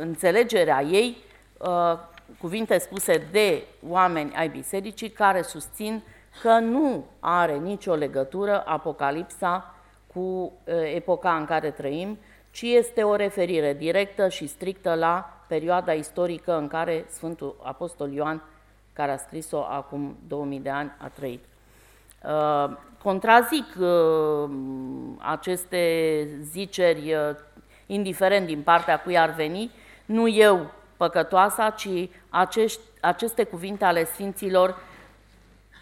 înțelegerea ei uh, cuvinte spuse de oameni ai bisericii care susțin că nu are nicio legătură Apocalipsa cu uh, epoca în care trăim, ci este o referire directă și strictă la perioada istorică în care Sfântul Apostol Ioan, care a scris-o acum 2000 de ani, a trăit. Uh, contrazic uh, aceste ziceri, uh, indiferent din partea cui ar veni, nu eu păcătoasa, ci acești, aceste cuvinte ale Sfinților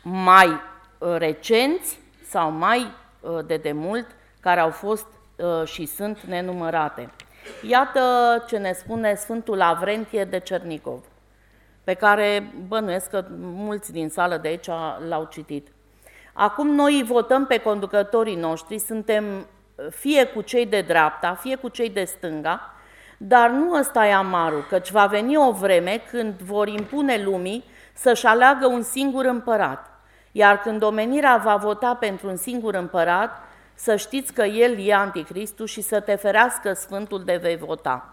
mai recenți sau mai de demult, care au fost și sunt nenumărate. Iată ce ne spune Sfântul Avrentie de Cernicov, pe care bănuiesc că mulți din sală de aici l-au citit. Acum noi votăm pe conducătorii noștri, suntem fie cu cei de dreapta, fie cu cei de stânga, dar nu ăsta e amarul, căci va veni o vreme când vor impune lumii să-și aleagă un singur împărat. Iar când omenirea va vota pentru un singur împărat, să știți că el e anticristul și să te ferească Sfântul de vei vota.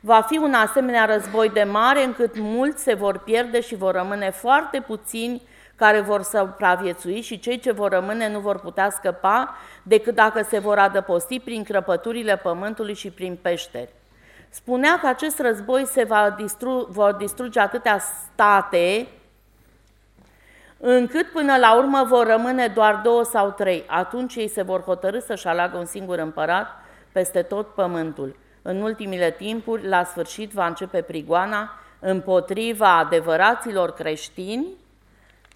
Va fi un asemenea război de mare încât mulți se vor pierde și vor rămâne foarte puțini care vor supraviețui și cei ce vor rămâne nu vor putea scăpa decât dacă se vor adăposti prin crăpăturile pământului și prin peșteri. Spunea că acest război se va distru, vor distruge atâtea state încât până la urmă vor rămâne doar două sau trei. Atunci ei se vor hotărâ să-și aleagă un singur împărat peste tot pământul. În ultimile timpuri, la sfârșit, va începe prigoana împotriva adevăraților creștini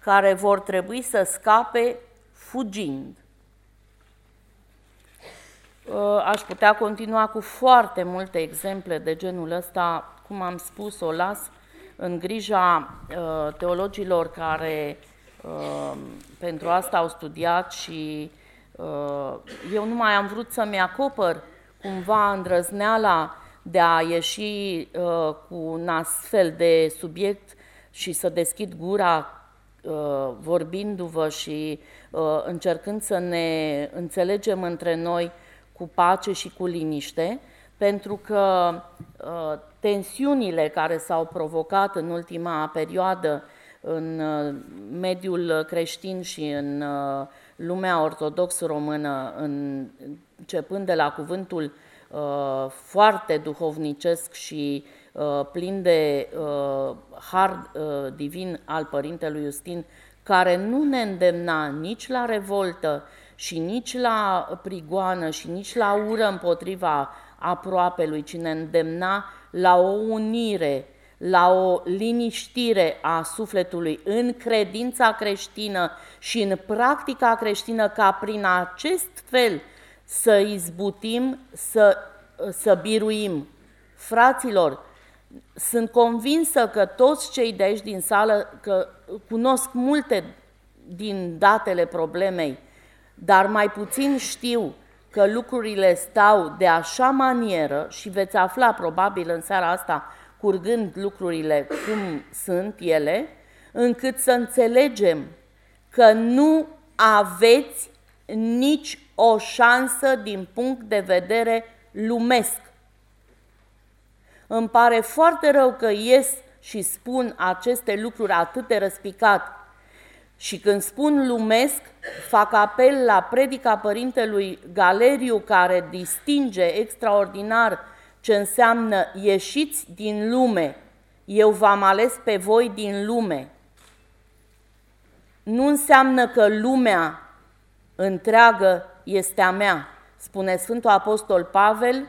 care vor trebui să scape fugind. Uh, aș putea continua cu foarte multe exemple de genul ăsta, cum am spus, o las în grija uh, teologilor care uh, pentru asta au studiat și eu nu mai am vrut să-mi acopăr cumva îndrăzneala de a ieși cu un astfel de subiect și să deschid gura Uh, vorbindu-vă și uh, încercând să ne înțelegem între noi cu pace și cu liniște, pentru că uh, tensiunile care s-au provocat în ultima perioadă în mediul creștin și în lumea ortodox română, începând de la cuvântul foarte duhovnicesc și Uh, plin de uh, har uh, divin al Părintelui Justin, care nu ne îndemna nici la revoltă și nici la prigoană și nici la ură împotriva aproapelui, ci ne îndemna la o unire, la o liniștire a sufletului în credința creștină și în practica creștină, ca prin acest fel să izbutim, să, să biruim. Fraților, sunt convinsă că toți cei de aici din sală că cunosc multe din datele problemei, dar mai puțin știu că lucrurile stau de așa manieră și veți afla probabil în seara asta, curgând lucrurile cum sunt ele, încât să înțelegem că nu aveți nici o șansă din punct de vedere lumesc. Îmi pare foarte rău că ies și spun aceste lucruri atât de răspicat. Și când spun lumesc, fac apel la predica părintelui Galeriu, care distinge extraordinar ce înseamnă ieșiți din lume. Eu v-am ales pe voi din lume. Nu înseamnă că lumea întreagă este a mea, spune Sfântul Apostol Pavel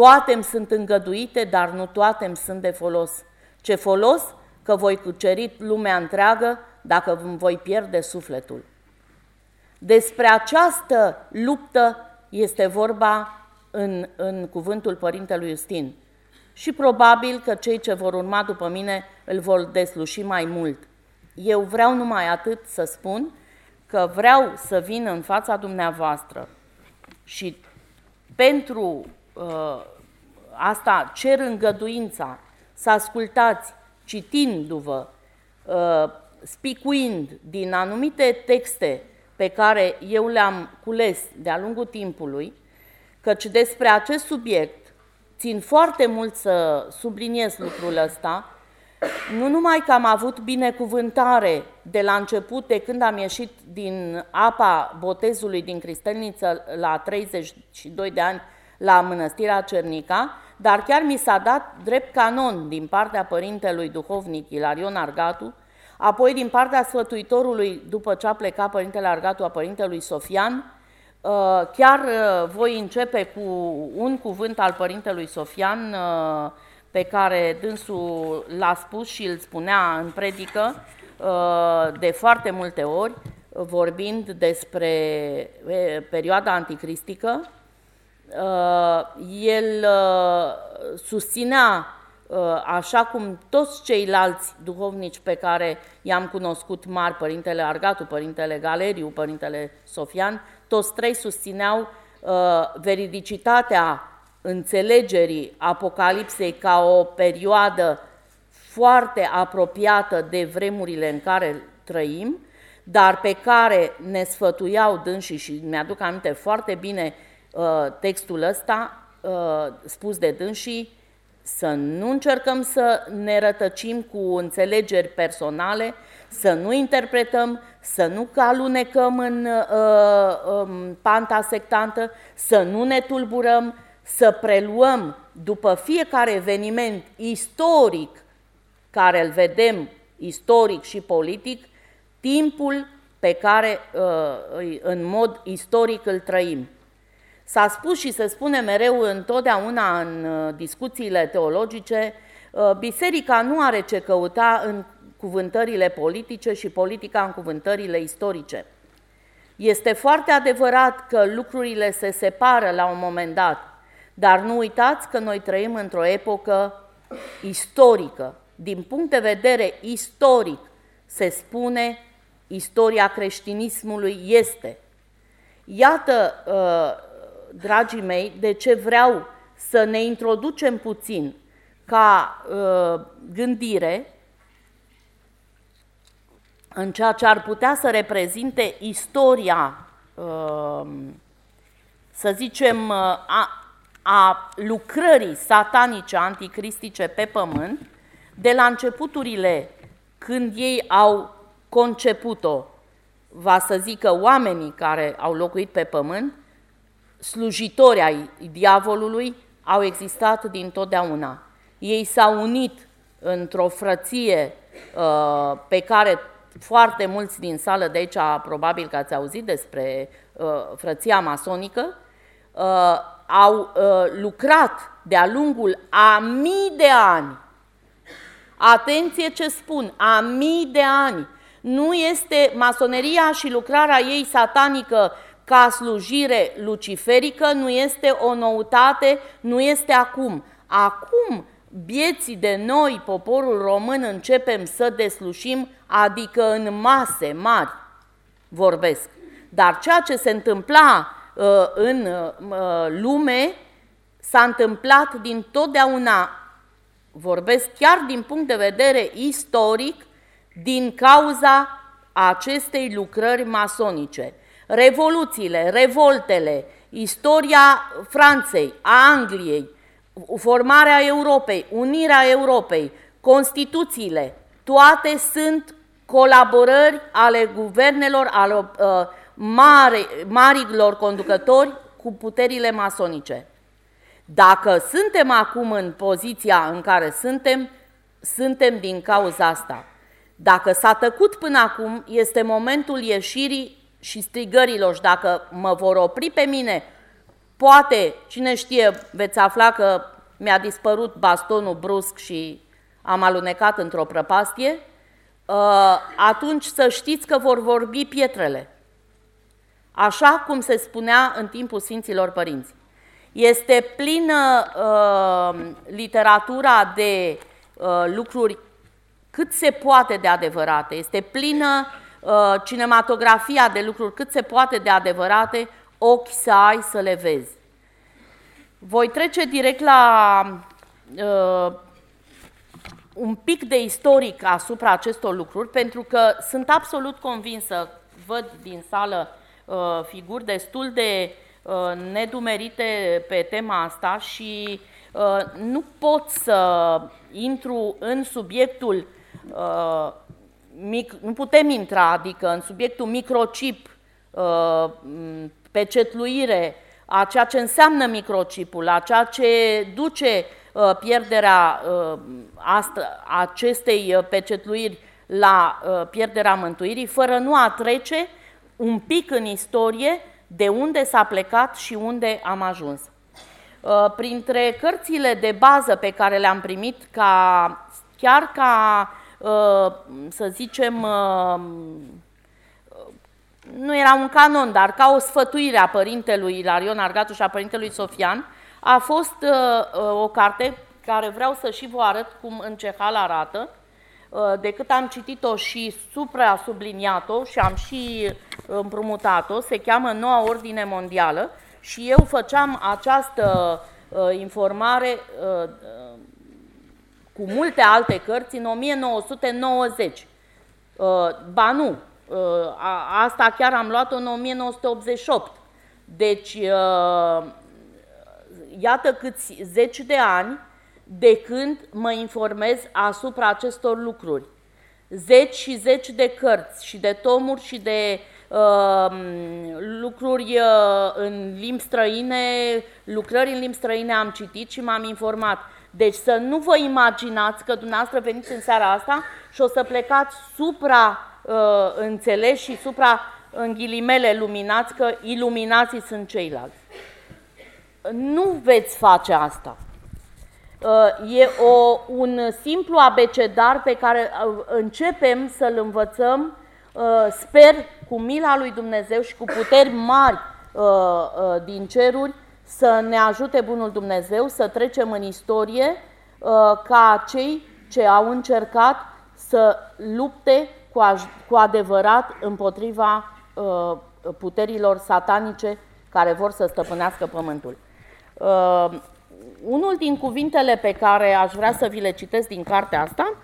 toate îmi sunt îngăduite, dar nu toate îmi sunt de folos. Ce folos? Că voi cuceri lumea întreagă dacă îmi voi pierde sufletul. Despre această luptă este vorba în, în cuvântul Părintelui Justin. Și probabil că cei ce vor urma după mine îl vor desluși mai mult. Eu vreau numai atât să spun că vreau să vin în fața dumneavoastră și pentru uh, asta cer îngăduința. Să ascultați citindu-vă, uh, spicuind din anumite texte pe care eu le-am cules de-a lungul timpului, căci despre acest subiect țin foarte mult să subliniez lucrul ăsta, nu numai că am avut binecuvântare de la început, de când am ieșit din apa botezului din Cristelniță la 32 de ani la Mănăstirea Cernica, dar chiar mi s-a dat drept canon din partea părintelui duhovnic Ilarion Argatu, apoi din partea sfătuitorului, după ce a plecat părintele Argatu, a părintelui Sofian, uh, chiar uh, voi începe cu un cuvânt al părintelui Sofian, uh, pe care dânsul l-a spus și îl spunea în predică de foarte multe ori, vorbind despre perioada anticristică, Uh, el uh, susținea, uh, așa cum toți ceilalți duhovnici pe care i-am cunoscut mari, Părintele Argatu, Părintele Galeriu, Părintele Sofian, toți trei susțineau veridicitatea înțelegerii Apocalipsei ca o perioadă foarte apropiată de vremurile în care trăim, dar pe care ne sfătuiau dânsii și mi-aduc aminte foarte bine Uh, textul ăsta uh, spus de dânsii, să nu încercăm să ne rătăcim cu înțelegeri personale, să nu interpretăm, să nu calunecăm în uh, um, panta sectantă, să nu ne tulburăm, să preluăm după fiecare eveniment istoric care îl vedem, istoric și politic, timpul pe care uh, în mod istoric îl trăim. S-a spus și se spune mereu întotdeauna în uh, discuțiile teologice, uh, biserica nu are ce căuta în cuvântările politice și politica în cuvântările istorice. Este foarte adevărat că lucrurile se separă la un moment dat, dar nu uitați că noi trăim într-o epocă istorică. Din punct de vedere istoric, se spune, istoria creștinismului este. Iată uh, dragii mei, de ce vreau să ne introducem puțin ca uh, gândire în ceea ce ar putea să reprezinte istoria, uh, să zicem, uh, a, a lucrării satanice anticristice pe pământ, de la începuturile când ei au conceput-o, va să zică oamenii care au locuit pe pământ, slujitori ai diavolului au existat din totdeauna. Ei s-au unit într-o frăție uh, pe care foarte mulți din sală de aici, probabil că ați auzit despre uh, frăția masonică, uh, au uh, lucrat de-a lungul a mii de ani. Atenție ce spun, a mii de ani. Nu este masoneria și lucrarea ei satanică ca slujire luciferică nu este o noutate, nu este acum. Acum, bieții de noi, poporul român, începem să deslușim, adică în mase mari vorbesc. Dar ceea ce se întâmpla uh, în uh, lume s-a întâmplat din totdeauna, vorbesc chiar din punct de vedere istoric, din cauza acestei lucrări masonice revoluțiile, revoltele, istoria Franței, a Angliei, formarea Europei, unirea Europei, Constituțiile, toate sunt colaborări ale guvernelor, ale uh, mare, marilor conducători cu puterile masonice. Dacă suntem acum în poziția în care suntem, suntem din cauza asta. Dacă s-a tăcut până acum, este momentul ieșirii și strigărilor și dacă mă vor opri pe mine, poate, cine știe, veți afla că mi-a dispărut bastonul brusc și am alunecat într-o prăpastie, uh, atunci să știți că vor vorbi pietrele. Așa cum se spunea în timpul Sfinților Părinți. Este plină uh, literatura de uh, lucruri cât se poate de adevărate, este plină Uh, cinematografia de lucruri cât se poate de adevărate, ochi să ai să le vezi. Voi trece direct la uh, un pic de istoric asupra acestor lucruri, pentru că sunt absolut convinsă, văd din sală uh, figuri destul de uh, nedumerite pe tema asta și Nu pot să intru în subiectul, nu putem intra, adică în subiectul microchip, pecetluire, a ceea ce înseamnă microchipul, a ceea ce duce pierderea acestei pecetluiri la pierderea mântuirii, fără nu a trece un pic în istorie de unde s-a plecat și unde am ajuns. Uh, printre cărțile de bază pe care le-am primit ca, chiar ca, uh, să zicem, uh, nu era un canon, dar ca o sfătuire a părintelui Ilarion Argatu și a părintelui Sofian, a fost o carte care vreau să și vă arăt cum în cehal arată, decât am citit-o și supra-subliniat-o și am și împrumutat-o, se cheamă Noua Ordine Mondială și eu făceam această uh, informare uh, cu multe alte cărți în 1990. Uh, ba nu, uh, a, asta chiar am luat-o în 1988. Deci, uh, iată câți zeci de ani de când mă informez asupra acestor lucruri. Zeci și zeci de cărți și de tomuri și de uh, lucruri uh, în limbi străine, lucrări în limbi străine am citit și m-am informat. Deci să nu vă imaginați că dumneavoastră veniți în seara asta și o să plecați supra uh, înțeleși și supra în ghilimele luminați, că iluminații sunt ceilalți. Nu veți face asta. Uh, e o, un simplu abecedar pe care uh, începem să-l învățăm, uh, sper, cu mila lui Dumnezeu și cu puteri mari din ceruri, să ne ajute Bunul Dumnezeu să trecem în istorie ca cei ce au încercat să lupte cu adevărat împotriva puterilor satanice care vor să stăpânească pământul. Unul din cuvintele pe care aș vrea să vi le citesc din cartea asta,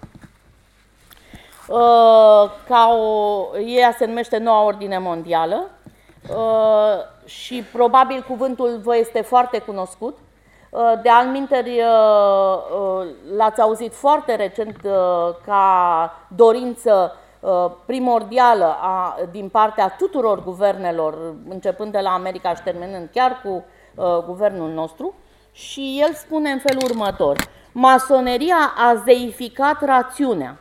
uh, ca o, ea se numește Noua Ordine Mondială uh, și probabil cuvântul vă este foarte cunoscut. Uh, de alminteri, l-ați auzit foarte recent ca dorință primordială a, din partea tuturor guvernelor, începând de la America și terminând chiar cu guvernul nostru și el spune în felul următor. Masoneria a zeificat rațiunea,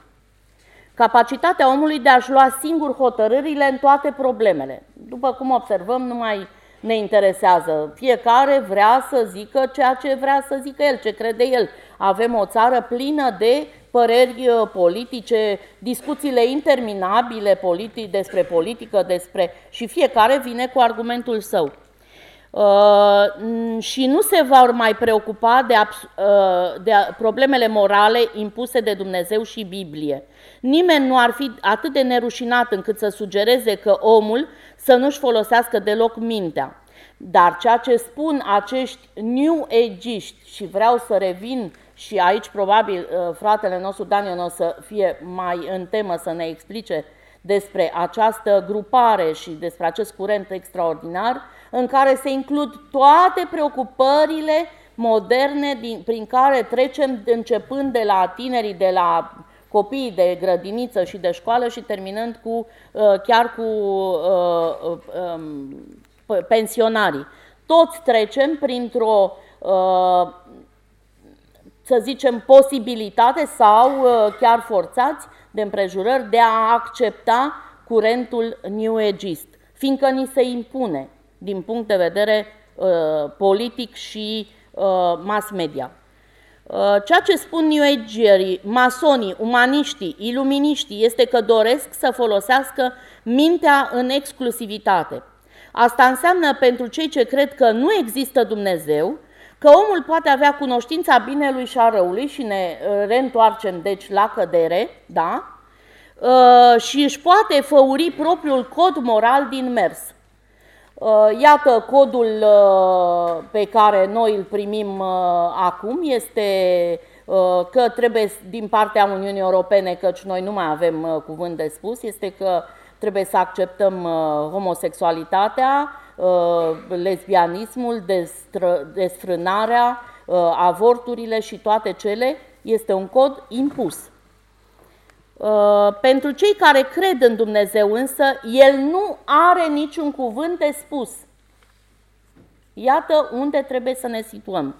capacitatea omului de a-și lua singur hotărârile în toate problemele. După cum observăm, nu mai ne interesează. Fiecare vrea să zică ceea ce vrea să zică el, ce crede el. Avem o țară plină de păreri uh, politice, discuțiile interminabile politi- despre politică, despre și fiecare vine cu argumentul său. Uh, și nu se vor mai preocupa de, uh, de problemele morale impuse de Dumnezeu și Biblie. Nimeni nu ar fi atât de nerușinat încât să sugereze că omul să nu-și folosească deloc mintea. Dar ceea ce spun acești new age și vreau să revin și aici probabil uh, fratele nostru Daniel o să fie mai în temă să ne explice despre această grupare și despre acest curent extraordinar, în care se includ toate preocupările moderne din, prin care trecem începând de la tinerii, de la copiii de grădiniță și de școală și terminând cu uh, chiar cu uh, uh, um, pensionarii. Toți trecem printr-o, să zicem, posibilitate sau chiar forțați de împrejurări de a accepta curentul new ageist, fiindcă ni se impune din punct de vedere uh, politic și uh, mass media. Uh, ceea ce spun New Agerii, masonii, umaniștii, iluminiștii este că doresc să folosească mintea în exclusivitate. Asta înseamnă pentru cei ce cred că nu există Dumnezeu, că omul poate avea cunoștința binelui și a răului și ne uh, reîntoarcem deci la cădere, da? Uh, și își poate făuri propriul cod moral din mers. Uh, iată, codul uh, pe care noi îl primim uh, acum este că trebuie din partea Uniunii Europene, căci noi nu mai avem cuvânt de spus, este că trebuie să acceptăm homosexualitatea, lesbianismul, desfrânarea, avorturile și toate cele, este un cod impus. Uh, pentru cei care cred în Dumnezeu însă, El nu are niciun cuvânt de spus. Iată unde trebuie să ne situăm.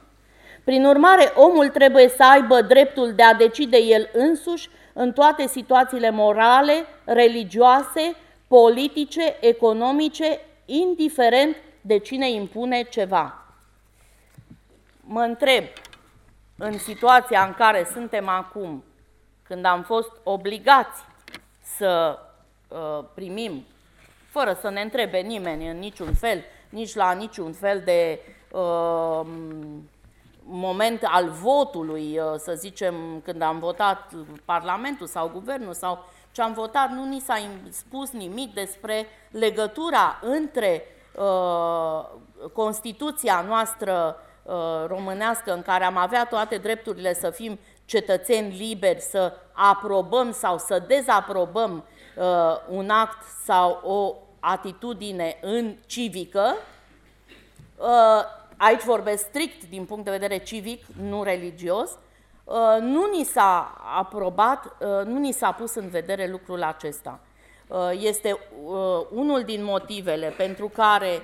Prin urmare, omul trebuie să aibă dreptul de a decide el însuși în toate situațiile morale, religioase, politice, economice, indiferent de cine impune ceva. Mă întreb, în situația în care suntem acum, când am fost obligați să uh, primim, fără să ne întrebe nimeni în niciun fel, nici la niciun fel de uh, moment al votului, uh, să zicem, când am votat Parlamentul sau Guvernul sau ce am votat, nu ni s-a spus nimic despre legătura între uh, Constituția noastră uh, românească, în care am avea toate drepturile să fim cetățeni liberi, să aprobăm sau să dezaprobăm uh, un act sau o atitudine în civică, uh, aici vorbesc strict din punct de vedere civic, nu religios, uh, nu ni s-a aprobat, uh, nu ni s-a pus în vedere lucrul acesta. Uh, este unul din motivele pentru care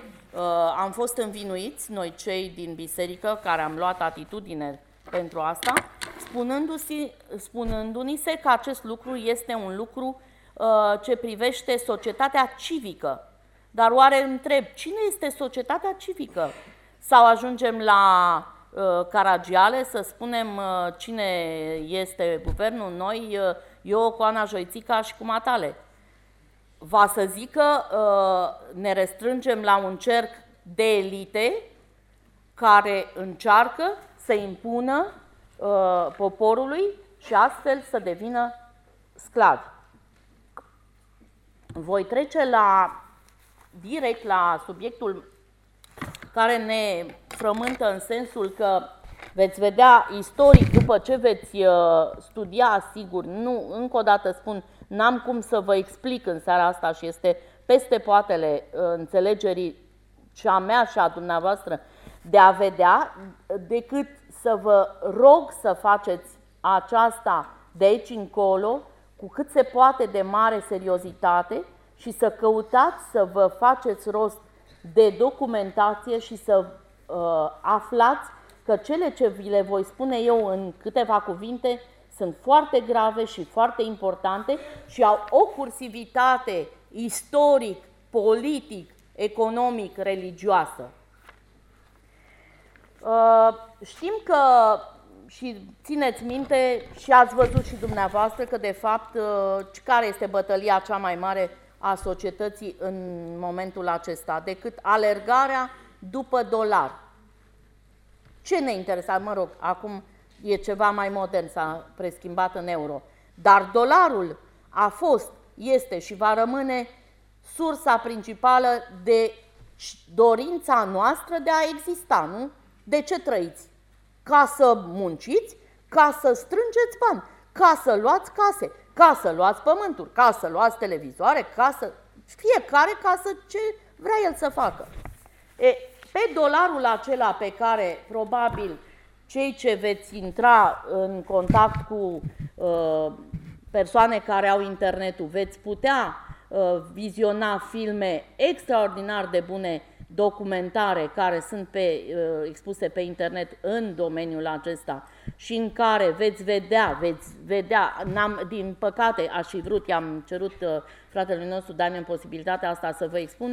am fost învinuiți, noi cei din biserică, care am luat atitudine pentru asta, spunându-ni spunându se că acest lucru este un lucru ce privește societatea civică. Dar oare întreb, cine este societatea civică? Sau ajungem la uh, Caragiale să spunem uh, cine este guvernul, noi, uh, eu, Coana Joițica și cu matale. Va să zică, uh, ne restrângem la un cerc de elite care încearcă să impună uh, poporului și astfel să devină sclavi. Voi trece la direct la subiectul care ne frământă în sensul că veți vedea istoric după ce veți uh, studia, sigur, nu, încă o dată spun, n-am cum să vă explic în seara asta și este peste poatele uh, înțelegerii și a mea și a dumneavoastră de a vedea, decât să vă rog să faceți aceasta de aici încolo, cu cât se poate de mare seriozitate și să căutați să vă faceți rost de documentație și să uh, aflați că cele ce vi le voi spune eu în câteva cuvinte sunt foarte grave și foarte importante și au o cursivitate istoric, politic, economic, religioasă. Uh, știm că și țineți minte și ați văzut și dumneavoastră că de fapt uh, care este bătălia cea mai mare a societății în momentul acesta decât alergarea după dolar. Ce ne interesează? Mă rog, acum e ceva mai modern, s-a preschimbat în euro. Dar dolarul a fost, este și va rămâne sursa principală de dorința noastră de a exista, nu? De ce trăiți? Ca să munciți, ca să strângeți bani, ca să luați case, ca să luați pământuri, ca să luați televizoare, ca să... Fiecare ca să ce vrea el să facă. E, pe dolarul acela pe care probabil cei ce veți intra în contact cu uh, persoane care au internetul, veți putea uh, viziona filme extraordinar de bune documentare care sunt pe, uh, expuse pe internet în domeniul acesta și în care veți vedea, veți vedea, n-am, din păcate aș fi vrut, i-am cerut uh, fratelui nostru Damian posibilitatea asta să vă expun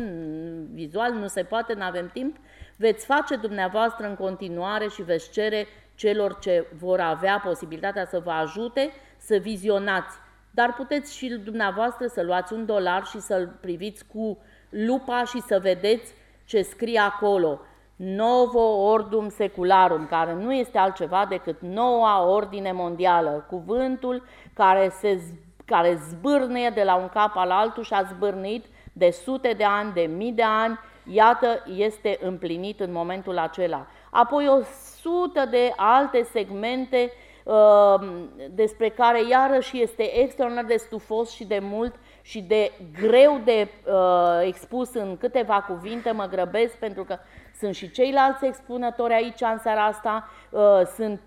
vizual, nu se poate, nu avem timp, veți face dumneavoastră în continuare și veți cere celor ce vor avea posibilitatea să vă ajute să vizionați. Dar puteți și dumneavoastră să luați un dolar și să-l priviți cu lupa și să vedeți ce scrie acolo, Novo Ordum Secularum, care nu este altceva decât noua ordine mondială, cuvântul care, se, care zbârne de la un cap al altul și a zbârnit de sute de ani, de mii de ani, iată, este împlinit în momentul acela. Apoi o sută de alte segmente uh, despre care iarăși este extraordinar de stufos și de mult și de greu de uh, expus în câteva cuvinte, mă grăbesc pentru că sunt și ceilalți expunători aici în seara asta, sunt,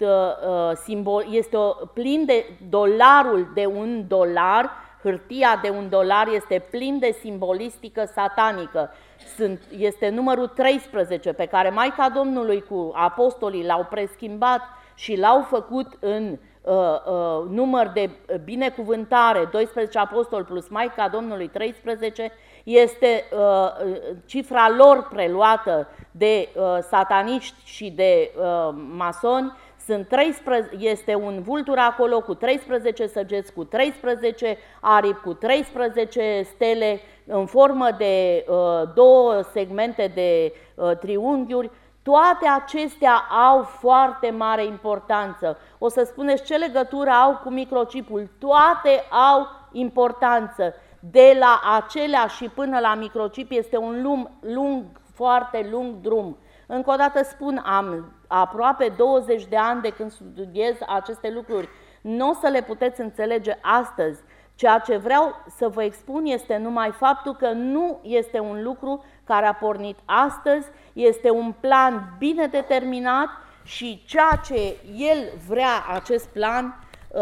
simbol, este o, plin de dolarul de un dolar, hârtia de un dolar este plin de simbolistică satanică. Sunt, este numărul 13 pe care Maica Domnului cu apostolii l-au preschimbat și l-au făcut în uh, uh, număr de binecuvântare, 12 apostoli plus Maica Domnului 13, este uh, cifra lor preluată de uh, sataniști și de uh, masoni, sunt 13, este un vultur acolo cu 13 săgeți, cu 13 aripi, cu 13 stele în formă de uh, două segmente de uh, triunghiuri. Toate acestea au foarte mare importanță. O să spuneți ce legătură au cu microchipul. Toate au importanță. De la acelea și până la microchip este un lung, lung foarte lung drum. Încă o dată spun, am aproape 20 de ani de când studiez aceste lucruri. Nu o să le puteți înțelege astăzi. Ceea ce vreau să vă expun este numai faptul că nu este un lucru care a pornit astăzi, este un plan bine determinat și ceea ce el vrea acest plan, uh,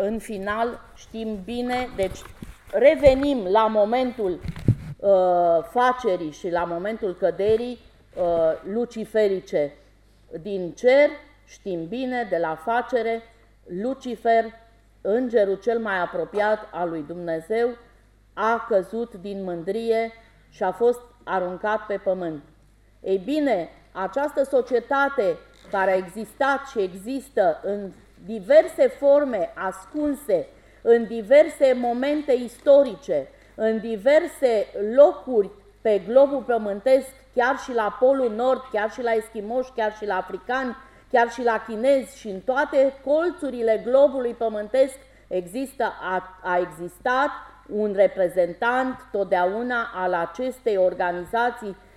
în final știm bine, deci revenim la momentul uh, facerii și la momentul căderii uh, luciferice din cer, știm bine, de la facere, Lucifer, îngerul cel mai apropiat al lui Dumnezeu, a căzut din mândrie și a fost aruncat pe pământ. Ei bine, această societate care a existat și există în diverse forme ascunse, în diverse momente istorice, în diverse locuri pe globul pământesc, chiar și la Polul Nord, chiar și la eschimoși, chiar și la africani, chiar și la chinezi și în toate colțurile globului pământesc există, a, a existat un reprezentant totdeauna al acestei organizații uh,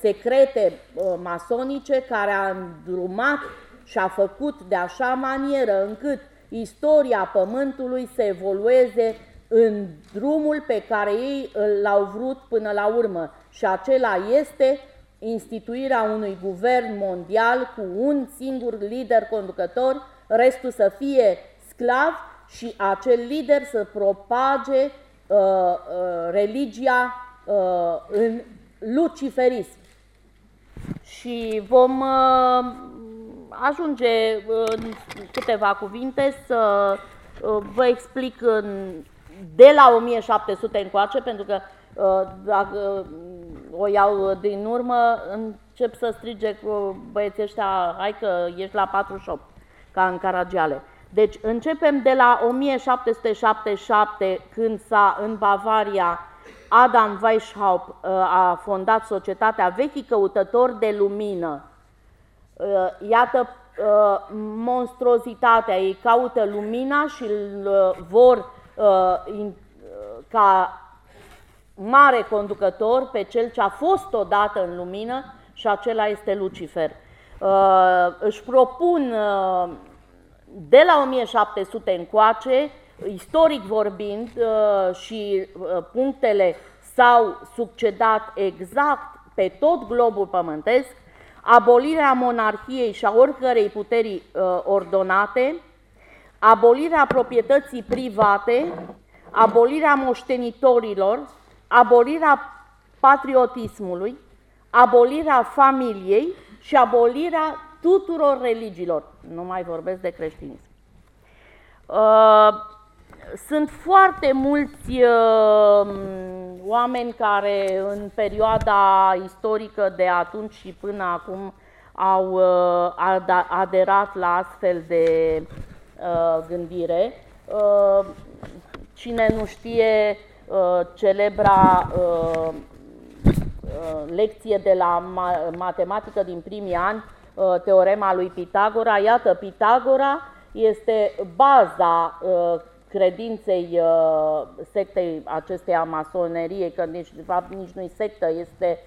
secrete uh, masonice care a îndrumat și a făcut de așa manieră încât istoria Pământului să evolueze în drumul pe care ei l-au vrut până la urmă. Și acela este instituirea unui guvern mondial cu un singur lider conducător, restul să fie sclav și acel lider să propage uh, uh, religia uh, în luciferism. Și vom uh, ajunge în câteva cuvinte să uh, vă explic în, de la 1700 încoace, pentru că uh, dacă o iau din urmă, încep să strige cu băieții ăștia, hai că ești la 48, ca în Caragiale. Deci începem de la 1777, când s-a în Bavaria Adam Weishaupt uh, a fondat societatea Vechii Căutători de Lumină. Uh, iată uh, monstruozitatea, ei caută lumina și îl vor ca mare conducător pe cel ce a fost odată în lumină și acela este Lucifer. Își propun de la 1700 încoace, istoric vorbind, uh, și uh, punctele s-au succedat exact pe tot globul pământesc, abolirea monarhiei și a oricărei puterii uh, ordonate, abolirea proprietății private, abolirea moștenitorilor, abolirea patriotismului, abolirea familiei și abolirea tuturor religiilor. Nu mai vorbesc de creștinism. Uh, sunt foarte mulți uh, oameni care în perioada istorică de atunci și până acum au uh, aderat la astfel de gândire. Cine nu știe celebra lecție de la matematică din primii ani, Uh, teorema lui Pitagora. Iată, Pitagora este baza uh, credinței uh, sectei acestei masoneriei, că nici, de fapt nici nu-i sectă, este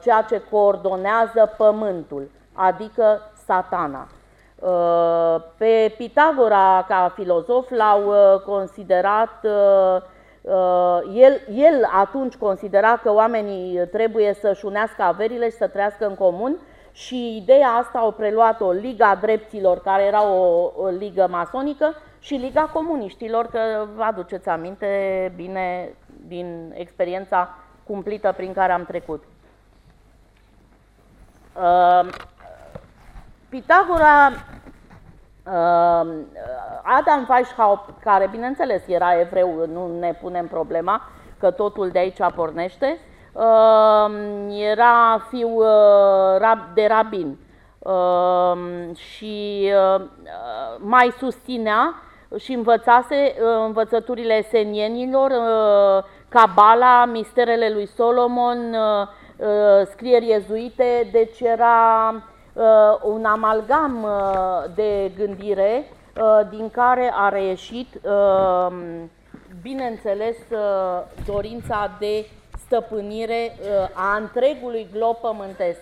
ceea ce coordonează pământul, adică satana. Pe Pitagora, ca filozof, l-au considerat el, el atunci considera că oamenii trebuie să-și unească averile și să trăiască în comun și ideea asta au preluat-o Liga Dreptilor, care era o, o ligă masonică, și Liga Comuniștilor, că vă aduceți aminte bine din experiența cumplită prin care am trecut. Uh, Pitagora, uh, Adam Weishaupt, care bineînțeles era evreu, nu ne punem problema, că totul de aici pornește, uh, era fiu uh, de rabin. Uh, și uh, mai susținea și învățase uh, învățăturile esenienilor, uh, Cabala, misterele lui Solomon, uh, scrieri iezuite, deci era un amalgam de gândire din care a reieșit, bineînțeles, dorința de stăpânire a întregului glob pământesc,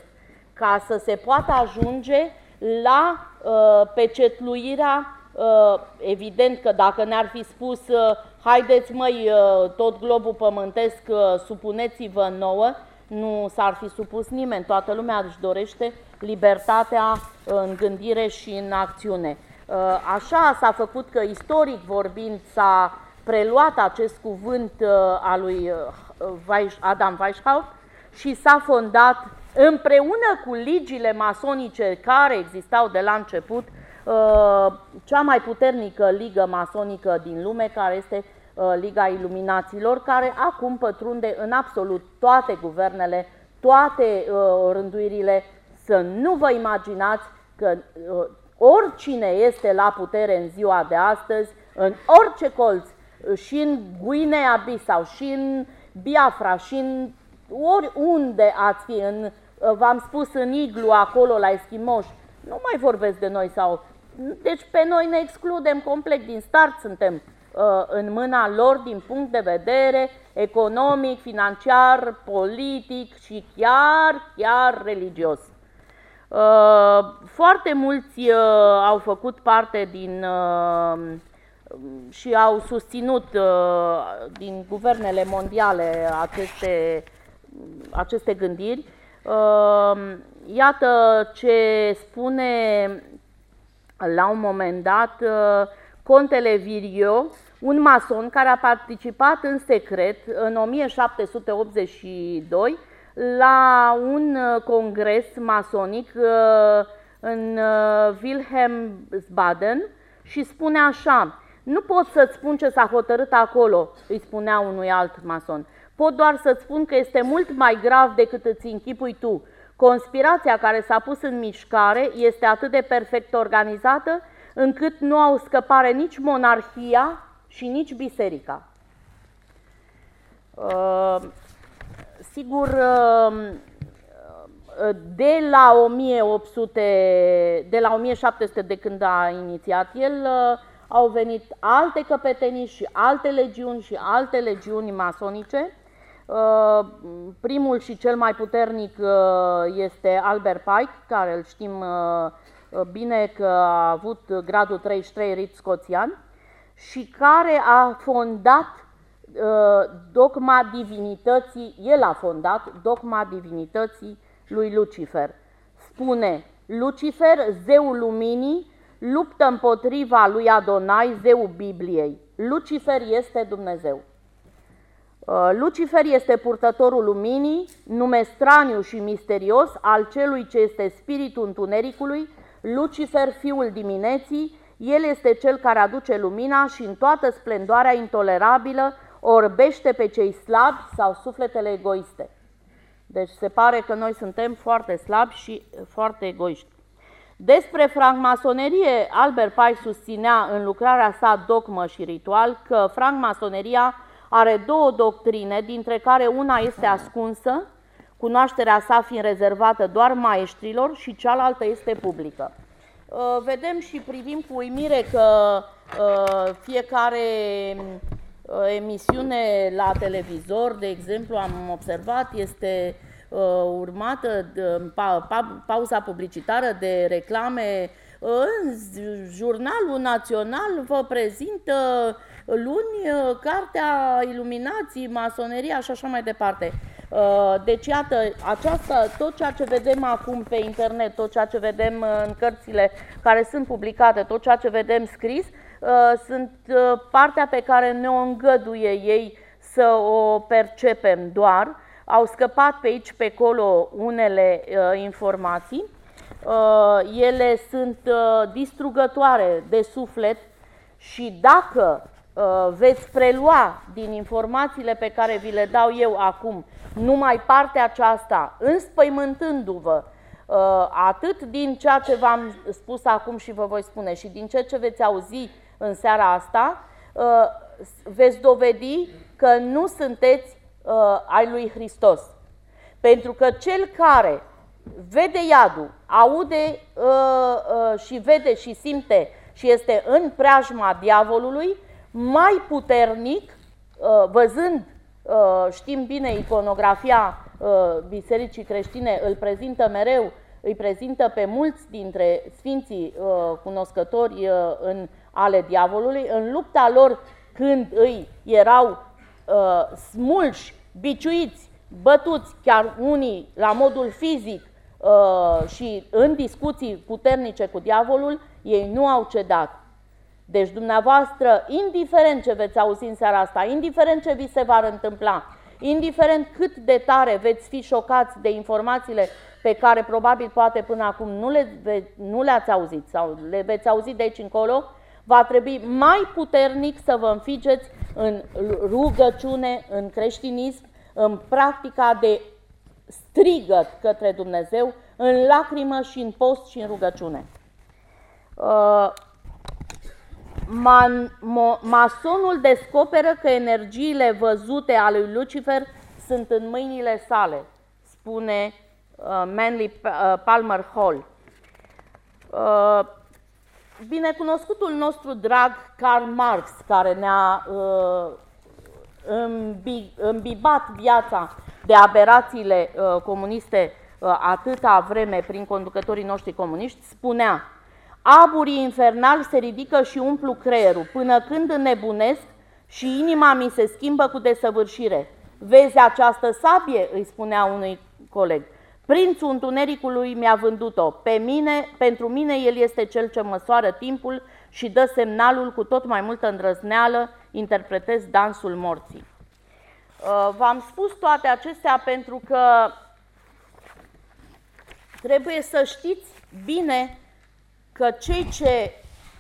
ca să se poată ajunge la pecetluirea Uh, evident că dacă ne-ar fi spus, uh, haideți măi, uh, tot globul pământesc, supuneți-vă nouă, nu s-ar fi supus nimeni, toată lumea își dorește libertatea în gândire și în acțiune. Așa s-a făcut că, istoric vorbind, s-a preluat acest cuvânt al lui Adam Weishaupt și s-a fondat împreună cu ligile masonice care existau de la început Uh, cea mai puternică ligă masonică din lume, care este uh, Liga Iluminaților, care acum pătrunde în absolut toate guvernele, toate uh, rânduirile. Să nu vă imaginați că oricine este la putere în ziua de astăzi, în orice colț, și în Guinea-Bissau, și în Biafra, și în oriunde ați fi, în, v-am spus în Iglu, acolo la Eschimoși, nu mai vorbesc de noi sau deci pe noi ne excludem complet din start, suntem uh, în mâna lor din punct de vedere economic, financiar, politic și chiar, chiar religios. Uh, foarte mulți uh, au făcut parte din uh, și au susținut uh, din guvernele mondiale aceste, aceste gândiri. Uh, iată ce spune la un moment dat uh, contele Virio, un mason care a participat în secret în 1782 la un uh, congres masonic uh, în Wilhelmsbaden și spune așa, nu pot să-ți spun ce s-a hotărât acolo, îi spunea unui alt mason. Pot doar să-ți spun că este mult mai grav decât îți închipui tu. Conspirația care s-a pus în mișcare este atât de perfect organizată încât nu au scăpare nici monarhia și nici biserica. Uh, sigur, uh, de la 1800, de la 1700 de când a inițiat el, uh, au venit alte căpetenii și alte legiuni și alte legiuni masonice Uh, primul și cel mai puternic uh, este Albert Pike, care îl știm uh, bine că a avut gradul 33 rit scoțian și care a fondat dogma divinității, el a fondat dogma divinității lui Lucifer. Spune, Lucifer, zeul luminii, luptă împotriva lui Adonai, zeul Bibliei. Lucifer este Dumnezeu. Uh, Lucifer este purtătorul luminii, nume straniu și misterios al celui ce este spiritul întunericului, Lucifer, fiul dimineții, el este cel care aduce lumina și în toată splendoarea intolerabilă orbește pe cei slabi sau sufletele egoiste. Deci se pare că noi suntem foarte slabi și foarte egoiști. Despre francmasonerie, Albert Pike susținea în lucrarea sa Dogmă și Ritual că francmasoneria are două doctrine, dintre care una este ascunsă, cunoașterea sa fiind rezervată doar maestrilor și cealaltă este publică. Uh, vedem și privim cu uimire că uh, fiecare uh, emisiune la televizor, de exemplu, am observat, este urmată de pauza publicitară de reclame în Jurnalul Național vă prezintă luni cartea Iluminații, masoneria și așa mai departe. Deci, iată, aceasta, tot ceea ce vedem acum pe internet, tot ceea ce vedem în cărțile care sunt publicate, tot ceea ce vedem scris, sunt partea pe care ne-o îngăduie ei să o percepem doar. Au scăpat pe aici, pe acolo unele uh, informații. Uh, ele sunt uh, distrugătoare de suflet și dacă uh, veți prelua din informațiile pe care vi le dau eu acum numai partea aceasta, înspăimântându-vă uh, atât din ceea ce v-am spus acum și vă voi spune și din ceea ce veți auzi în seara asta, uh, veți dovedi că nu sunteți uh, ai lui Hristos. Pentru că cel care vede iadul, aude uh, uh, și vede și simte și este în preajma diavolului, mai puternic, uh, văzând, uh, știm bine, iconografia uh, bisericii creștine îl prezintă mereu, îi prezintă pe mulți dintre sfinții uh, cunoscători uh, în ale diavolului, în lupta lor când îi erau uh, smulși, biciuiți, bătuți, chiar unii la modul fizic uh, și în discuții puternice cu diavolul, ei nu au cedat. Deci dumneavoastră, indiferent ce veți auzi în seara asta, indiferent ce vi se va întâmpla, indiferent cât de tare veți fi șocați de informațiile pe care probabil poate până acum nu, le, nu le-ați auzit sau le veți auzi de aici încolo, va trebui mai puternic să vă înfigeți în rugăciune, în creștinism, în practica de strigăt către Dumnezeu, în lacrimă și în post și în rugăciune. Uh, man, mo, masonul descoperă că energiile văzute ale lui Lucifer sunt în mâinile sale, spune uh, Manly uh, Palmer Hall. Uh, binecunoscutul nostru drag Karl Marx, care ne-a uh, îmbibat viața de aberațiile uh, comuniste uh, atâta vreme prin conducătorii noștri comuniști, spunea Aburii infernali se ridică și umplu creierul, până când înnebunesc și inima mi se schimbă cu desăvârșire. Vezi această sabie? îi spunea unui coleg. Prințul întunericului mi-a vândut-o. Pe mine, pentru mine el este cel ce măsoară timpul și dă semnalul cu tot mai multă îndrăzneală, interpretez dansul morții. Uh, v-am spus toate acestea pentru că trebuie să știți bine că cei ce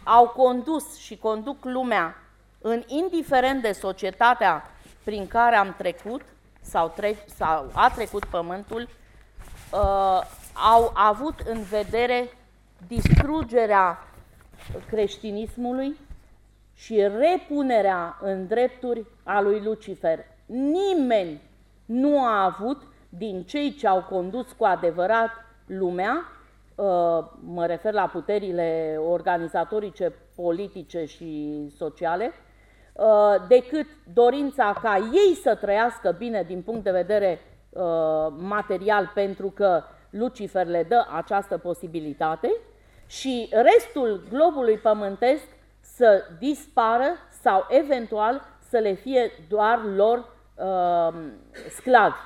au condus și conduc lumea în indiferent de societatea prin care am trecut sau, tre- sau a trecut pământul, uh, au avut în vedere distrugerea creștinismului și repunerea în drepturi a lui Lucifer. Nimeni nu a avut din cei ce au condus cu adevărat lumea, uh, mă refer la puterile organizatorice, politice și sociale, uh, decât dorința ca ei să trăiască bine din punct de vedere Uh, material pentru că Lucifer le dă această posibilitate și restul globului pământesc să dispară sau eventual să le fie doar lor uh, sclavi.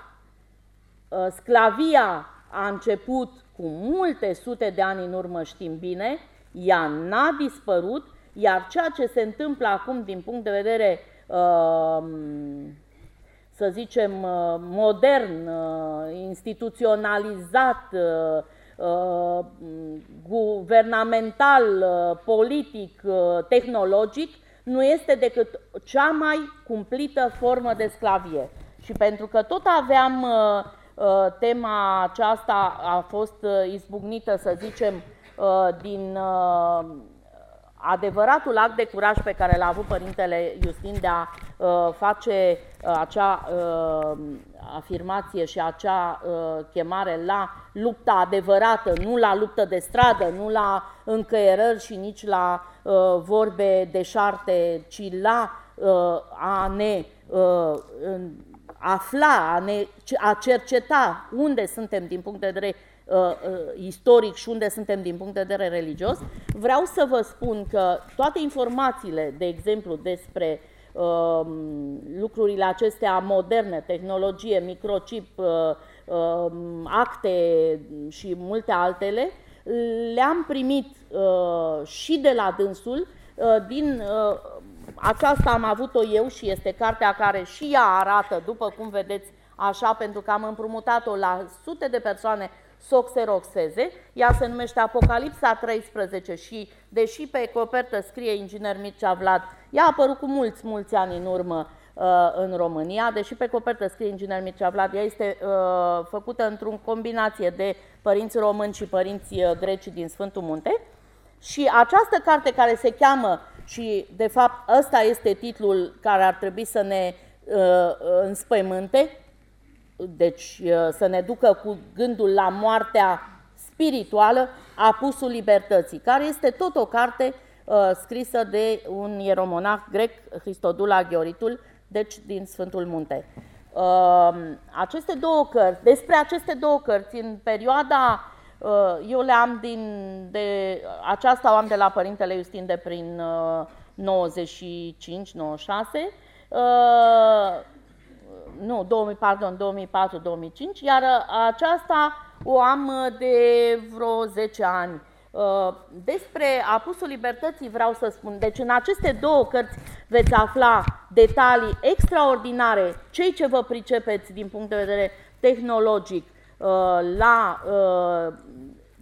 Uh, sclavia a început cu multe sute de ani în urmă, știm bine, ea n-a dispărut, iar ceea ce se întâmplă acum din punct de vedere uh, să zicem, uh, modern, uh, instituționalizat, uh, guvernamental, politic, tehnologic, nu este decât cea mai cumplită formă de sclavie. Și pentru că tot aveam tema aceasta, a fost izbucnită, să zicem, din adevăratul act de curaj pe care l-a avut Părintele Justin de a uh, face uh, acea uh, afirmație și acea uh, chemare la lupta adevărată, nu la luptă de stradă, nu la încăierări și nici la uh, vorbe deșarte, ci la uh, a ne uh, afla, a, ne, a cerceta unde suntem din punct de vedere uh, uh, istoric și unde suntem din punct de vedere religios. Vreau să vă spun că toate informațiile, de exemplu, despre uh, lucrurile acestea moderne, tehnologie, microchip, uh, uh, acte și multe altele, le-am primit uh, și de la dânsul, uh, din uh, aceasta am avut-o eu și este cartea care și ea arată, după cum vedeți, așa, pentru că am împrumutat-o la sute de persoane să o xeroxeze. Ea se numește Apocalipsa 13 și, deși pe copertă scrie inginer Mircea Vlad, ea a apărut cu mulți, mulți ani în urmă uh, în România, deși pe copertă scrie inginer Mircea Vlad, ea este uh, făcută într-o combinație de părinți români și părinți uh, greci din Sfântul Munte. Și această carte care se cheamă, și de fapt ăsta este titlul care ar trebui să ne uh, înspăimânte, deci uh, să ne ducă cu gândul la moartea spirituală, Apusul Libertății, care este tot o carte uh, scrisă de un ieromonah grec, Hristodula Gheoritul, deci din Sfântul Munte. Uh, aceste două cărți, despre aceste două cărți, în perioada, uh, eu le am din, de, aceasta o am de la Părintele Justin de prin uh, 95-96, uh, nu, 2000, pardon, 2004-2005, iar uh, aceasta o am uh, de vreo 10 ani. Uh, despre Apusul Libertății vreau să spun, deci în aceste două cărți veți afla detalii extraordinare, cei ce vă pricepeți din punct de vedere tehnologic la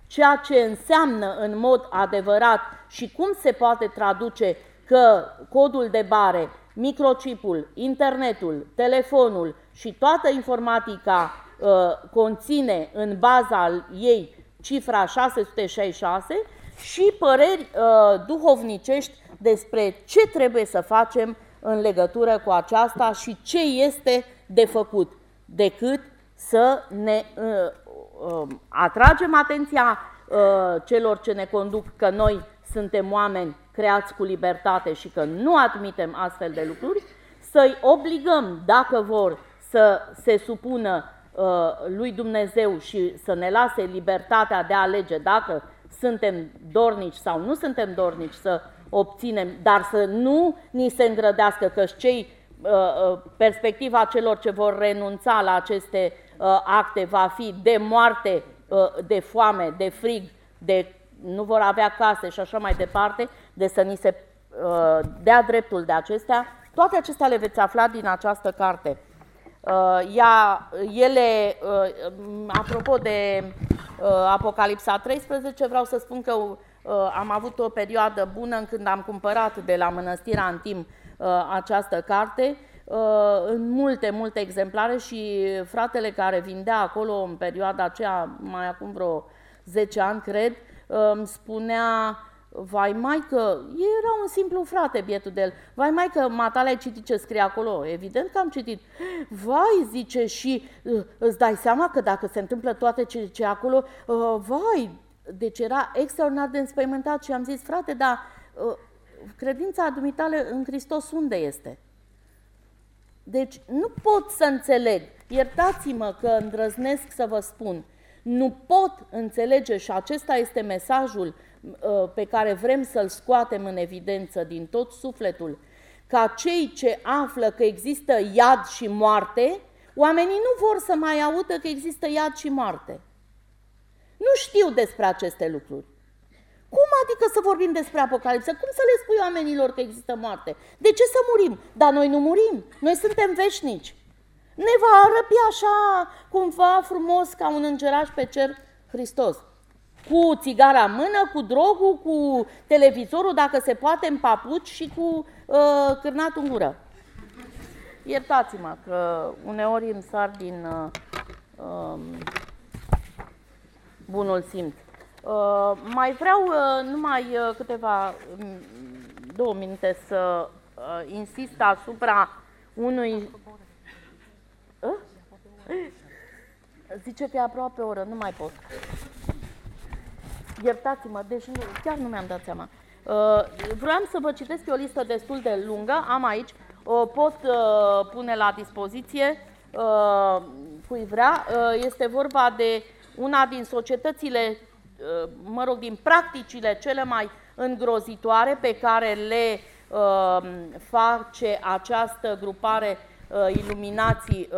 ceea ce înseamnă în mod adevărat și cum se poate traduce că codul de bare microchipul, internetul, telefonul și toată informatica uh, conține în baza ei cifra 666 și păreri uh, duhovnicești despre ce trebuie să facem în legătură cu aceasta și ce este de făcut, decât să ne uh, uh, atragem atenția uh, celor ce ne conduc că noi suntem oameni creați cu libertate și că nu admitem astfel de lucruri, să-i obligăm, dacă vor, să se supună uh, lui Dumnezeu și să ne lase libertatea de a alege dacă suntem dornici sau nu suntem dornici să obținem, dar să nu ni se îngrădească că cei uh, uh, perspectiva celor ce vor renunța la aceste uh, acte va fi de moarte, uh, de foame, de frig, de nu vor avea case și așa mai departe, de să ni se uh, dea dreptul de acestea, toate acestea le veți afla din această carte. Uh, ea, ele, uh, apropo de uh, Apocalipsa 13, vreau să spun că uh, am avut o perioadă bună în când am cumpărat de la Mănăstirea Antim uh, această carte, uh, în multe, multe exemplare și fratele care vindea acolo în perioada aceea, mai acum vreo 10 ani, cred, îmi spunea, vai mai că, era un simplu frate bietul de el, vai mai că matale ai citit ce scrie acolo, evident că am citit, vai zice și uh, îți dai seama că dacă se întâmplă toate ce ce acolo, uh, vai, deci era extraordinar de înspăimântat și am zis, frate, dar uh, credința dumitale în Hristos unde este? Deci nu pot să înțeleg, iertați-mă că îndrăznesc să vă spun, nu pot înțelege și acesta este mesajul uh, pe care vrem să-l scoatem în evidență din tot sufletul, ca cei ce află că există iad și moarte, oamenii nu vor să mai audă că există iad și moarte. Nu știu despre aceste lucruri. Cum adică să vorbim despre Apocalipsă? Cum să le spui oamenilor că există moarte? De ce să murim? Dar noi nu murim. Noi suntem veșnici. Ne va arăpi așa cumva frumos ca un îngeraș pe cer Hristos. Cu țigara în mână, cu drogul, cu televizorul, dacă se poate, în papuci și cu uh, cârnatul în gură. Iertați-mă că uneori îmi sar din uh, uh, bunul simț. Uh, mai vreau uh, numai uh, câteva um, două minute să uh, insist asupra unui Ă? Zice că e aproape o oră, nu mai pot. Iertați-mă, deci nu, chiar nu mi-am dat seama. Uh, vreau să vă citesc o listă destul de lungă, am aici, o pot uh, pune la dispoziție uh, cui vrea. Uh, este vorba de una din societățile, mă rog, din practicile cele mai îngrozitoare pe care le face această grupare iluminații,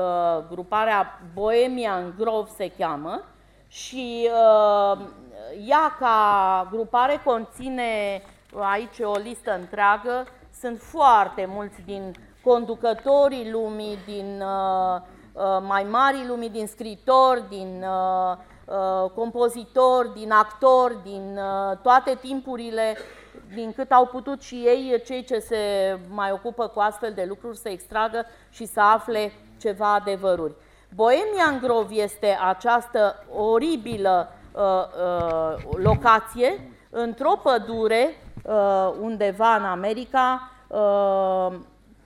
gruparea Bohemian Grove se cheamă, și ea ca grupare conține aici o listă întreagă, sunt foarte mulți din conducătorii lumii, din uh, uh, mai mari lumii, din scritori, din uh, uh, compozitori, din actori, din uh, toate timpurile, din cât au putut și ei, cei ce se mai ocupă cu astfel de lucruri, să extragă și să afle ceva adevăruri. Bohemian Grove este această oribilă uh, uh, locație într-o pădure uh, undeva în America, uh,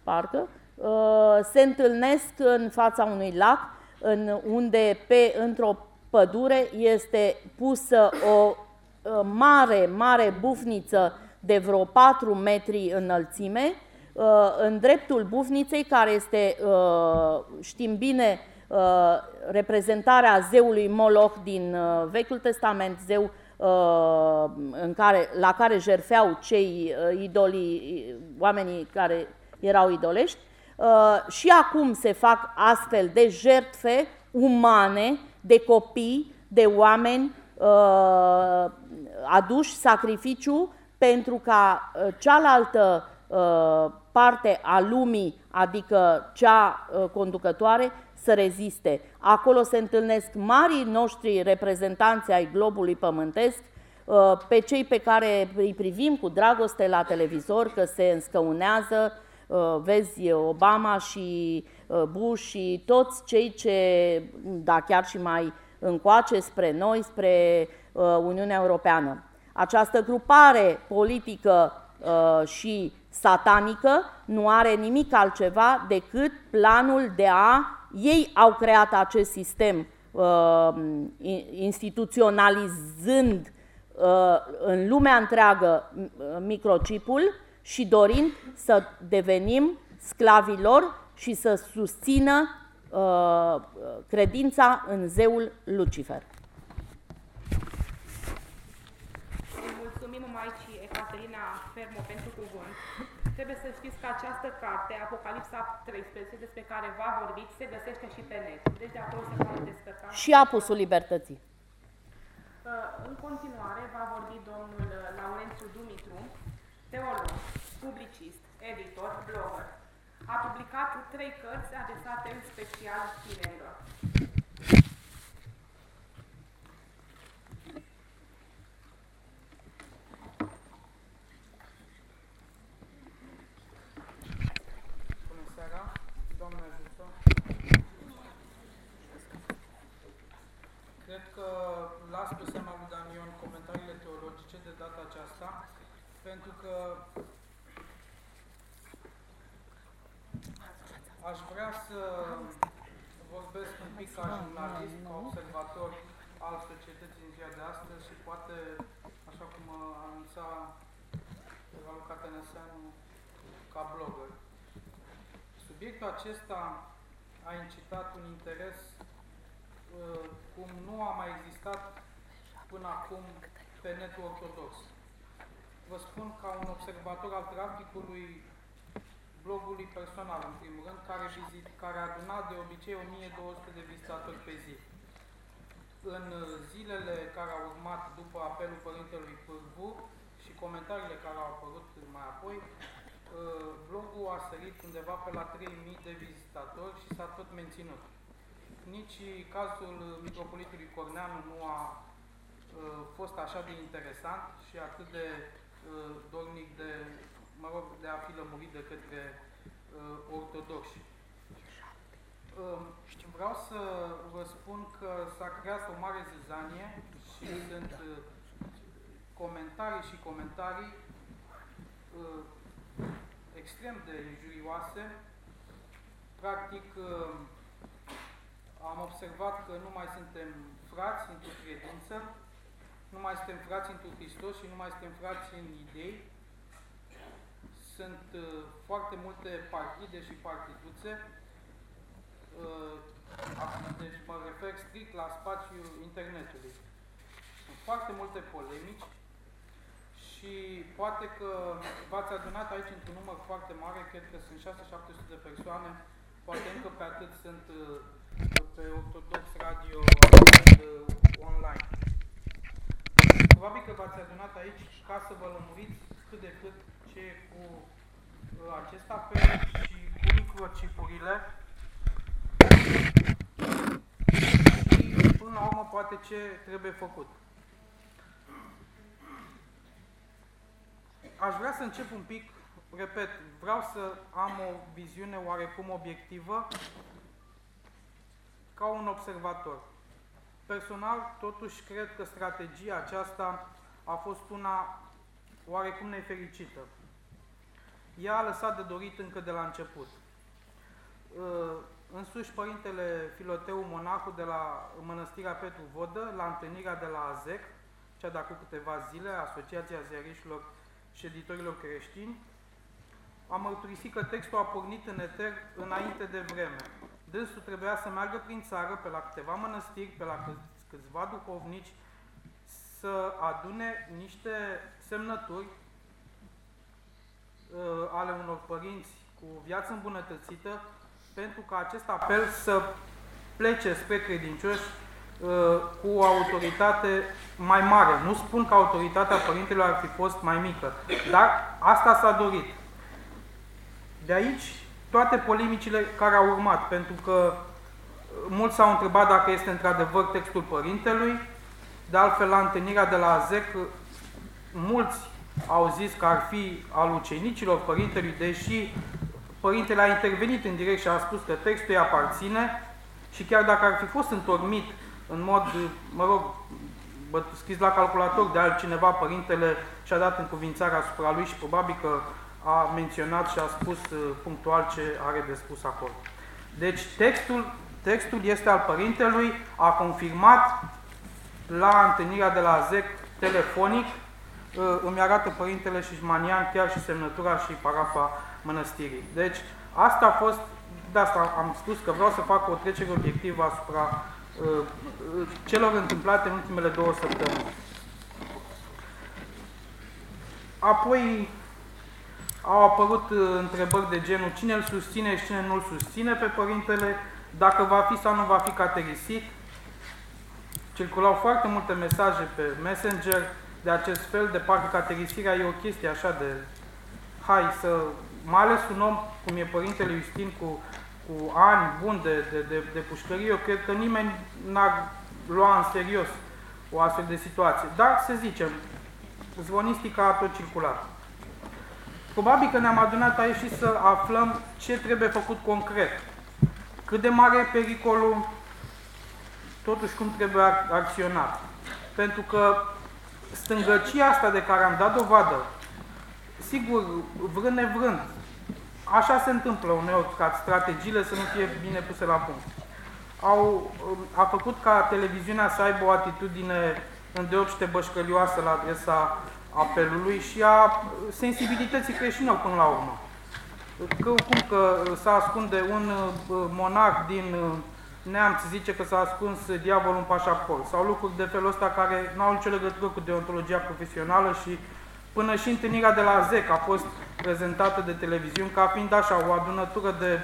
parcă, uh, se întâlnesc în fața unui lac, în unde pe într-o pădure este pusă o uh, mare, mare bufniță de vreo 4 metri înălțime, uh, în dreptul bufniței, care este, uh, știm bine, uh, reprezentarea zeului Moloch din uh, Vechiul Testament, zeu Uh, în care, la care jerfeau cei uh, idolii, oamenii care erau idolești, uh, și acum se fac astfel de jertfe umane, de copii, de oameni aduși sacrificiu pentru ca cealaltă parte a lumii, adică cea conducătoare, să reziste. Acolo se întâlnesc marii noștri reprezentanți ai globului pământesc, uh, pe cei pe care îi privim cu dragoste la televizor, că se înscăunează, uh, vezi Obama și uh, Bush și toți cei ce, da chiar și mai încoace spre noi, spre Uniunea Europeană. Această grupare politică și satanică nu are nimic altceva decât planul de a ei au creat acest sistem uh, instituționalizând uh, în lumea întreagă uh, microchipul și dorind să devenim sclavilor și să susțină uh, credința în zeul Lucifer. Mulțumim Maicii Ecaterina Fermo pentru cuvânt. Trebuie să știți că această carte, Apocalipsa 13, despre care v-a vorbit, se găsește și pe net. Deci de acolo se poate descărca. Și apusul libertății. Uh, în continuare va vorbi domnul uh, Laurențiu Dumitru, teolog, publicist, editor, blogger. A publicat trei cărți adresate în special tinerilor. Pentru că aș vrea să vorbesc un pic ca jurnalist, ca observator al societății în ziua de astăzi și poate, așa cum anunța Raluca Tănăseanu, ca blogger. Subiectul acesta a incitat un interes uh, cum nu a mai existat până acum pe netul ortodox vă spun ca un observator al traficului blogului personal, în primul rând, care, vizit, care aduna de obicei 1200 de vizitatori pe zi. În zilele care au urmat după apelul Părintelui Pârvu și comentariile care au apărut mai apoi, uh, blogul a sărit undeva pe la 3000 de vizitatori și s-a tot menținut. Nici cazul Mitropolitului Corneanu nu a uh, fost așa de interesant și atât de Uh, dornic de, mă rog, de a fi lămurit de către uh, ortodoxi. Uh, vreau să vă spun că s-a creat o mare zizanie și sunt uh, comentarii și comentarii uh, extrem de injurioase. Practic, uh, am observat că nu mai suntem frați într-o credință, nu mai suntem frați într Hristos și nu mai suntem frați în idei. Sunt uh, foarte multe partide și partiduțe. Uh, deci mă refer strict la spațiul internetului. Sunt foarte multe polemici și poate că v-ați adunat aici într-un număr foarte mare, cred că sunt 6-700 de persoane, poate încă pe atât sunt uh, pe Ortodox Radio uh, online. Probabil că v-ați adunat aici ca să vă lămuriți cât de cât ce e cu uh, acest apel și cu microchipurile și până la urmă poate ce trebuie făcut. Aș vrea să încep un pic, repet, vreau să am o viziune oarecum obiectivă ca un observator. Personal, totuși, cred că strategia aceasta a fost una oarecum nefericită. Ea a lăsat de dorit încă de la început. Însuși Părintele Filoteu Monahu de la Mănăstirea Petru Vodă, la întâlnirea de la AZEC, cea de acum câteva zile, Asociația Ziarișilor și Ședitorilor Creștini, a mărturisit că textul a pornit în eter înainte de vreme. Dânsul trebuia să meargă prin țară, pe la câteva mănăstiri, pe la câțiva duhovnici, să adune niște semnături uh, ale unor părinți cu viață îmbunătățită, pentru ca acest apel să plece spre credincioși uh, cu o autoritate mai mare. Nu spun că autoritatea părintelor ar fi fost mai mică, dar asta s-a dorit. De aici toate polemicile care au urmat, pentru că uh, mulți s-au întrebat dacă este într-adevăr textul părintelui, de altfel la întâlnirea de la AZEC, mulți au zis că ar fi al ucenicilor părintelui, deși Părintele a intervenit în direct și a spus că textul îi aparține și chiar dacă ar fi fost întormit în mod, mă rog, scris la calculator de altcineva, Părintele și-a dat încuvințarea asupra lui și probabil că a menționat și a spus uh, punctual ce are de spus acolo. Deci textul, textul este al Părintelui, a confirmat la întâlnirea de la ZEC telefonic, uh, îmi arată Părintele Șișmanian chiar și semnătura și parafa mănăstirii. Deci, asta a fost, de asta am spus că vreau să fac o trecere obiectivă asupra uh, celor întâmplate în ultimele două săptămâni. Apoi au apărut uh, întrebări de genul cine îl susține și cine nu îl susține pe părintele, dacă va fi sau nu va fi caterisit. Circulau foarte multe mesaje pe Messenger de acest fel, de parcă caterisirea e o chestie așa de hai să mai ales un om cum e Părintele Justin cu, cu ani buni de, de, de, de pușcărie, eu cred că nimeni n-ar lua în serios o astfel de situație. Dar, să zicem, zvonistica a tot circulat. Probabil că ne-am adunat aici și să aflăm ce trebuie făcut concret. Cât de mare e pericolul, totuși cum trebuie acționat. Pentru că stângăcia asta de care am dat dovadă sigur, vrând nevrând, așa se întâmplă uneori ca strategiile să nu fie bine puse la punct. Au, a făcut ca televiziunea să aibă o atitudine îndeopște bășcălioasă la adresa apelului și a sensibilității creștine până la urmă. Că, cum că s-a ascunde un uh, monarh din uh, neamț, zice că s-a ascuns diavolul în pașaport, sau lucruri de felul ăsta care nu au nicio legătură cu deontologia profesională și Până și întâlnirea de la ZEC a fost prezentată de televiziuni ca fiind așa o adunătură de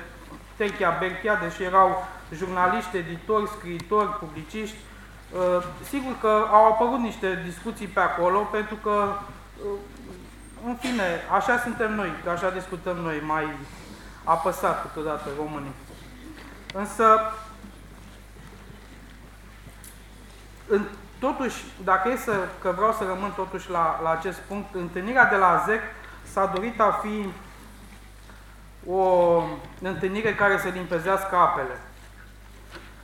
techia berchia, deși erau jurnaliști, editori, scriitori, publiciști. Uh, sigur că au apărut niște discuții pe acolo, pentru că, uh, în fine, așa suntem noi, așa discutăm noi, mai apăsat câteodată românii. Însă, în Totuși, dacă e să, că vreau să rămân totuși la, la acest punct, întâlnirea de la ZEC s-a dorit a fi o întâlnire care să limpezească apele.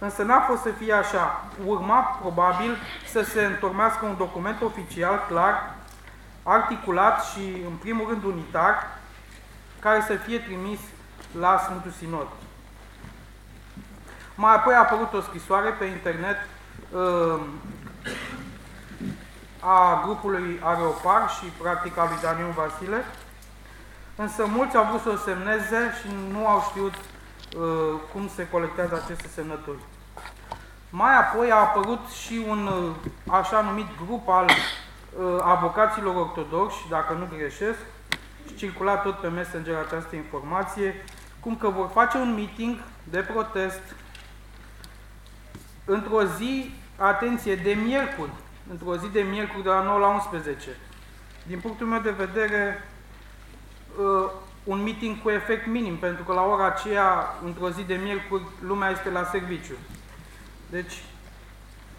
Însă n-a fost să fie așa. Urma, probabil, să se întormească un document oficial, clar, articulat și, în primul rând, unitar, care să fie trimis la Sfântul Sinod. Mai apoi a apărut o scrisoare pe internet uh, a grupului Areopar și practic a lui Daniel Vasile, însă mulți au vrut să o semneze și nu au știut uh, cum se colectează aceste semnături. Mai apoi a apărut și un uh, așa numit grup al avocaților ortodoxi, dacă nu greșesc, și circula tot pe Messenger această informație, cum că vor face un meeting de protest într-o zi, atenție, de miercuri, într-o zi de miercuri de la 9 la 11. Din punctul meu de vedere, uh, un meeting cu efect minim, pentru că la ora aceea, într-o zi de miercuri, lumea este la serviciu. Deci,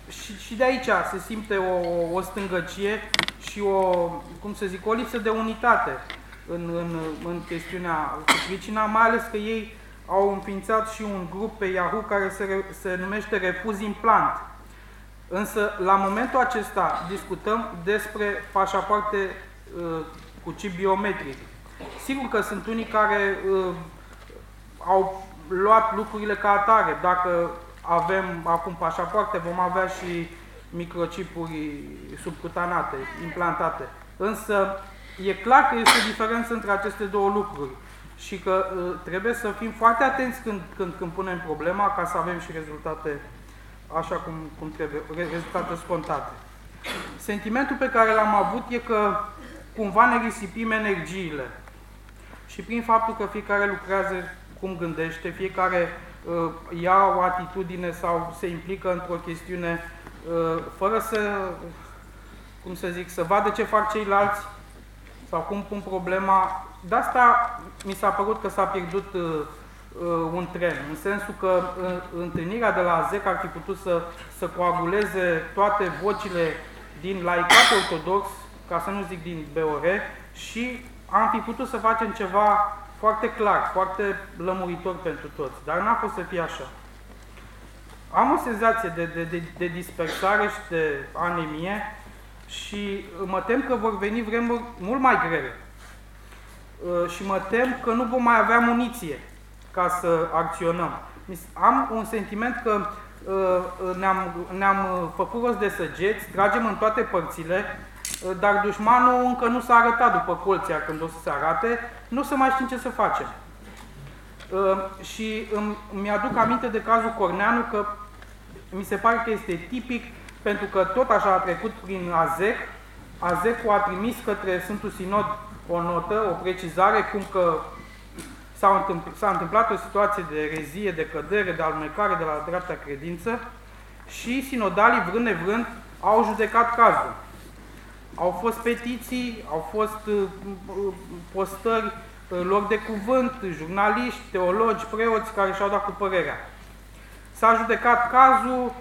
și, și de aici se simte o, o stângăcie și o, cum să zic, o lipsă de unitate în, în, în chestiunea cu pricina, mai ales că ei au înființat și un grup pe Yahoo care se, se numește Refuz Implant. Însă, la momentul acesta, discutăm despre pașapoarte uh, cu chip biometric. Sigur că sunt unii care uh, au luat lucrurile ca atare. Dacă avem acum pașapoarte, vom avea și microchipuri subcutanate, implantate. Însă, e clar că este o diferență între aceste două lucruri și că uh, trebuie să fim foarte atenți când, când, când punem problema ca să avem și rezultate așa cum, cum trebuie, rezultate spontate. Sentimentul pe care l-am avut e că cumva ne risipim energiile și prin faptul că fiecare lucrează cum gândește, fiecare uh, ia o atitudine sau se implică într-o chestiune uh, fără să, cum să zic, să vadă ce fac ceilalți sau cum pun problema. De asta mi s-a părut că s-a pierdut uh, uh, un tren, în sensul că uh, întâlnirea de la ZEC ar fi putut să, să coaguleze toate vocile din laicat ortodox, ca să nu zic din BOR, și am fi putut să facem ceva foarte clar, foarte lămuritor pentru toți, dar n-a fost să fie așa. Am o senzație de, de, de, de dispersare și de anemie și mă tem că vor veni vremuri mult mai grele. Uh, și mă tem că nu vom mai avea muniție ca să acționăm. Am un sentiment că uh, ne-am ne, -am, făcut rost de săgeți, tragem în toate părțile, uh, dar dușmanul încă nu s-a arătat după colția când o să se arate, nu să mai știm ce să facem. Și îmi aduc aminte de cazul Corneanu că mi se pare că este tipic pentru că tot așa a trecut prin AZEC. AZEC a trimis către Sfântul Sinod o notă, o precizare, cum că s-a întâmplat, întâmplat o situație de erezie, de cădere, de alunecare de la dreapta credință și sinodalii, vrând nevrând, au judecat cazul. Au fost petiții, au fost uh, uh, postări uh, lor de cuvânt, jurnaliști, teologi, preoți care și-au dat cu părerea. S-a judecat cazul,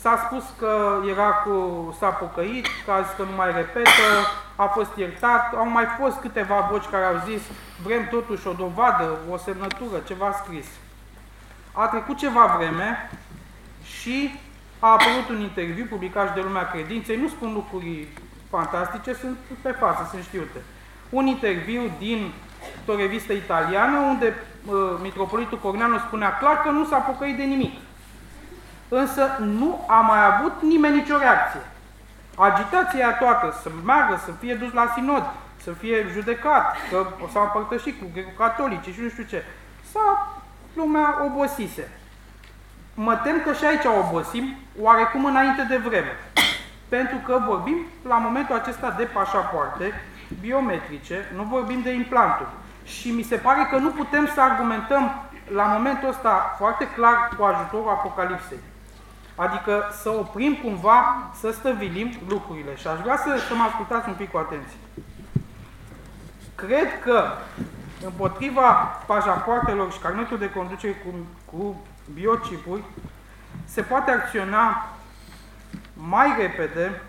S-a spus că era cu, s-a pocăit, că a zis că nu mai repetă, a fost iertat. Au mai fost câteva voci care au zis, vrem totuși o dovadă, o semnătură, ceva scris. A trecut ceva vreme și a apărut un interviu publicat și de lumea credinței, nu spun lucruri fantastice, sunt pe față, sunt știute. Un interviu din o revistă italiană unde uh, Mitropolitul Corneanu spunea clar că nu s-a pocăit de nimic însă nu a mai avut nimeni nicio reacție. Agitația toată să meargă, să fie dus la sinod, să fie judecat, că s-a împărtășit cu catolici și nu știu ce. S-a, lumea obosise. Mă tem că și aici obosim, oarecum înainte de vreme. Pentru că vorbim la momentul acesta de pașapoarte biometrice, nu vorbim de implanturi. Și mi se pare că nu putem să argumentăm la momentul ăsta foarte clar cu ajutorul Apocalipsei. Adică să oprim cumva, să stăvilim lucrurile. Și aș vrea să, să mă ascultați un pic cu atenție. Cred că împotriva pașapoartelor și carnetul de conducere cu, cu biocipuri se poate acționa mai repede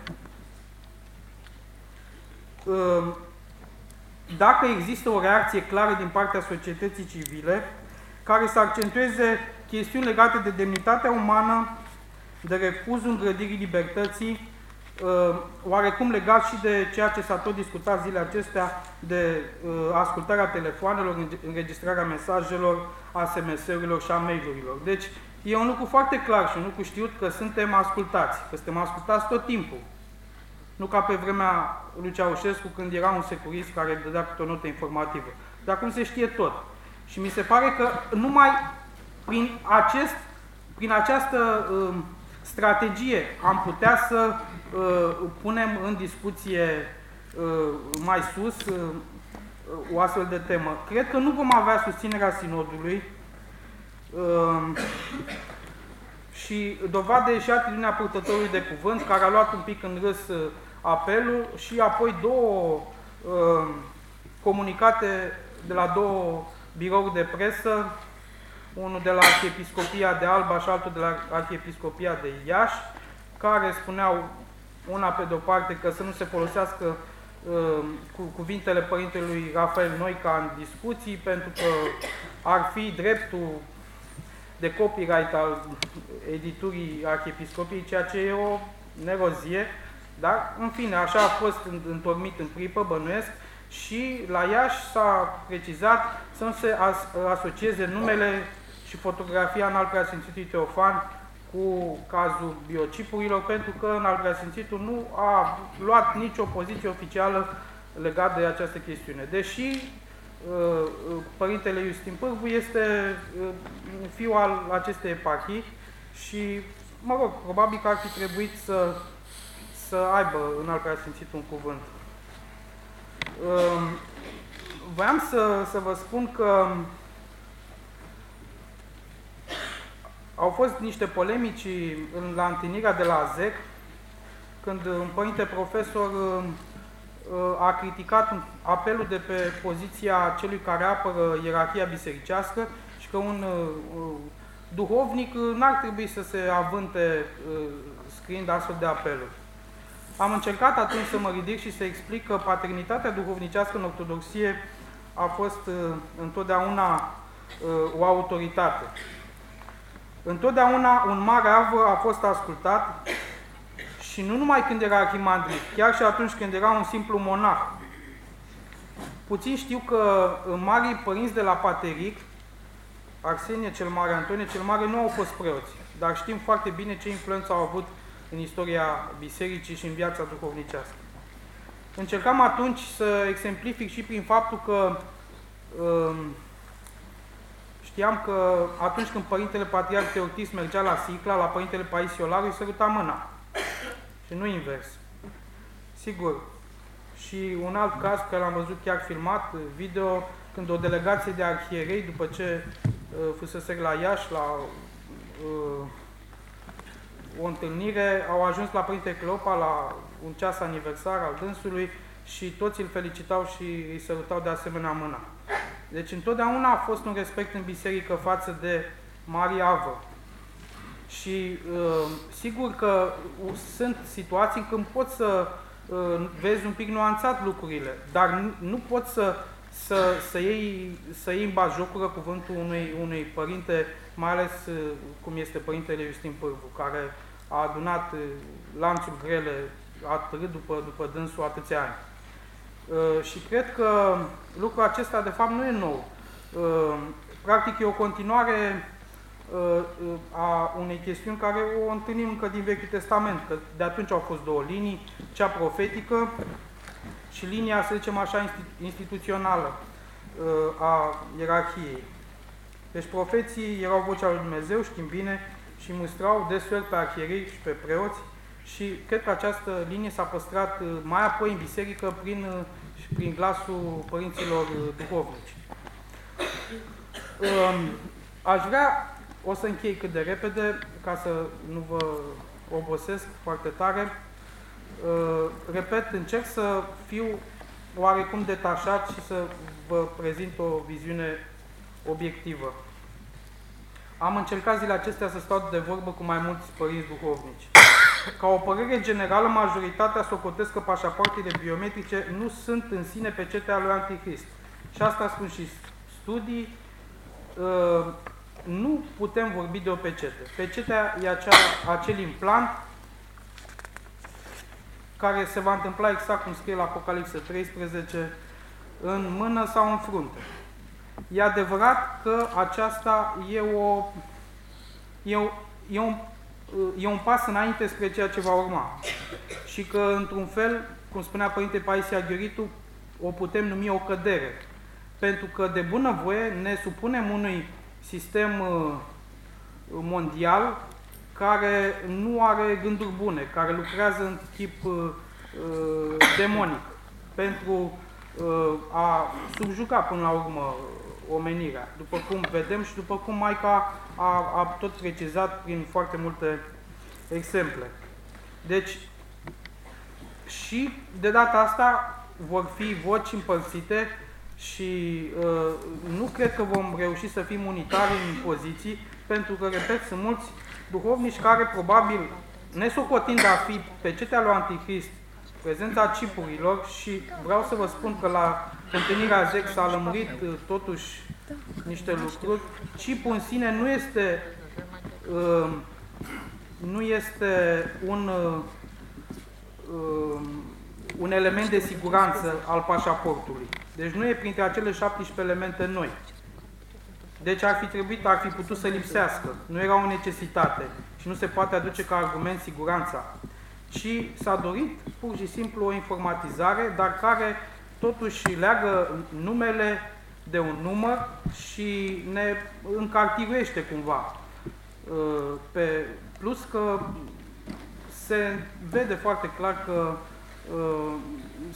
um, dacă există o reacție clară din partea societății civile care să accentueze chestiuni legate de demnitatea umană, de refuzul îngrădirii libertății, uh, oarecum legat și de ceea ce s-a tot discutat zilele acestea, de uh, ascultarea telefoanelor, înregistrarea mesajelor, a SMS-urilor și a mail-urilor. Deci, e un lucru foarte clar și un lucru știut că suntem ascultați, că suntem ascultați tot timpul. Nu ca pe vremea lui Ceaușescu, când era un securist care dădea câte o notă informativă. Dar acum se știe tot. Și mi se pare că numai prin, acest, prin această uh, strategie am putea să uh, punem în discuție uh, mai sus uh, o astfel de temă. Cred că nu vom avea susținerea sinodului uh, și dovadă și atitudinea purtătorului de cuvânt, care a luat un pic în râs uh, apelul și apoi două uh, comunicate de la două birouri de presă, unul de la Arhiepiscopia de Alba și altul de la Arhiepiscopia de Iași, care spuneau una pe de-o parte că să nu se folosească uh, cu cuvintele Părintelui Rafael Noica în discuții, pentru că ar fi dreptul de copyright al editurii Arhiepiscopiei, ceea ce e o nerozie, dar, în fine, așa a fost întormit în pripă, bănuiesc, și la Iași s-a precizat să nu se as asocieze numele și fotografia în al preasfințitului Teofan cu cazul biocipurilor, pentru că în al preasfințitul nu a luat nicio poziție oficială legată de această chestiune. Deși uh, Părintele Iustin Pârvu este uh, fiul al acestei eparhii și, mă rog, probabil că ar fi trebuit să, să aibă în al preasfințitul un cuvânt. Uh, voiam să, să vă spun că Au fost niște polemici în, la întâlnirea de la ZEC, când un părinte profesor uh, uh, a criticat apelul de pe poziția celui care apără ierarhia bisericească și că un uh, duhovnic n-ar trebui să se avânte scriind astfel de apeluri. Am încercat atunci să mă ridic și să explic că paternitatea duhovnicească în ortodoxie a fost întotdeauna o autoritate. Întotdeauna un mare avă a fost ascultat și nu numai când era arhimandrit, chiar și atunci când era un simplu monah. Puțin știu că marii părinți de la Pateric, Arsenie cel Mare, Antonie cel Mare, nu au fost preoți, dar știm foarte bine ce influență au avut în istoria bisericii și în viața duhovnicească. Încercam atunci să exemplific și prin faptul că um, Știam că atunci când Părintele Patriarh Teotis mergea la Sicla, la Părintele Paisiolaru, îi săruta mâna. Și nu invers. Sigur. Și un alt caz pe care l-am văzut chiar filmat, video, când o delegație de arhierei, după ce uh, fusese la Iași, la uh, o întâlnire, au ajuns la Părinte Cleopa la un ceas aniversar al dânsului și toți îl felicitau și îi sărutau de asemenea mâna. Deci întotdeauna a fost un respect în biserică față de mari avă. Și uh, sigur că sunt situații când poți să uh, vezi un pic nuanțat lucrurile, dar nu, nu poți să, să, să, iei, să iei în bajocură cuvântul unui, unui părinte, mai ales uh, cum este părintele Justin Pârvu, care a adunat uh, lanțuri grele, a trăit după, după dânsul atâția ani. Uh, și cred că lucrul acesta, de fapt, nu e nou. Uh, practic, e o continuare uh, a unei chestiuni care o întâlnim încă din Vechiul Testament, că de atunci au fost două linii, cea profetică și linia, să zicem așa, instituțională a ierarhiei. Deci profeții erau vocea lui Dumnezeu, știm bine, și mustrau deseori pe arhierei și pe preoți și cred că această linie s-a păstrat uh, mai apoi în biserică prin, uh, prin glasul părinților uh, duhovnici. Um, aș vrea, o să închei cât de repede, ca să nu vă obosesc foarte tare. Repet, încerc să fiu oarecum detașat și să vă prezint o viziune obiectivă. Am încercat zilele acestea să stau de vorbă cu mai mulți părinți duhovnici. Ca o părere generală, majoritatea socotesc că pașapoartele biometrice nu sunt în sine pecetea lui Antichrist. Și asta spun și studii. Uh, nu putem vorbi de o pecete. Pecetea e acea, acel implant care se va întâmpla exact cum scrie la Apocalipsă 13, în mână sau în frunte. E adevărat că aceasta e, o, e, o, e un e un pas înainte spre ceea ce va urma. Și că, într-un fel, cum spunea Părinte Paisia Gheoritu, o putem numi o cădere. Pentru că, de bunăvoie, ne supunem unui sistem uh, mondial care nu are gânduri bune, care lucrează în tip uh, uh demonic pentru uh, a subjuga până la urmă omenirea, după cum vedem și după cum Maica a, a tot precizat prin foarte multe exemple. Deci, și de data asta vor fi voci împărțite și uh, nu cred că vom reuși să fim unitari în poziții, pentru că, repet, sunt mulți duhovnici care probabil, nesocotind a fi pe cetea lui Antichrist, prezența cipurilor și vreau să vă spun că la întâlnirea ZEC s-a lămurit uh, totuși niște lucruri. Cipul în sine nu este, uh, nu este un, uh, um, un element de siguranță al pașaportului. Deci nu e printre acele 17 elemente noi. Deci ar fi trebuit, ar fi putut să lipsească. Nu era o necesitate și nu se poate aduce ca argument siguranța. Ci s-a dorit pur și simplu o informatizare, dar care totuși leagă numele de un număr și ne încartiruiește cumva. Uh, pe, plus că se vede foarte clar că uh,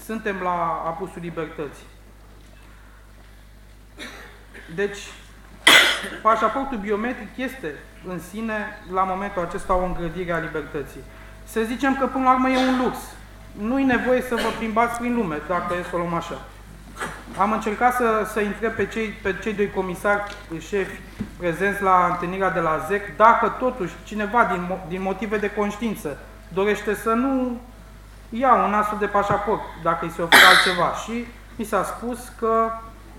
suntem la apusul libertății. Deci, pașaportul biometric este în sine, la momentul acesta, o îngrădire a libertății. Să zicem că, până la urmă, e un lux. Nu-i nevoie să vă plimbați prin lume, dacă e să o luăm așa. Am încercat să, să întreb pe cei, pe cei doi comisari șefi prezenți la întâlnirea de la ZEC, dacă totuși cineva din, din motive de conștiință dorește să nu ia un astfel de pașaport, dacă îi se oferă altceva. Și mi s-a spus că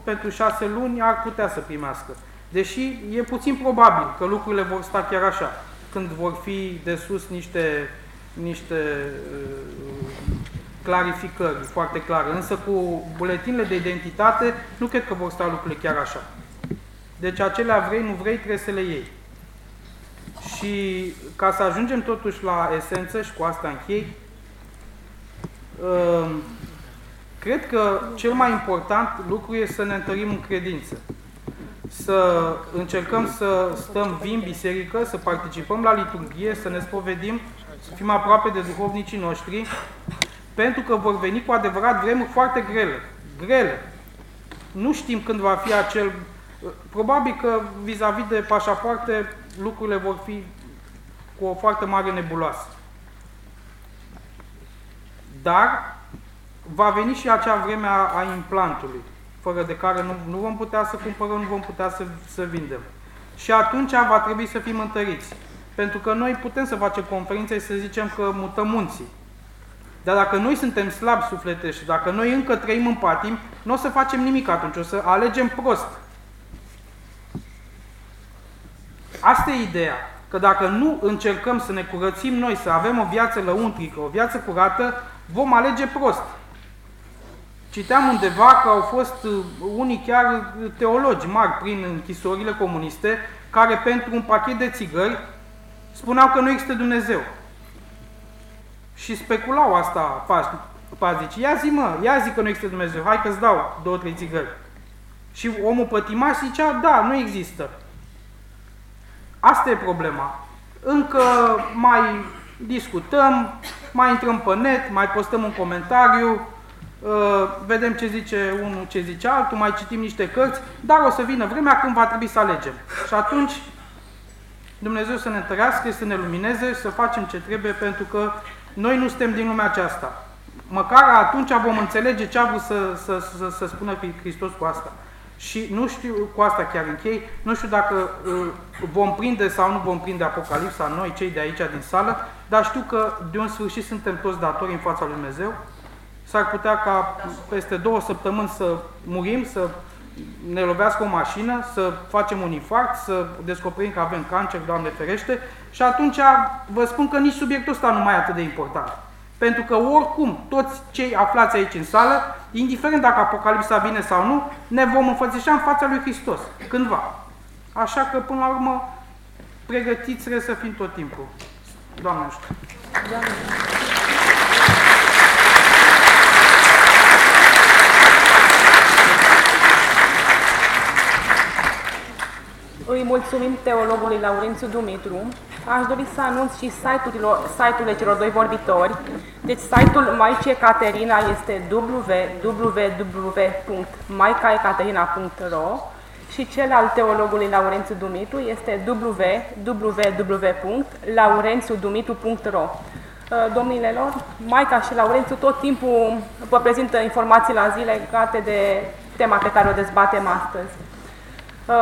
pentru șase luni ar putea să primească. Deși e puțin probabil că lucrurile vor sta chiar așa, când vor fi de sus niște, niște uh, clarificări foarte clare. Însă cu buletinele de identitate nu cred că vor sta lucrurile chiar așa. Deci acelea vrei, nu vrei, trebuie să le iei. Și ca să ajungem totuși la esență și cu asta închei, uh, Cred că cel mai important lucru este să ne întărim în credință. Să încercăm să stăm vin biserică, să participăm la liturghie, să ne spovedim, să fim aproape de duhovnicii noștri, pentru că vor veni cu adevărat vremuri foarte grele. Grele. Nu știm când va fi acel... Probabil că vis-a-vis -vis de pașapoarte lucrurile vor fi cu o foarte mare nebuloasă. Dar va veni și acea vreme a, a implantului, fără de care nu, nu vom putea să cumpărăm, nu vom putea să, să vindem. Și atunci va trebui să fim întăriți. Pentru că noi putem să facem conferințe și să zicem că mutăm munții. Dar dacă noi suntem slabi sufletești, dacă noi încă trăim în patim, nu o să facem nimic atunci, o să alegem prost. Asta e ideea. Că dacă nu încercăm să ne curățim noi, să avem o viață lăuntrică, o viață curată, vom alege prost. Citeam undeva că au fost uh, unii chiar uh, teologi mari prin închisorile comuniste care pentru un pachet de țigări spuneau că nu există Dumnezeu. Și speculau asta pazici. Ia zi mă, ia zi că nu există Dumnezeu, hai că-ți dau două, trei țigări. Și omul pătimaș zicea, da, nu există. Asta e problema. Încă mai discutăm, mai intrăm pe net, mai postăm un comentariu, Uh, vedem ce zice unul, ce zice altul, mai citim niște cărți, dar o să vină vremea când va trebui să alegem. Și atunci Dumnezeu să ne întărească, să ne lumineze și să facem ce trebuie, pentru că noi nu suntem din lumea aceasta. Măcar atunci vom înțelege ce a vrut să, să, să, să spună Hristos cu asta. Și nu știu, cu asta chiar închei, nu știu dacă uh, vom prinde sau nu vom prinde Apocalipsa noi, cei de aici din sală, dar știu că de un sfârșit suntem toți datori în fața lui Dumnezeu s-ar putea ca peste două săptămâni să murim, să ne lovească o mașină, să facem un infarct, să descoperim că avem cancer, Doamne ferește, și atunci vă spun că nici subiectul ăsta nu mai e atât de important. Pentru că oricum, toți cei aflați aici în sală, indiferent dacă Apocalipsa vine sau nu, ne vom înfățișa în fața lui Hristos, cândva. Așa că, până la urmă, pregătiți trebuie să fim tot timpul. Doamne ajută! Doamne. Îi îi mulțumim teologului Laurențiu Dumitru. Aș dori să anunț și site-urile celor doi vorbitori. Deci site-ul Maicii Caterina este www.maicaecaterina.ro și cel al teologului Laurențiu Dumitru este www.laurențiudumitru.ro Domnilor, Maica și Laurențiu tot timpul vă prezintă informații la zi legate de tema pe care o dezbatem astăzi. Uh,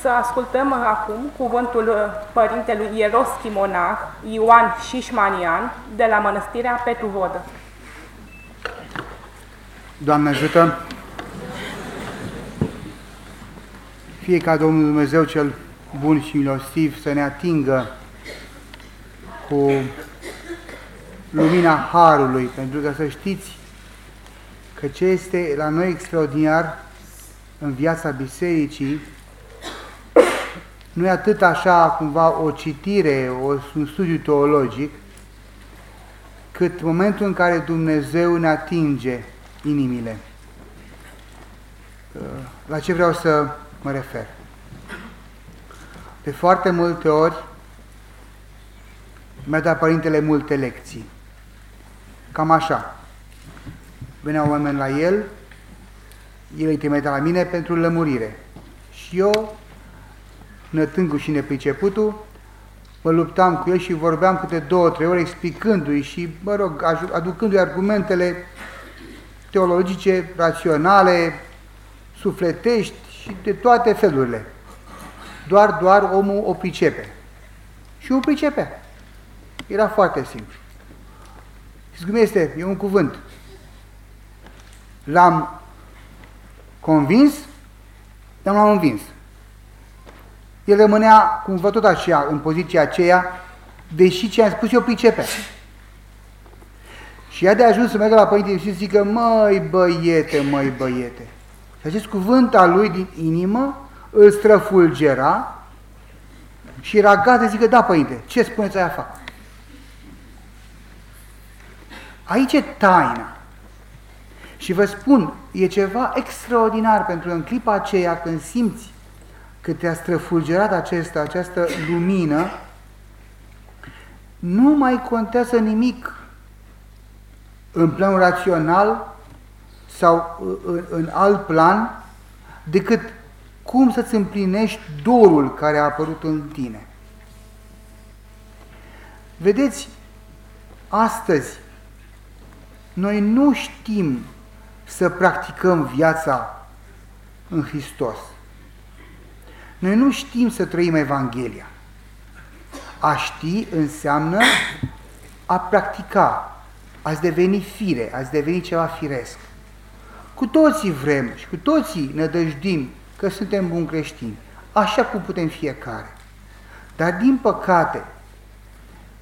să ascultăm acum cuvântul uh, părintelui Ieroschi Monah Ioan Șișmanian de la Mănăstirea Petru Vodă. Doamne ajută! Fie ca Domnul Dumnezeu cel bun și milostiv să ne atingă cu lumina Harului, pentru că să știți că ce este la noi extraordinar în viața bisericii nu e atât așa cumva o citire, o, un studiu teologic, cât momentul în care Dumnezeu ne atinge inimile. La ce vreau să mă refer? De foarte multe ori mi-a dat Părintele multe lecții. Cam așa. Veneau oameni la el, el îi trimitea la mine pentru lămurire. Și eu nătângul și nepriceputul, mă luptam cu el și vorbeam câte două, trei ore explicându-i și, mă rog, aducându-i argumentele teologice, raționale, sufletești și de toate felurile. Doar, doar omul o pricepe. Și o pricepe. Era foarte simplu. Știți cum este? E un cuvânt. L-am convins, dar nu l-am învins el rămânea cumva tot așa, în poziția aceea, deși ce am spus eu pricepe. Și ea de ajuns să meargă la Părintele și să zică, măi băiete, măi băiete. Și acest cuvânt al lui din inimă îl străfulgera și era gata să zică, da, Părinte, ce spuneți aia fac? Aici e taina. Și vă spun, e ceva extraordinar pentru că în clipa aceea când simți că te-a străfulgerat acesta, această lumină, nu mai contează nimic în plan rațional sau în, în alt plan decât cum să-ți împlinești dorul care a apărut în tine. Vedeți, astăzi noi nu știm să practicăm viața în Hristos. Noi nu știm să trăim Evanghelia. A ști înseamnă a practica, a deveni fire, a deveni ceva firesc. Cu toții vrem și cu toții ne dăjdim că suntem buni creștini, așa cum putem fiecare. Dar din păcate,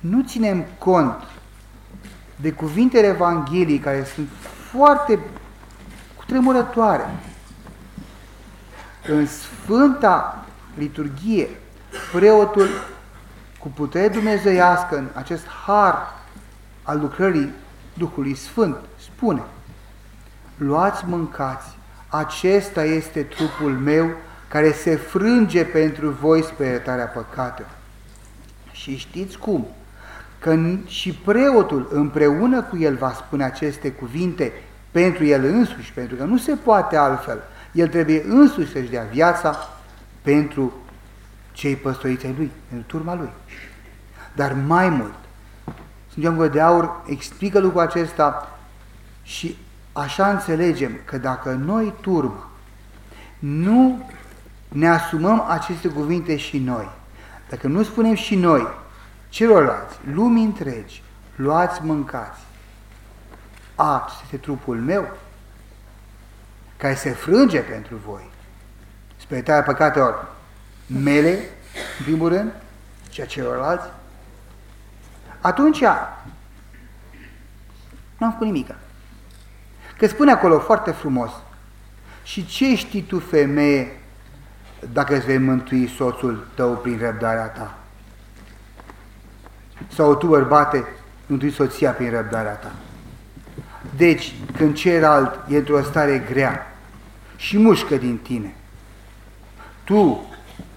nu ținem cont de cuvintele Evangheliei care sunt foarte cutremurătoare. În Sfânta liturghie, preotul cu putere dumnezeiască în acest har al lucrării Duhului Sfânt spune Luați, mâncați, acesta este trupul meu care se frânge pentru voi spre iertarea păcatelor. Și știți cum? Că și preotul împreună cu el va spune aceste cuvinte pentru el însuși, pentru că nu se poate altfel. El trebuie însuși să-și dea viața pentru cei păstoriți ai lui, pentru turma lui. Dar mai mult, Sfântul Ioan de Aur explică lucrul acesta și așa înțelegem că dacă noi, turma, nu ne asumăm aceste cuvinte și noi, dacă nu spunem și noi celorlalți, lumii întregi, luați, mâncați, acesta este trupul meu, care se frânge pentru voi, spre iertarea păcatelor mele, în primul rând, și a celorlalți, atunci nu am făcut nimic. Că spune acolo foarte frumos, și ce știi tu, femeie, dacă îți vei mântui soțul tău prin răbdarea ta? Sau tu, bărbate, mântui soția prin răbdarea ta? Deci, când celălalt e într-o stare grea și mușcă din tine, tu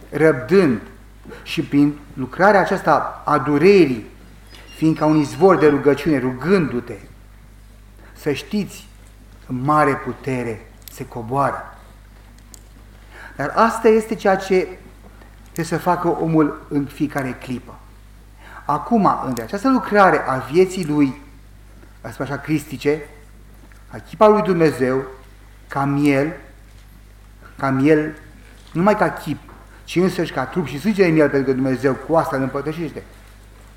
răbdând și prin lucrarea aceasta a durerii, fiind ca un izvor de rugăciune, rugându-te, să știți, mare putere se coboară. Dar asta este ceea ce trebuie să facă omul în fiecare clipă. Acum, în această lucrare a vieții lui, asta așa, cristice, a chipa lui Dumnezeu, ca miel, ca miel, numai ca chip, ci însăși ca trup și sângele în el, pentru că Dumnezeu cu asta îl împărtășește,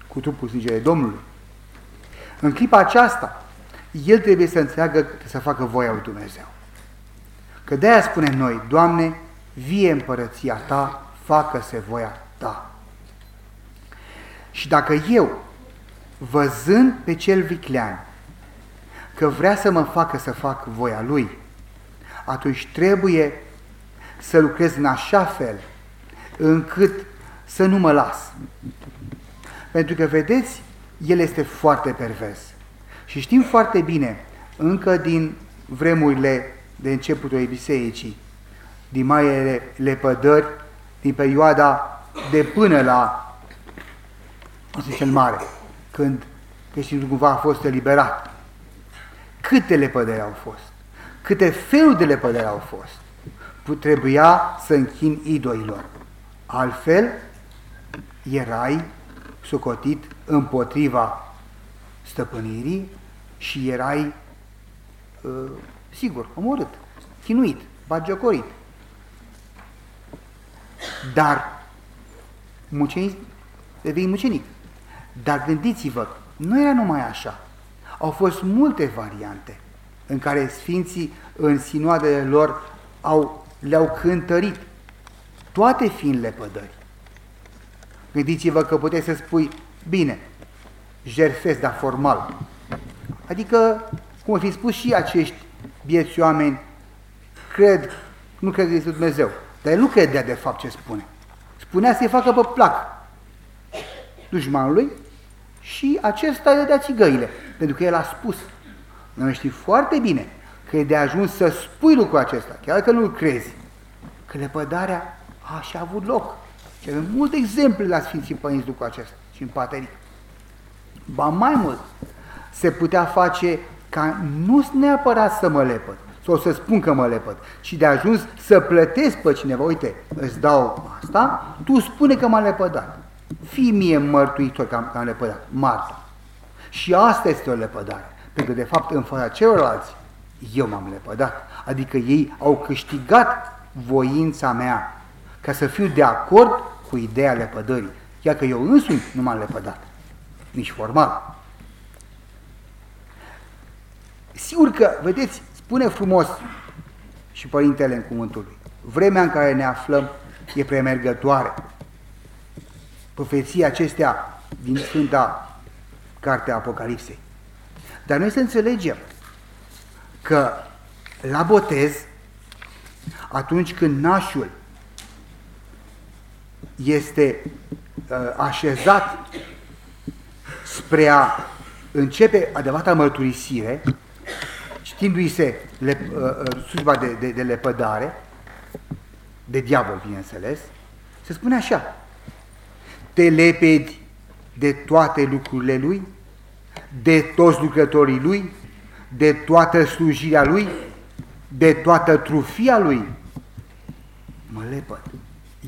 cu trupul sângele Domnului. În clipa aceasta, el trebuie să înțeleagă să facă voia lui Dumnezeu. Că de-aia spunem noi, Doamne, vie împărăția Ta, facă-se voia Ta. Și dacă eu, văzând pe cel viclean, că vrea să mă facă să fac voia lui, atunci trebuie să lucrez în așa fel încât să nu mă las. Pentru că, vedeți, el este foarte pervers. Și știm foarte bine, încă din vremurile de începutul ei bisericii, din maiele lepădări, din perioada de până la cel Mare, când creștinul cumva a fost eliberat. Câte lepădări au fost? Câte feluri de lepădări au fost? Trebuia să închin idolilor. Altfel, erai socotit împotriva stăpânirii și erai, uh, sigur, omorât, chinuit, bagiocorit. Dar mucenic, devii mucenic. Dar gândiți-vă, nu era numai așa. Au fost multe variante în care sfinții în sinoadele lor au, le-au cântărit, toate fiind lepădări. Gândiți-vă că puteți să spui, bine, jerfesc, dar formal. Adică, cum fi spus și acești vieți oameni, cred, nu cred că este Dumnezeu, dar el nu credea de fapt ce spune. Spunea să-i facă pe plac dușmanului și acesta îi dădea țigăile, pentru că el a spus. Noi știm foarte bine că e de ajuns să spui lucrul acesta, chiar dacă nu-l crezi, că lepădarea a și avut loc. Și avem multe exemple la Sfinții Părinți lucrul acesta și în paterii. Ba mai mult, se putea face ca nu neapărat să mă lepăd, sau să spun că mă lepăd, ci de ajuns să plătesc pe cineva, uite, îți dau asta, tu spune că m-a lepădat. Fii mie mărtuitor că am, că am lepădat, Marta. Și asta este o lepădare, pentru că de fapt în fața celorlalți eu m-am lepădat, adică ei au câștigat voința mea ca să fiu de acord cu ideea lepădării, iar că eu însumi nu m-am lepădat, nici formal. Sigur că, vedeți, spune frumos și Părintele în cuvântul lui, vremea în care ne aflăm e premergătoare. Profeția acestea din Sfânta Cartea Apocalipsei. Dar noi să înțelegem că la botez, atunci când nașul este uh, așezat spre a începe adevărata mărturisire, știindu-i se le, uh, uh, slujba de, de, de lepădare, de diavol, bineînțeles, se spune așa, te lepedi de toate lucrurile lui, de toți lucrătorii lui, de toată slujirea lui, de toată trufia lui. Mă lepăd.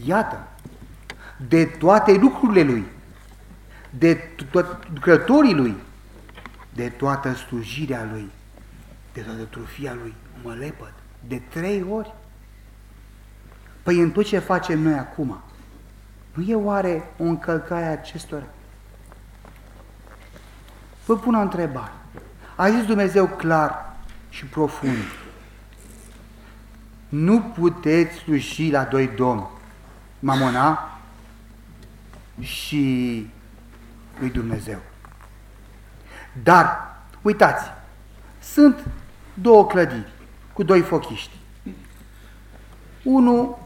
Iată, de toate lucrurile lui, de toți lucrătorii lui, de toată slujirea lui, de toată trufia lui, mă lepăd. De trei ori. Păi în tot ce facem noi acum, nu e oare o încălcare a acestora? Vă pun o întrebare. A zis Dumnezeu clar și profund. Nu puteți sluji la doi domni, mamona și lui Dumnezeu. Dar, uitați, sunt două clădiri cu doi fochiști. Unul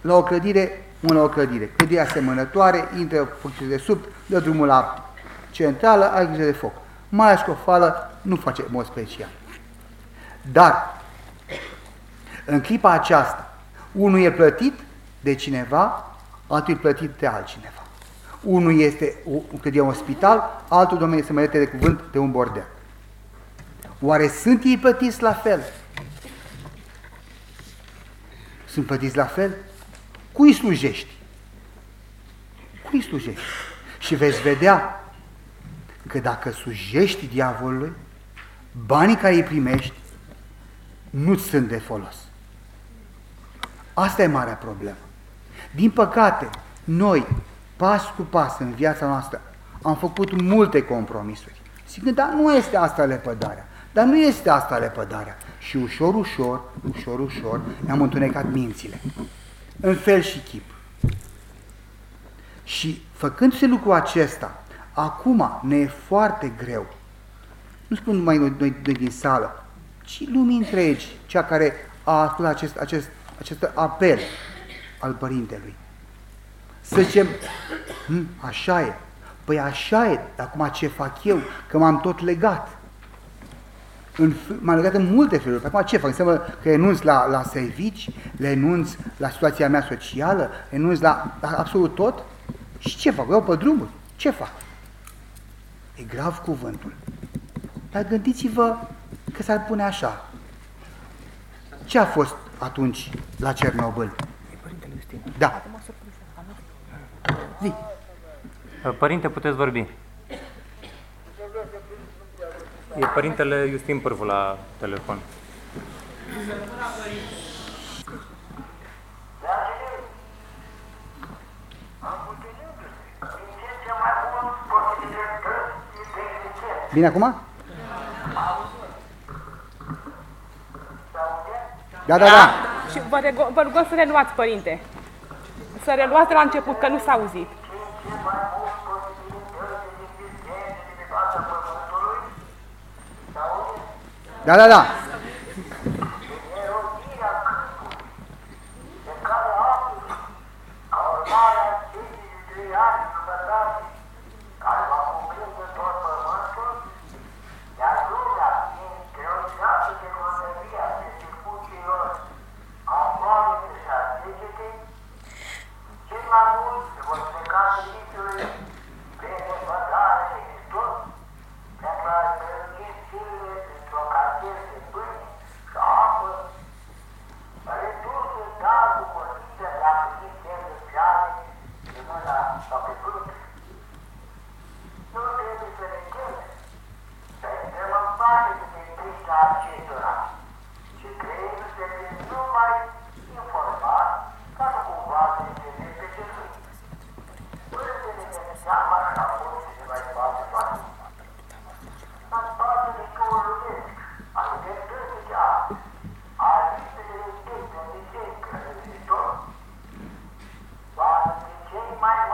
la o clădire, unul la o clădire. Clădirea asemănătoare, intră fochiștii de sub, dă drumul la centrală, are grijă de foc. Mai cu o fală nu face mod special. Dar, în clipa aceasta, unul e plătit de cineva, altul e plătit de altcineva. Unul este, când e un spital, altul, domnule, este mai de cuvânt de un bordel. Oare sunt ei plătiți la fel? Sunt plătiți la fel? Cui slujești? Cui slujești? Și veți vedea că dacă slujești diavolului, banii care îi primești nu sunt de folos. Asta e marea problemă. Din păcate, noi, pas cu pas în viața noastră, am făcut multe compromisuri. Zic, dar nu este asta lepădarea. Dar nu este asta lepădarea. Și ușor, ușor, ușor, ușor ne-am întunecat mințile. În fel și chip. Și făcând-se lucrul acesta, acum ne e foarte greu. Nu spun numai noi, noi, noi din sală, ci lumii întregi, cea care a ascultat acest, acest, acest apel al Părintelui. Să zicem, hm, așa e, păi așa e, acum ce fac eu, că m-am tot legat. M-am legat în multe feluri. Acum ce fac? Înseamnă că renunț la, la servici, renunț la situația mea socială, renunț la, la absolut tot? Și ce fac? Eu pe drumul. Ce fac? E grav cuvântul. Dar gândiți-vă că s-ar pune așa. Ce a fost atunci la Cernobâl? Da. Zi. Părinte, puteți vorbi. E părintele Justin Pârvu la telefon. Bine acum? Da, da, da. Și vă, rego, vă rugăm să reluați, părinte. Să reluați la început, că nu s-a auzit. Da, da, da. my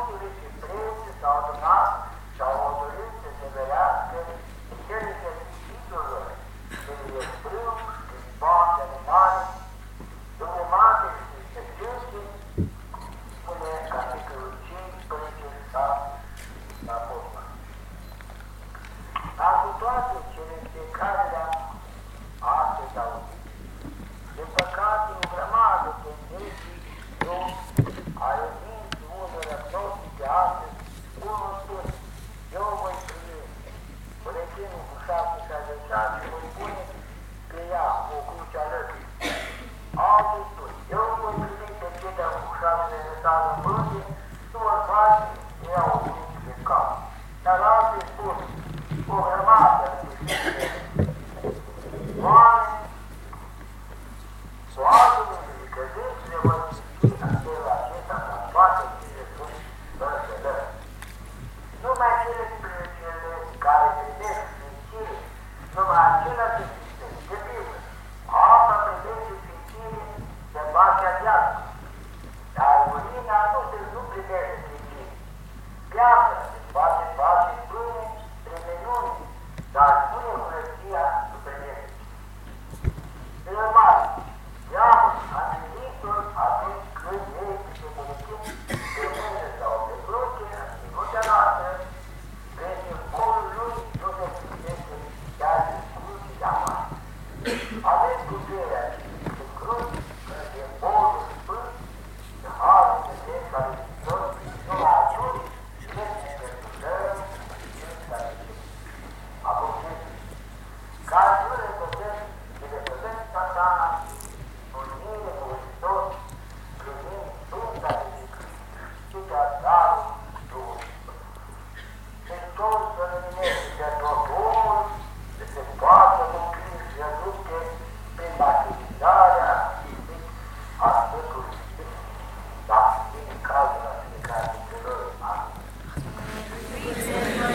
population.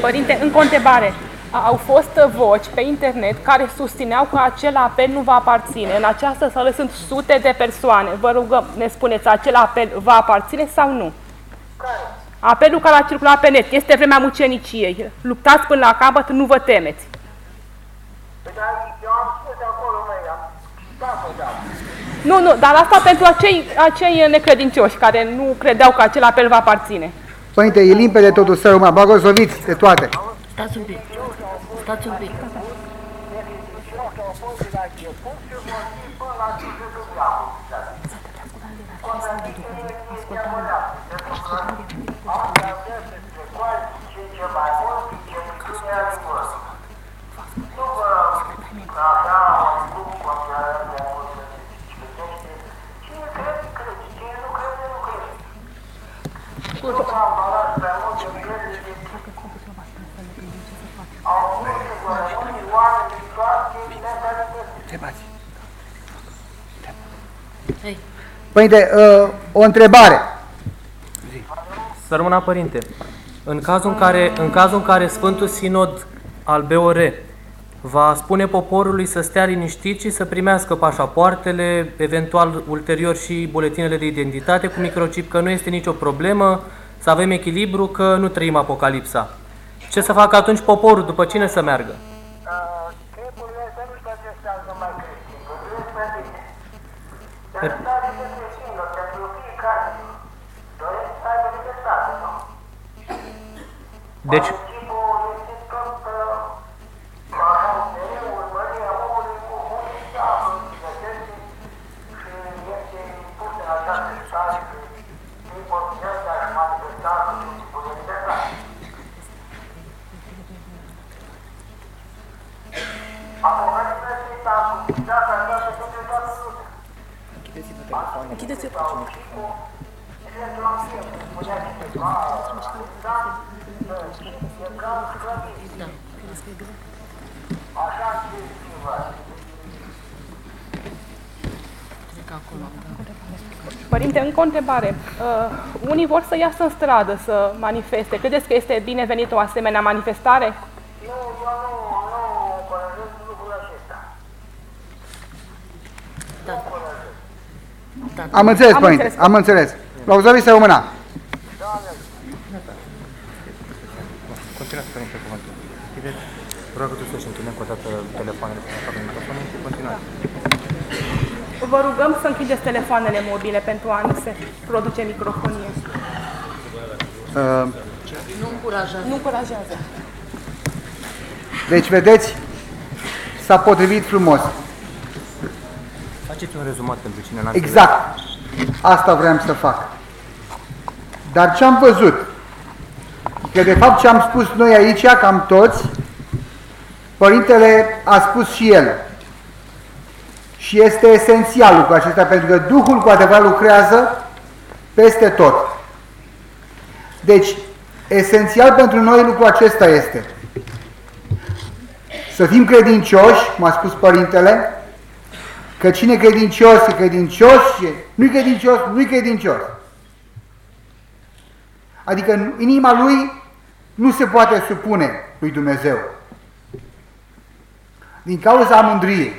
Părinte, în întrebare au fost voci pe internet care susțineau că acel apel nu va aparține. În această sală sunt sute de persoane. Vă rugăm, ne spuneți, acel apel va aparține sau nu? Apelul care a circulat pe net este vremea muceniciei. Luptați până la capăt, nu vă temeți. Nu, nu, dar asta pentru acei, acei necredincioși care nu credeau că acel apel va aparține. Părinte, e limpede totul să rămână, bagozoviți de toate. Stați un pic, stați un pic. Ascultare. Părinte, uh, o întrebare. Să rămână, Părinte. În cazul în care, în cazul în care Sfântul Sinod al BOR va spune poporului să stea liniștit și să primească pașapoartele, eventual ulterior și buletinele de identitate cu microchip, că nu este nicio problemă, să avem echilibru, că nu trăim apocalipsa. Ce să facă atunci poporul? După cine să meargă? Deci... Închideți-vă telefonul. Închideți-vă telefonul. Da. Așa Părinte, încă o întrebare. Uh, unii vor să iasă în stradă să manifeste. Credeți că este binevenit o asemenea manifestare? Nu, eu nu, nu părăsesc lucrul Am înțeles, am părinte, am înțeles. L-auzovi să mâna. Rog tu să-și închidem cu o dată telefoanele pe care microfonul și continuați. Vă rugăm să închideți telefoanele mobile pentru a nu se produce microfonie. Uh, Nu încurajează. Nu încurajează. deci, vedeți, s-a potrivit frumos. Faceți un rezumat pentru cine n-a Exact. Asta vreau să fac. Dar ce am văzut? Că de fapt ce am spus noi aici, cam toți, Părintele a spus și el. Și este esențial lucrul acesta, pentru că Duhul cu adevărat lucrează peste tot. Deci, esențial pentru noi lucrul acesta este să fim credincioși, cum a spus Părintele, că cine e credincios e credincios și nu-i credincios, nu-i credincios. Adică în inima lui nu se poate supune lui Dumnezeu. Din cauza mândriei.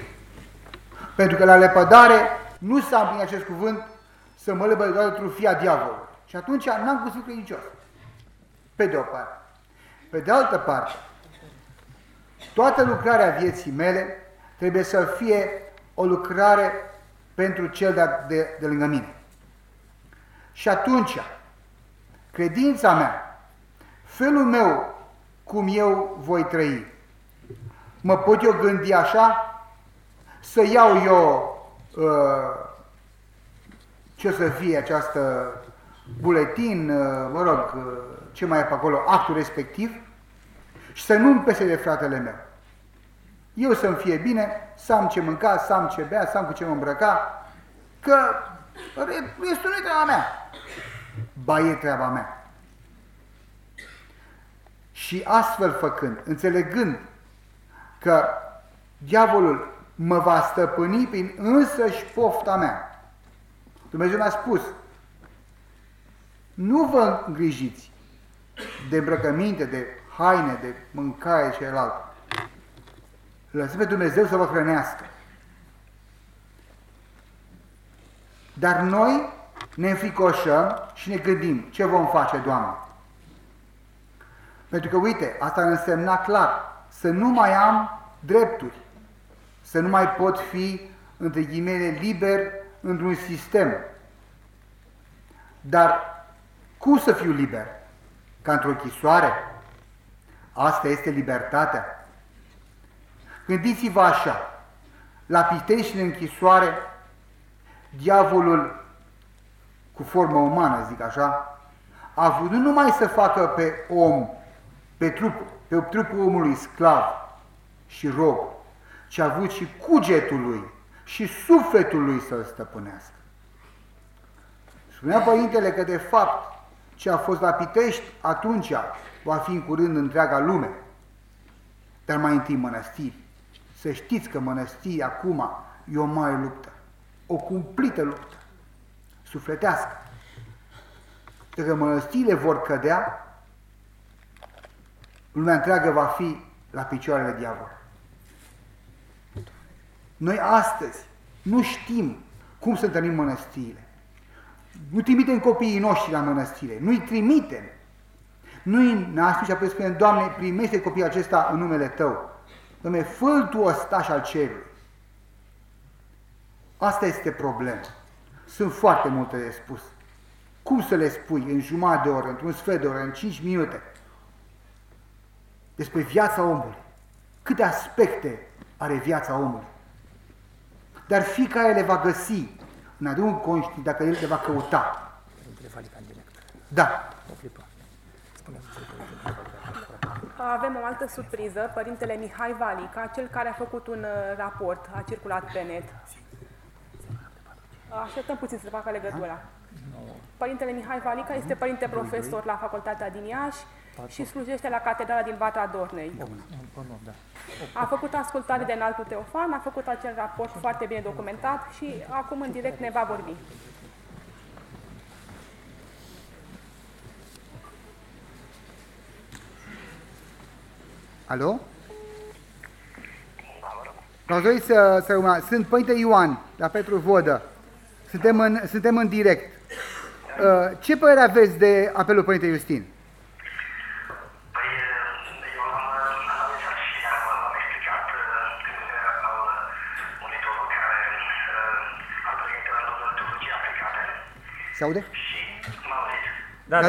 Pentru că la lepădare nu s-a împlinit acest cuvânt să mă lepăd doar trufia diavolului. Și atunci n-am găsit credincios. Pe de o parte. Pe de altă parte, toată lucrarea vieții mele trebuie să fie o lucrare pentru cel de, de, de lângă mine. Și atunci, credința mea, felul meu cum eu voi trăi, mă pot eu gândi așa? Să iau eu uh, ce să fie această buletin, uh, mă rog, uh, ce mai e pe acolo, actul respectiv, și să nu-mi pese de fratele meu. Eu să-mi fie bine, să am ce mânca, să am ce bea, să am cu ce mă îmbrăca, că restul nu e treaba mea. Ba e treaba mea. Și astfel făcând, înțelegând că diavolul mă va stăpâni prin însăși pofta mea. Dumnezeu mi-a spus, nu vă îngrijiți de îmbrăcăminte, de haine, de mâncare și celălalt. Lăsați pe Dumnezeu să vă hrănească. Dar noi ne înfricoșăm și ne gândim ce vom face, Doamne. Pentru că, uite, asta ar însemna clar să nu mai am drepturi, să nu mai pot fi, între ghimele, liber într-un sistem. Dar cum să fiu liber? Ca într-o chisoare? Asta este libertatea. Gândiți-vă așa, la Pitești în închisoare, diavolul cu formă umană, zic așa, a vrut nu numai să facă pe om, pe, trup, pe trupul omului sclav și rob, ci a avut și cugetul lui și sufletul lui să-l stăpânească. Spunea Părintele că de fapt ce a fost la Pitești atunci va fi în curând întreaga lume, dar mai întâi mănăstiri. Să știți că mănăstirii acum e o mare luptă, o cumplită luptă, sufletească. Dacă mănăstirile vor cădea, lumea întreagă va fi la picioarele diavolului. Noi astăzi nu știm cum să întâlnim mănăstirile. Nu trimitem copiii noștri la mănăstire, nu-i trimitem. Nu-i naștem și apoi spunem, Doamne, primește copilul acesta în numele Tău. Doamne, fă Tu ostaș al cerului. Asta este problema. Sunt foarte multe de spus. Cum să le spui în jumătate de oră, într-un sfert de oră, în cinci minute? Despre viața omului. Câte aspecte are viața omului. Dar fiecare le va găsi în adâncul conștient dacă el le va căuta. Da. Avem o altă surpriză, Părintele Mihai Valica, cel care a făcut un uh, raport, a circulat pe net. Așteptăm puțin să facă legătura. Părintele Mihai Valica este părinte profesor la Facultatea din Iași și slujește la Catedrala din Vatra Dornei. A făcut ascultare de înaltul Teofan, a făcut acel raport foarte bine documentat și acum în direct ne va vorbi. Alo? Vreau să să, să urma. Sunt Părinte Ioan, la Petru Vodă. Suntem în, suntem în direct. Da, uh, ce părere aveți de apelul Părinte Iustin? Păi, eu l-am analizat și am, am explicat gândirea al unui teolog care al pregătit la domnul teologie aplicate Se aude? și m-am zis, Da,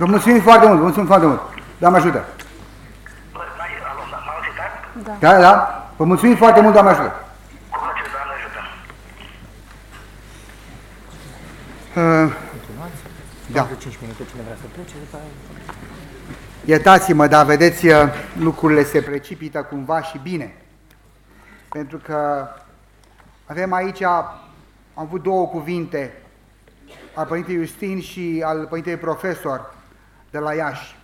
Vă mulțumim foarte mult, vă mulțumim foarte mult. Doamne ajută. Bă, mai, alo, m-a ajutat? Da, da, vă mulțumim foarte mult, Doamne ajută. Cu plăcere, Doamne ajută. Uh, da. 5 minute, cine vrea să plece, după aia... Iertați-mă, dar vedeți, uh, lucrurile se precipită cumva și bine. Pentru că avem aici, am avut două cuvinte, al Părintei Justin și al Părintei Profesor de la Iași.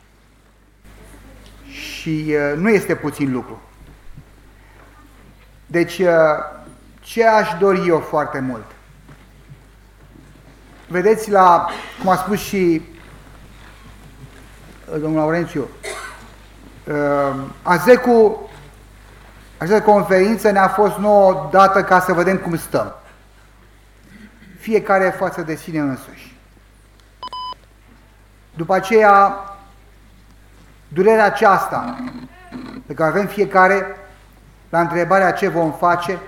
Și uh, nu este puțin lucru. Deci, uh, ce aș dori eu foarte mult? Vedeți, la, cum a spus și uh, domnul Laurențiu, uh, AZECU, această conferință ne-a fost nouă dată ca să vedem cum stăm. Fiecare față de sine însuși. După aceea, durerea aceasta pe care avem fiecare la întrebarea ce vom face,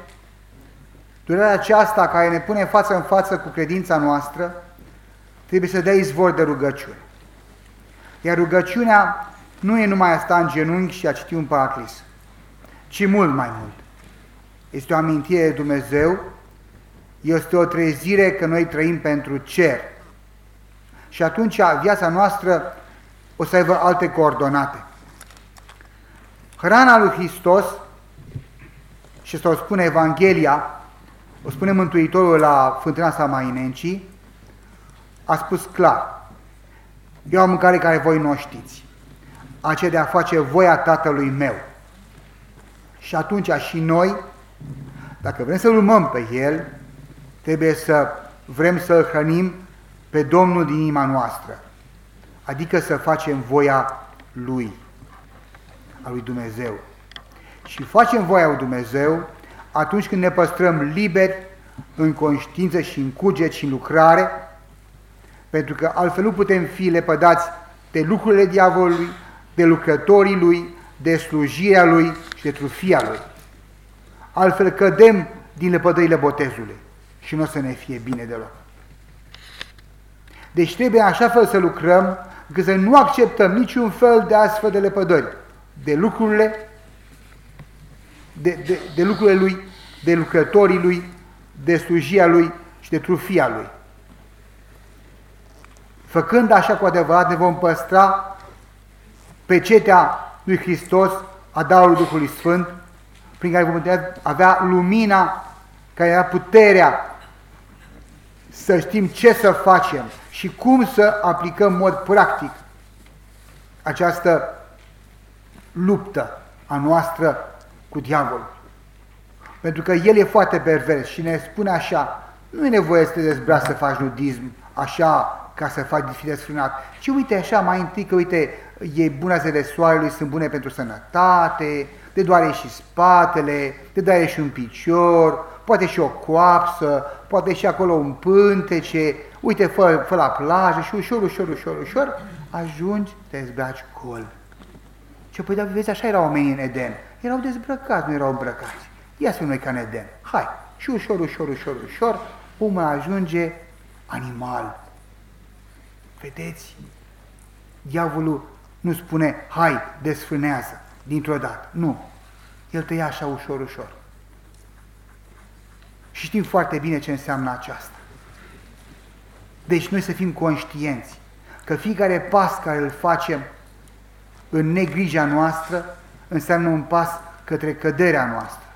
durerea aceasta care ne pune față în față cu credința noastră, trebuie să dea izvor de rugăciune. Iar rugăciunea nu e numai a sta în genunchi și a citi un paraclis, ci mult mai mult. Este o amintire de Dumnezeu, este o trezire că noi trăim pentru cer. Și atunci viața noastră o să aibă alte coordonate. Hrana lui Hristos, și asta o spune Evanghelia, o spune Mântuitorul la fântâna Samainencii, a spus clar, eu am mâncare care voi nu o știți, aceea de a face voia Tatălui meu. Și atunci și noi, dacă vrem să-L urmăm pe El, trebuie să vrem să-L hrănim pe Domnul din inima noastră, adică să facem voia Lui, a Lui Dumnezeu. Și facem voia Lui Dumnezeu atunci când ne păstrăm liberi în conștiință și în cuget și în lucrare, pentru că altfel nu putem fi lepădați de lucrurile diavolului, de lucrătorii lui, de slujirea lui și de trufia lui. Altfel cădem din lepădările botezului și nu o să ne fie bine deloc. Deci trebuie așa fel să lucrăm încât să nu acceptăm niciun fel de astfel de lepădări, de lucrurile, de, de, de lucrurile lui, de lucrătorii lui, de slujia lui și de trufia lui. Făcând așa cu adevărat ne vom păstra pe cetea lui Hristos, a darului Duhului Sfânt, prin care vom putea avea lumina care era puterea să știm ce să facem și cum să aplicăm în mod practic această luptă a noastră cu diavolul. Pentru că el e foarte pervers și ne spune așa, nu e nevoie să te dezbraci să faci nudism, așa ca să faci fi desfrânat, ci uite așa mai întâi că uite, e bună zile soarelui, sunt bune pentru sănătate, te doare și spatele, te doare și un picior, poate și o coapsă, poate și acolo un pântece, uite, fă, fă la plajă și ușor, ușor, ușor, ușor, ajungi, te zbraci gol. Ce păi, dar vezi, așa erau oamenii în Eden. Erau dezbrăcați, nu erau îmbrăcați. Ia să noi ca în Eden. Hai, și ușor, ușor, ușor, ușor, omul ajunge animal. Vedeți? Diavolul nu spune, hai, desfânează, dintr-o dată. Nu. El te ia așa ușor, ușor. Și știm foarte bine ce înseamnă aceasta. Deci noi să fim conștienți că fiecare pas care îl facem în negrija noastră înseamnă un pas către căderea noastră.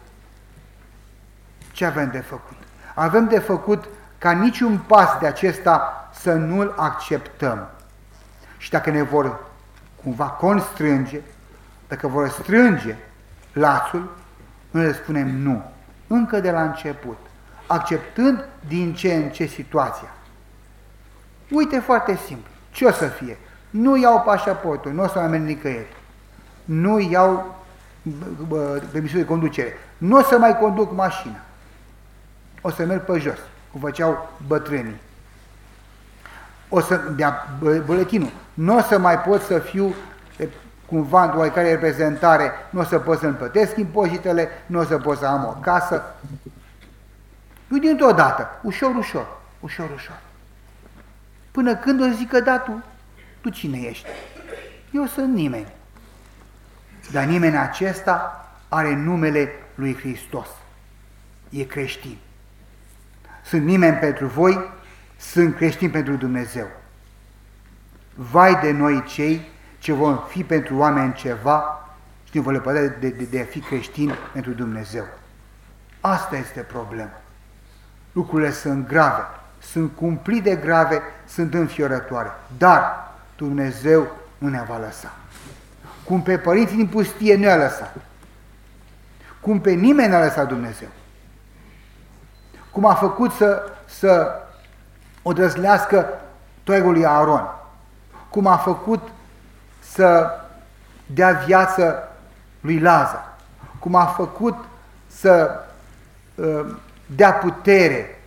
Ce avem de făcut? Avem de făcut ca niciun pas de acesta să nu-l acceptăm. Și dacă ne vor cumva constrânge, dacă vor strânge lațul, noi le spunem nu, încă de la început, acceptând din ce în ce situația. Uite foarte simplu, ce o să fie? Nu iau pașaportul, nu o să mai merg nicăieri. Nu iau permisul de conducere. Nu o să mai conduc mașina. O să merg pe jos, cum făceau bătrânii. O să dea buletinul. Nu o să mai pot să fiu cumva într-o oarecare reprezentare, nu o să pot să-mi plătesc impozitele, nu o să pot să am o casă. Nu dintr-o dată, ușor, ușor, ușor, ușor. Până când o zică da tu, Tu cine ești? Eu sunt nimeni. Dar nimeni acesta are numele lui Hristos. E creștin. Sunt nimeni pentru voi, sunt creștin pentru Dumnezeu. Vai de noi cei ce vom fi pentru oameni ceva și nu vă lepăda de, de, de a fi creștin pentru Dumnezeu. Asta este problema. Lucrurile sunt grave, sunt cumplit de grave, sunt înfiorătoare, dar Dumnezeu nu ne va lăsa. Cum pe părinții din pustie nu a lăsat. Cum pe nimeni n-a lăsat Dumnezeu. Cum a făcut să, să o drăzlească toiul lui Aaron. Cum a făcut să dea viață lui Lazar. Cum a făcut să uh, dea putere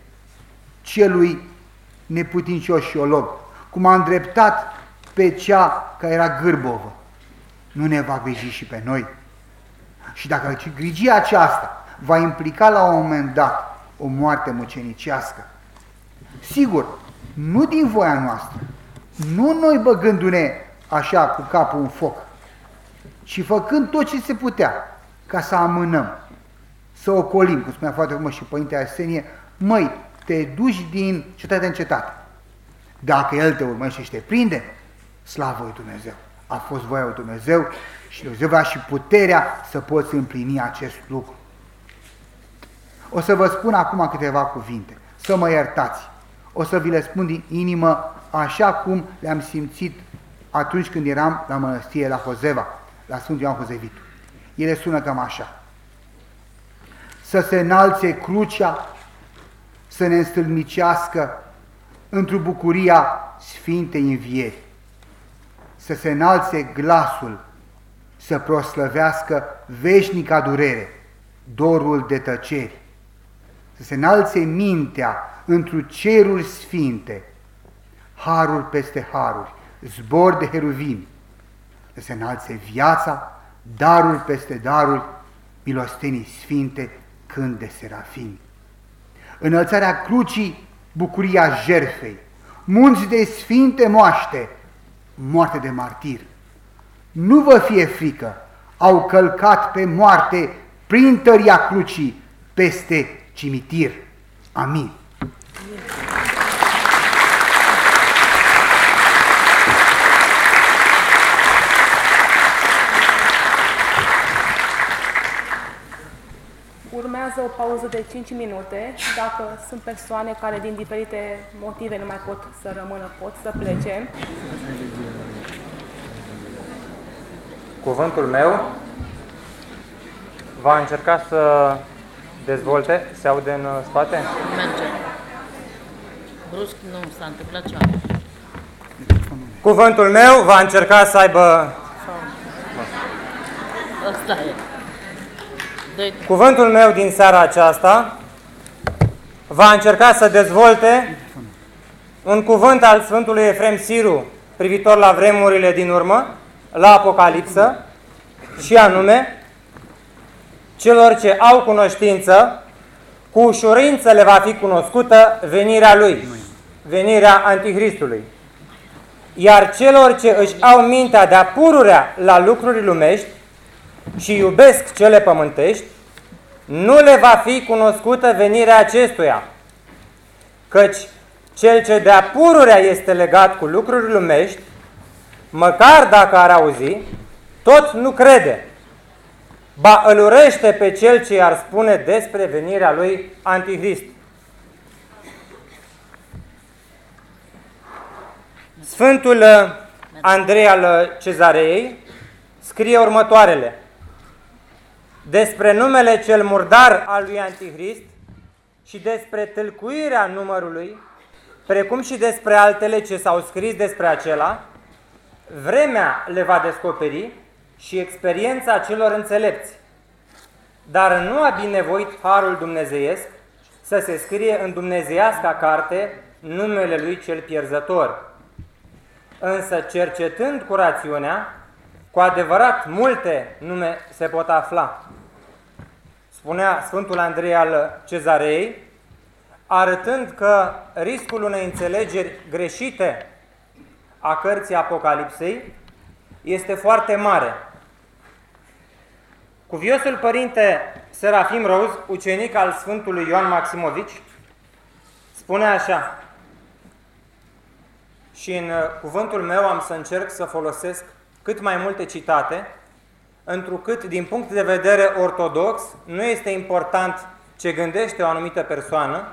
celui neputincios și olog. Cum a îndreptat pe cea care era gârbovă nu ne va griji și pe noi. Și dacă grigia aceasta va implica la un moment dat o moarte mucenicească, sigur, nu din voia noastră, nu noi băgându-ne așa cu capul în foc, ci făcând tot ce se putea ca să amânăm, să ocolim, cum spunea foarte frumos și Părintele Arsenie, măi, te duci din cetate în cetate. Dacă El te urmăște și te prinde, slavă lui Dumnezeu a fost voia lui Dumnezeu și Dumnezeu va și puterea să poți împlini acest lucru. O să vă spun acum câteva cuvinte, să mă iertați. O să vi le spun din inimă așa cum le-am simțit atunci când eram la mănăstire la Hozeva, la Sfântul Ioan Hozevitu. Ele sună cam așa. Să se înalțe crucea, să ne înstâlnicească într-o bucuria Sfintei Învieri. Să se înalțe glasul, să proslăvească veșnica durere, dorul de tăceri, să se înalțe mintea întru ceruri sfinte, harul peste haruri, zbor de heruvimi, să se înalțe viața, darul peste darul, milostenii sfinte, când de serafimi. Înălțarea crucii, bucuria jerfei, munți de sfinte moaște, moarte de martir. Nu vă fie frică, au călcat pe moarte prin tăria crucii peste cimitir. Amin. Urmează o pauză de 5 minute. Dacă sunt persoane care din diferite motive nu mai pot să rămână, pot să plece. Cuvântul meu va încerca să dezvolte, se aude în spate? Merge. Brusc nu s-a întâmplat cea. Cuvântul meu va încerca să aibă... Asta e. Doi. Cuvântul meu din seara aceasta va încerca să dezvolte un cuvânt al Sfântului Efrem Siru privitor la vremurile din urmă, la Apocalipsă, și anume, celor ce au cunoștință, cu ușurință le va fi cunoscută venirea Lui, venirea Antichristului. Iar celor ce își au mintea de-a pururea la lucruri lumești și iubesc cele pământești, nu le va fi cunoscută venirea acestuia, căci cel ce de-a pururea este legat cu lucruri lumești, măcar dacă ar auzi, tot nu crede, ba îl urește pe cel ce ar spune despre venirea lui Antichrist. Sfântul Andrei al Cezarei scrie următoarele. Despre numele cel murdar al lui Antichrist și despre tâlcuirea numărului, precum și despre altele ce s-au scris despre acela, vremea le va descoperi și experiența celor înțelepți. Dar nu a binevoit harul dumnezeiesc să se scrie în dumnezeiasca carte numele lui cel pierzător. Însă cercetând cu rațiunea, cu adevărat multe nume se pot afla. Spunea Sfântul Andrei al Cezarei, arătând că riscul unei înțelegeri greșite a cărții Apocalipsei este foarte mare. Cuviosul părinte Serafim Rouz, ucenic al Sfântului Ioan Maximovici, spune așa, și în uh, cuvântul meu am să încerc să folosesc cât mai multe citate, întrucât, din punct de vedere ortodox, nu este important ce gândește o anumită persoană,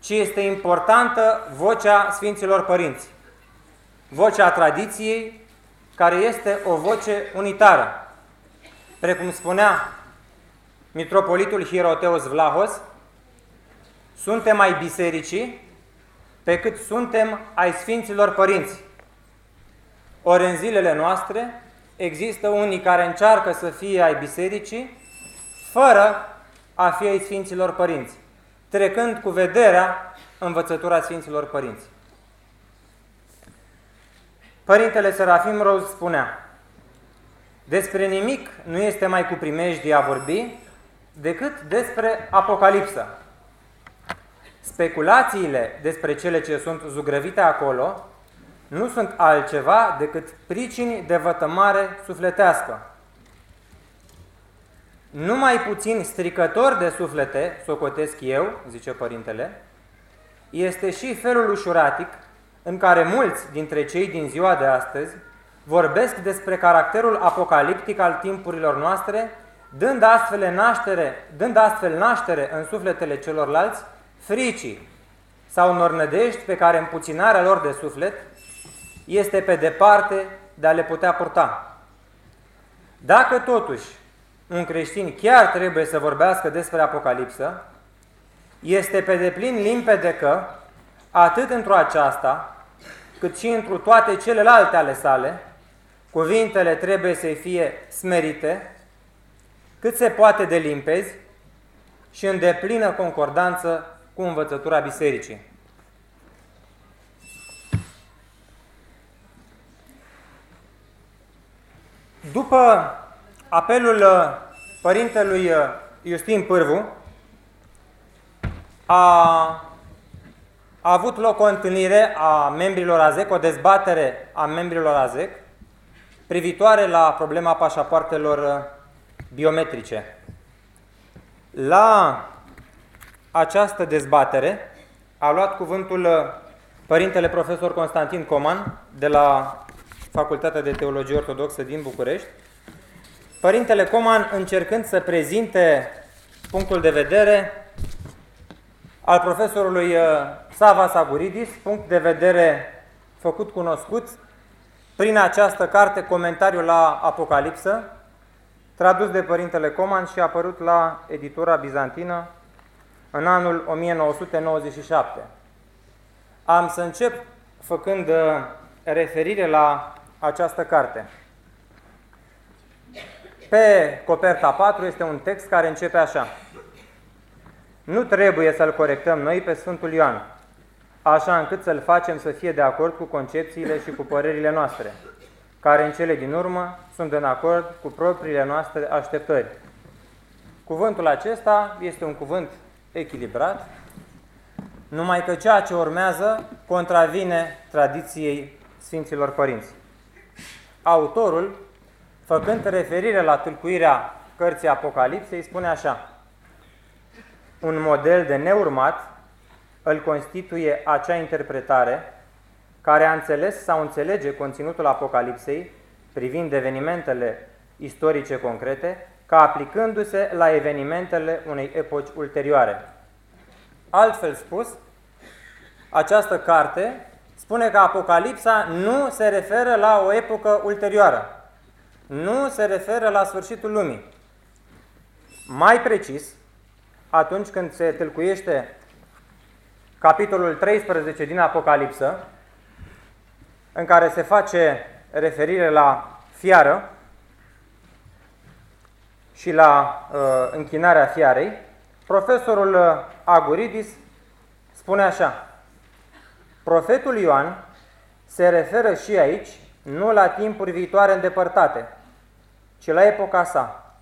ci este importantă vocea Sfinților Părinți, vocea tradiției, care este o voce unitară. Precum spunea Mitropolitul Hieroteos Vlahos, suntem mai bisericii pe cât suntem ai Sfinților Părinți. Ori în zilele noastre există unii care încearcă să fie ai bisericii fără a fi ai Sfinților Părinți, trecând cu vederea învățătura Sfinților Părinți. Părintele Serafim Roz spunea, despre nimic nu este mai cu primejdie a vorbi decât despre Apocalipsa. Speculațiile despre cele ce sunt zugrăvite acolo nu sunt altceva decât pricini de vătămare sufletească. Numai puțin stricător de suflete, socotesc eu, zice părintele, este și felul ușuratic în care mulți dintre cei din ziua de astăzi vorbesc despre caracterul apocaliptic al timpurilor noastre, dând astfel naștere, dând astfel naștere în sufletele celorlalți fricii sau unor nădejdi pe care împuținarea lor de suflet este pe departe de a le putea purta. Dacă totuși un creștin chiar trebuie să vorbească despre Apocalipsă, este pe deplin limpede că, atât într-o aceasta, cât și într toate celelalte ale sale, cuvintele trebuie să fie smerite, cât se poate de limpezi și în deplină concordanță cu învățătura bisericii. După apelul uh, părintelui uh, Justin Pârvu, a, a avut loc o întâlnire a membrilor AZEC, o dezbatere a membrilor AZEC, privitoare la problema pașapoartelor uh, biometrice. La această dezbatere a luat cuvântul uh, părintele profesor Constantin Coman de la Facultatea de Teologie Ortodoxă din București. Părintele Coman încercând să prezinte punctul de vedere al profesorului uh, Sava Saguridis, punct de vedere făcut cunoscut prin această carte Comentariul la Apocalipsă, tradus de Părintele Coman și apărut la editura bizantină în anul 1997. Am să încep făcând uh, referire la această carte. Pe coperta 4 este un text care începe așa. Nu trebuie să-l corectăm noi pe Sfântul Ioan, așa încât să-l facem să fie de acord cu concepțiile și cu părerile noastre, care în cele din urmă sunt în acord cu propriile noastre așteptări. Cuvântul acesta este un cuvânt echilibrat, numai că ceea ce urmează contravine tradiției Sfinților Părinți. Autorul, făcând referire la tâlcuirea cărții Apocalipsei, spune așa, un model de neurmat îl constituie acea interpretare care a înțeles sau înțelege conținutul Apocalipsei privind evenimentele istorice concrete, ca aplicându-se la evenimentele unei epoci ulterioare. Altfel spus, această carte spune că Apocalipsa nu se referă la o epocă ulterioară, nu se referă la sfârșitul lumii. Mai precis, atunci când se tâlcuiește capitolul 13 din Apocalipsă, în care se face referire la fiară și la uh, închinarea fiarei, profesorul uh, Aguridis spune așa, Profetul Ioan se referă și aici nu la timpuri viitoare îndepărtate, ci la epoca sa.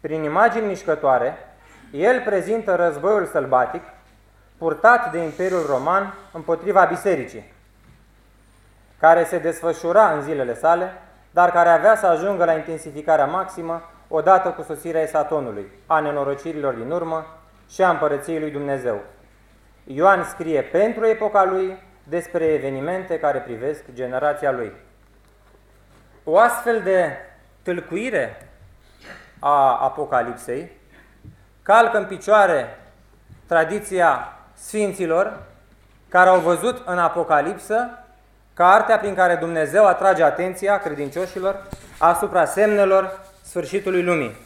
Prin imagini mișcătoare, el prezintă războiul sălbatic purtat de Imperiul Roman împotriva bisericii. care se desfășura în zilele sale, dar care avea să ajungă la intensificarea maximă odată cu sosirea Esatonului, a nenorocirilor din urmă și a împărăției lui Dumnezeu. Ioan scrie pentru epoca lui despre evenimente care privesc generația lui. O astfel de tâlcuire a Apocalipsei calcă în picioare tradiția Sfinților care au văzut în Apocalipsă cartea prin care Dumnezeu atrage atenția credincioșilor asupra semnelor sfârșitului lumii.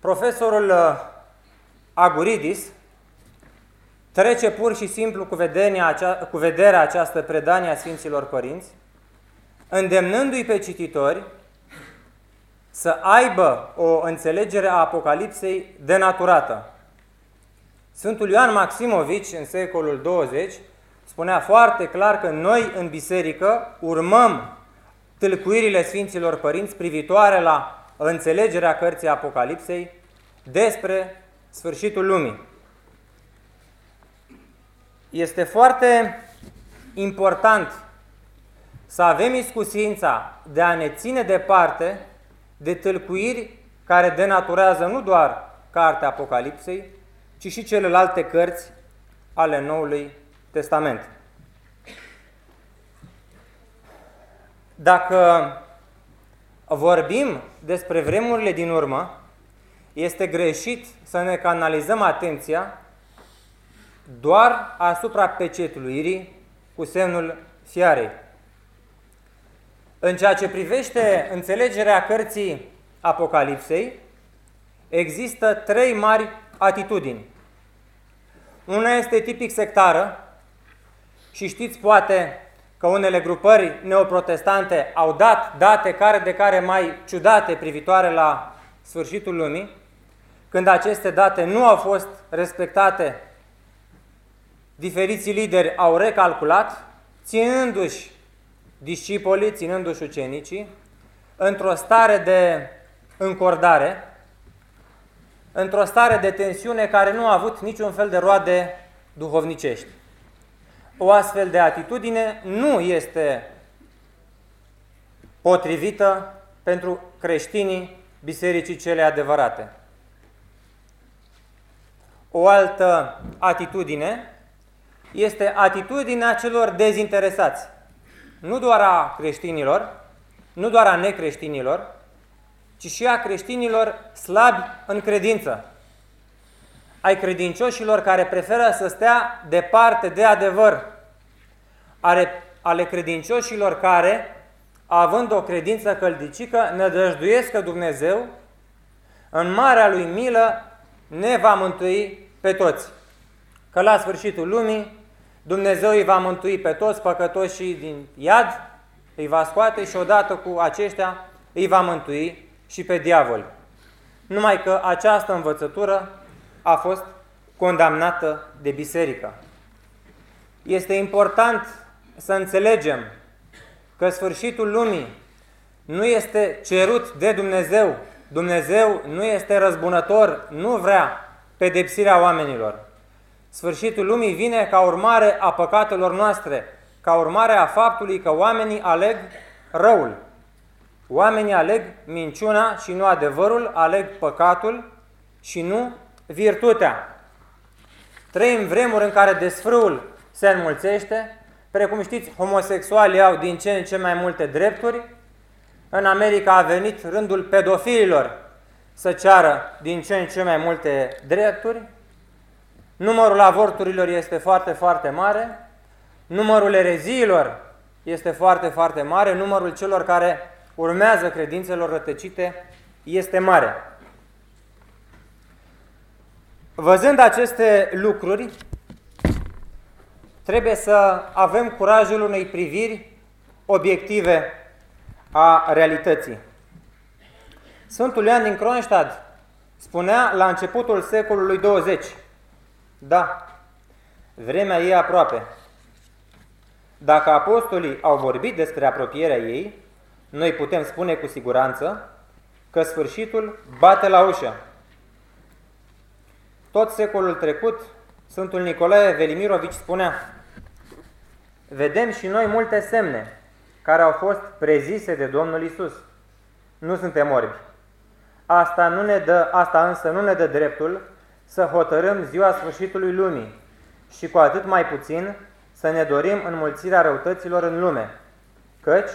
Profesorul uh, Aguridis trece pur și simplu cu, vedenia acea, cu vederea această predanie a Sfinților Părinți, îndemnându-i pe cititori să aibă o înțelegere a Apocalipsei denaturată. Sfântul Ioan Maximovici, în secolul 20, spunea foarte clar că noi în biserică urmăm tâlcuirile Sfinților Părinți privitoare la înțelegerea cărții Apocalipsei despre sfârșitul lumii. Este foarte important să avem iscusința de a ne ține departe de tâlcuiri care denaturează nu doar cartea Apocalipsei, ci și celelalte cărți ale Noului Testament. Dacă vorbim despre vremurile din urmă, este greșit să ne canalizăm atenția doar asupra pecetluirii cu semnul fiarei. În ceea ce privește înțelegerea cărții Apocalipsei, există trei mari atitudini. Una este tipic sectară și știți poate că unele grupări neoprotestante au dat date care de care mai ciudate privitoare la sfârșitul lumii, când aceste date nu au fost respectate, diferiții lideri au recalculat, ținându-și discipolii, ținându-și ucenicii, într-o stare de încordare, într-o stare de tensiune care nu a avut niciun fel de roade duhovnicești. O astfel de atitudine nu este potrivită pentru creștinii bisericii cele adevărate. O altă atitudine este atitudinea celor dezinteresați, nu doar a creștinilor, nu doar a necreștinilor, ci și a creștinilor slabi în credință, ai credincioșilor care preferă să stea departe de adevăr, ale, ale credincioșilor care, având o credință căldicică, nădăjduiesc că Dumnezeu, în marea lui milă, ne va mântui pe toți. Că la sfârșitul lumii, Dumnezeu îi va mântui pe toți păcătoșii din iad, îi va scoate și odată cu aceștia îi va mântui și pe diavol. Numai că această învățătură a fost condamnată de biserică. Este important să înțelegem că sfârșitul lumii nu este cerut de Dumnezeu. Dumnezeu nu este răzbunător, nu vrea pedepsirea oamenilor. Sfârșitul lumii vine ca urmare a păcatelor noastre, ca urmare a faptului că oamenii aleg răul. Oamenii aleg minciuna și nu adevărul, aleg păcatul și nu virtutea. Trăim vremuri în care desfrâul se înmulțește, precum știți, homosexualii au din ce în ce mai multe drepturi. În America a venit rândul pedofililor să ceară din ce în ce mai multe drepturi. Numărul avorturilor este foarte, foarte mare. Numărul ereziilor este foarte, foarte mare. Numărul celor care urmează credințelor rătăcite este mare. Văzând aceste lucruri, trebuie să avem curajul unei priviri obiective a realității. Sfântul Ioan din Kronstadt spunea la începutul secolului 20, da, vremea e aproape. Dacă apostolii au vorbit despre apropierea ei, noi putem spune cu siguranță că sfârșitul bate la ușă. Tot secolul trecut, Sfântul Nicolae Velimirovici spunea vedem și noi multe semne care au fost prezise de Domnul Isus. Nu suntem orbi. Asta, nu ne dă, asta însă nu ne dă dreptul să hotărâm ziua sfârșitului lumii și cu atât mai puțin să ne dorim înmulțirea răutăților în lume, căci,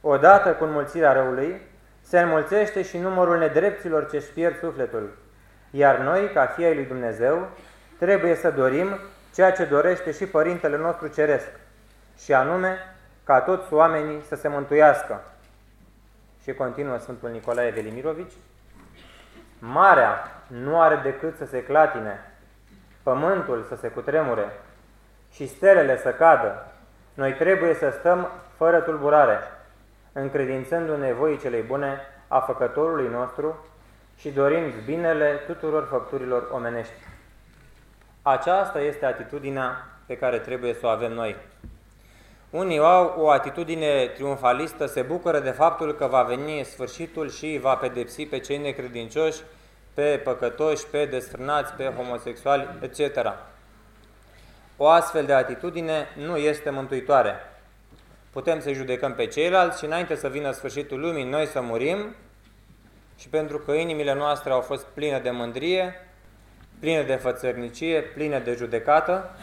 odată cu înmulțirea răului, se înmulțește și numărul nedreptilor ce își pierd sufletul, iar noi, ca fii ai lui Dumnezeu, trebuie să dorim ceea ce dorește și Părintele nostru Ceresc, și anume ca toți oamenii să se mântuiască. Și continuă Sfântul Nicolae Velimirovici, Marea nu are decât să se clatine, pământul să se cutremure și stelele să cadă. Noi trebuie să stăm fără tulburare, încredințându-ne voii celei bune a Făcătorului nostru și dorim binele tuturor făpturilor omenești. Aceasta este atitudinea pe care trebuie să o avem noi. Unii au o atitudine triumfalistă, se bucură de faptul că va veni sfârșitul și va pedepsi pe cei necredincioși, pe păcătoși, pe desfrânați, pe homosexuali, etc. O astfel de atitudine nu este mântuitoare. Putem să judecăm pe ceilalți și înainte să vină sfârșitul lumii, noi să murim și pentru că inimile noastre au fost pline de mândrie, pline de fățărnicie, pline de judecată,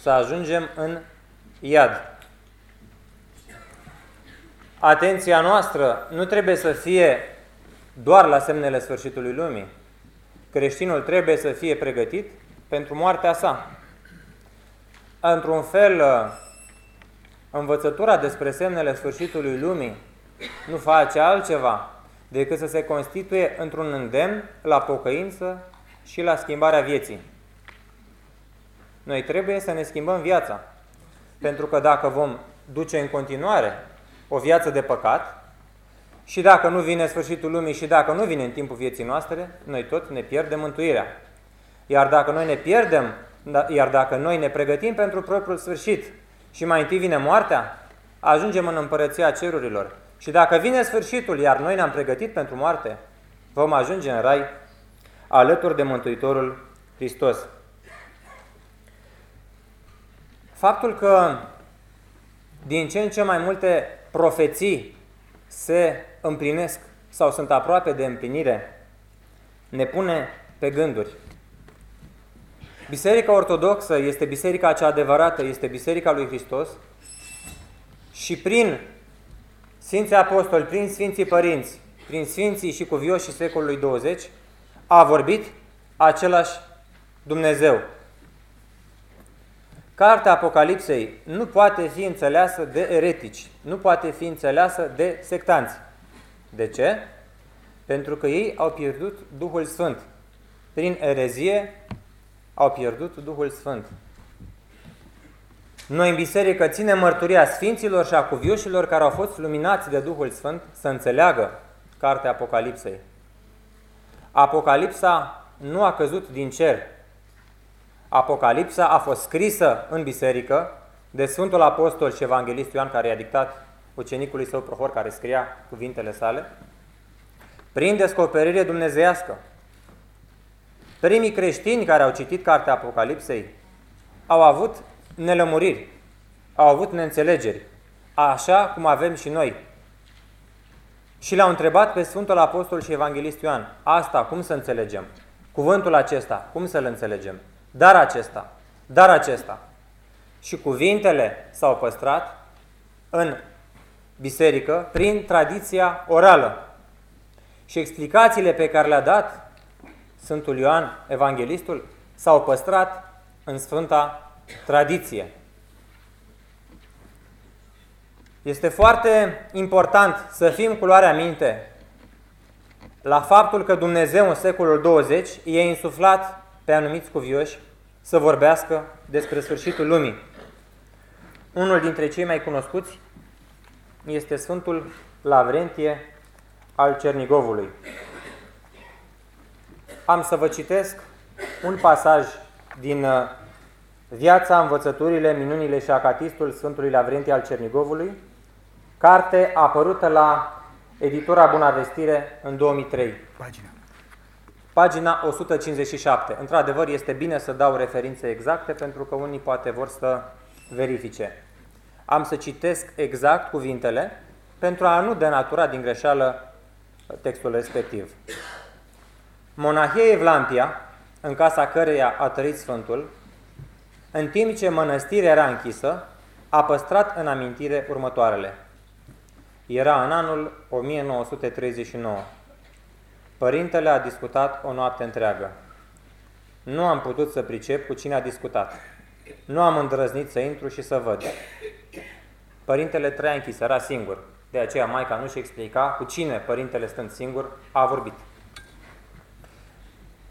să ajungem în iad. Atenția noastră nu trebuie să fie doar la semnele sfârșitului lumii. Creștinul trebuie să fie pregătit pentru moartea sa. Într-un fel, învățătura despre semnele sfârșitului lumii nu face altceva decât să se constituie într-un îndemn la pocăință și la schimbarea vieții. Noi trebuie să ne schimbăm viața, pentru că dacă vom duce în continuare o viață de păcat și dacă nu vine sfârșitul lumii și dacă nu vine în timpul vieții noastre, noi tot ne pierdem mântuirea. Iar dacă noi ne pierdem, da, iar dacă noi ne pregătim pentru propriul sfârșit și mai întâi vine moartea, ajungem în împărăția cerurilor. Și dacă vine sfârșitul, iar noi ne-am pregătit pentru moarte, vom ajunge în rai alături de Mântuitorul Hristos. Faptul că din ce în ce mai multe profeții se împlinesc sau sunt aproape de împlinire, ne pune pe gânduri. Biserica Ortodoxă este biserica cea adevărată, este biserica lui Hristos și prin Sfinții Apostoli, prin Sfinții Părinți, prin Sfinții și cuvioșii secolului 20, a vorbit același Dumnezeu. Cartea Apocalipsei nu poate fi înțeleasă de eretici, nu poate fi înțeleasă de sectanți. De ce? Pentru că ei au pierdut Duhul Sfânt. Prin erezie au pierdut Duhul Sfânt. Noi în biserică ținem mărturia Sfinților și a cuvioșilor care au fost luminați de Duhul Sfânt să înțeleagă Cartea Apocalipsei. Apocalipsa nu a căzut din cer, Apocalipsa a fost scrisă în biserică de Sfântul Apostol și Evanghelist Ioan, care i-a dictat ucenicului său Prohor, care scria cuvintele sale, prin descoperire dumnezeiască. Primii creștini care au citit cartea Apocalipsei au avut nelămuriri, au avut neînțelegeri, așa cum avem și noi. Și l-au întrebat pe Sfântul Apostol și Evanghelist Ioan, asta cum să înțelegem? Cuvântul acesta, cum să-l înțelegem? dar acesta, dar acesta. Și cuvintele s-au păstrat în biserică prin tradiția orală. Și explicațiile pe care le-a dat Sfântul Ioan, Evanghelistul, s-au păstrat în Sfânta Tradiție. Este foarte important să fim cu luarea minte la faptul că Dumnezeu în secolul 20 i-a insuflat pe anumiți cuvioși să vorbească despre sfârșitul lumii. Unul dintre cei mai cunoscuți este Sfântul Lavrentie al Cernigovului. Am să vă citesc un pasaj din uh, Viața, învățăturile, minunile și acatistul Sfântului Lavrentie al Cernigovului, carte apărută la editura Bunavestire în 2003. Pagina. Pagina 157. Într-adevăr, este bine să dau referințe exacte pentru că unii poate vor să verifice. Am să citesc exact cuvintele pentru a nu denatura din greșeală textul respectiv. Monahie Evlampia, în casa căreia a trăit Sfântul, în timp ce mănăstirea era închisă, a păstrat în amintire următoarele. Era în anul 1939. Părintele a discutat o noapte întreagă. Nu am putut să pricep cu cine a discutat. Nu am îndrăznit să intru și să văd. Părintele trăia închis, era singur. De aceea Maica nu-și explica cu cine părintele stând singur a vorbit.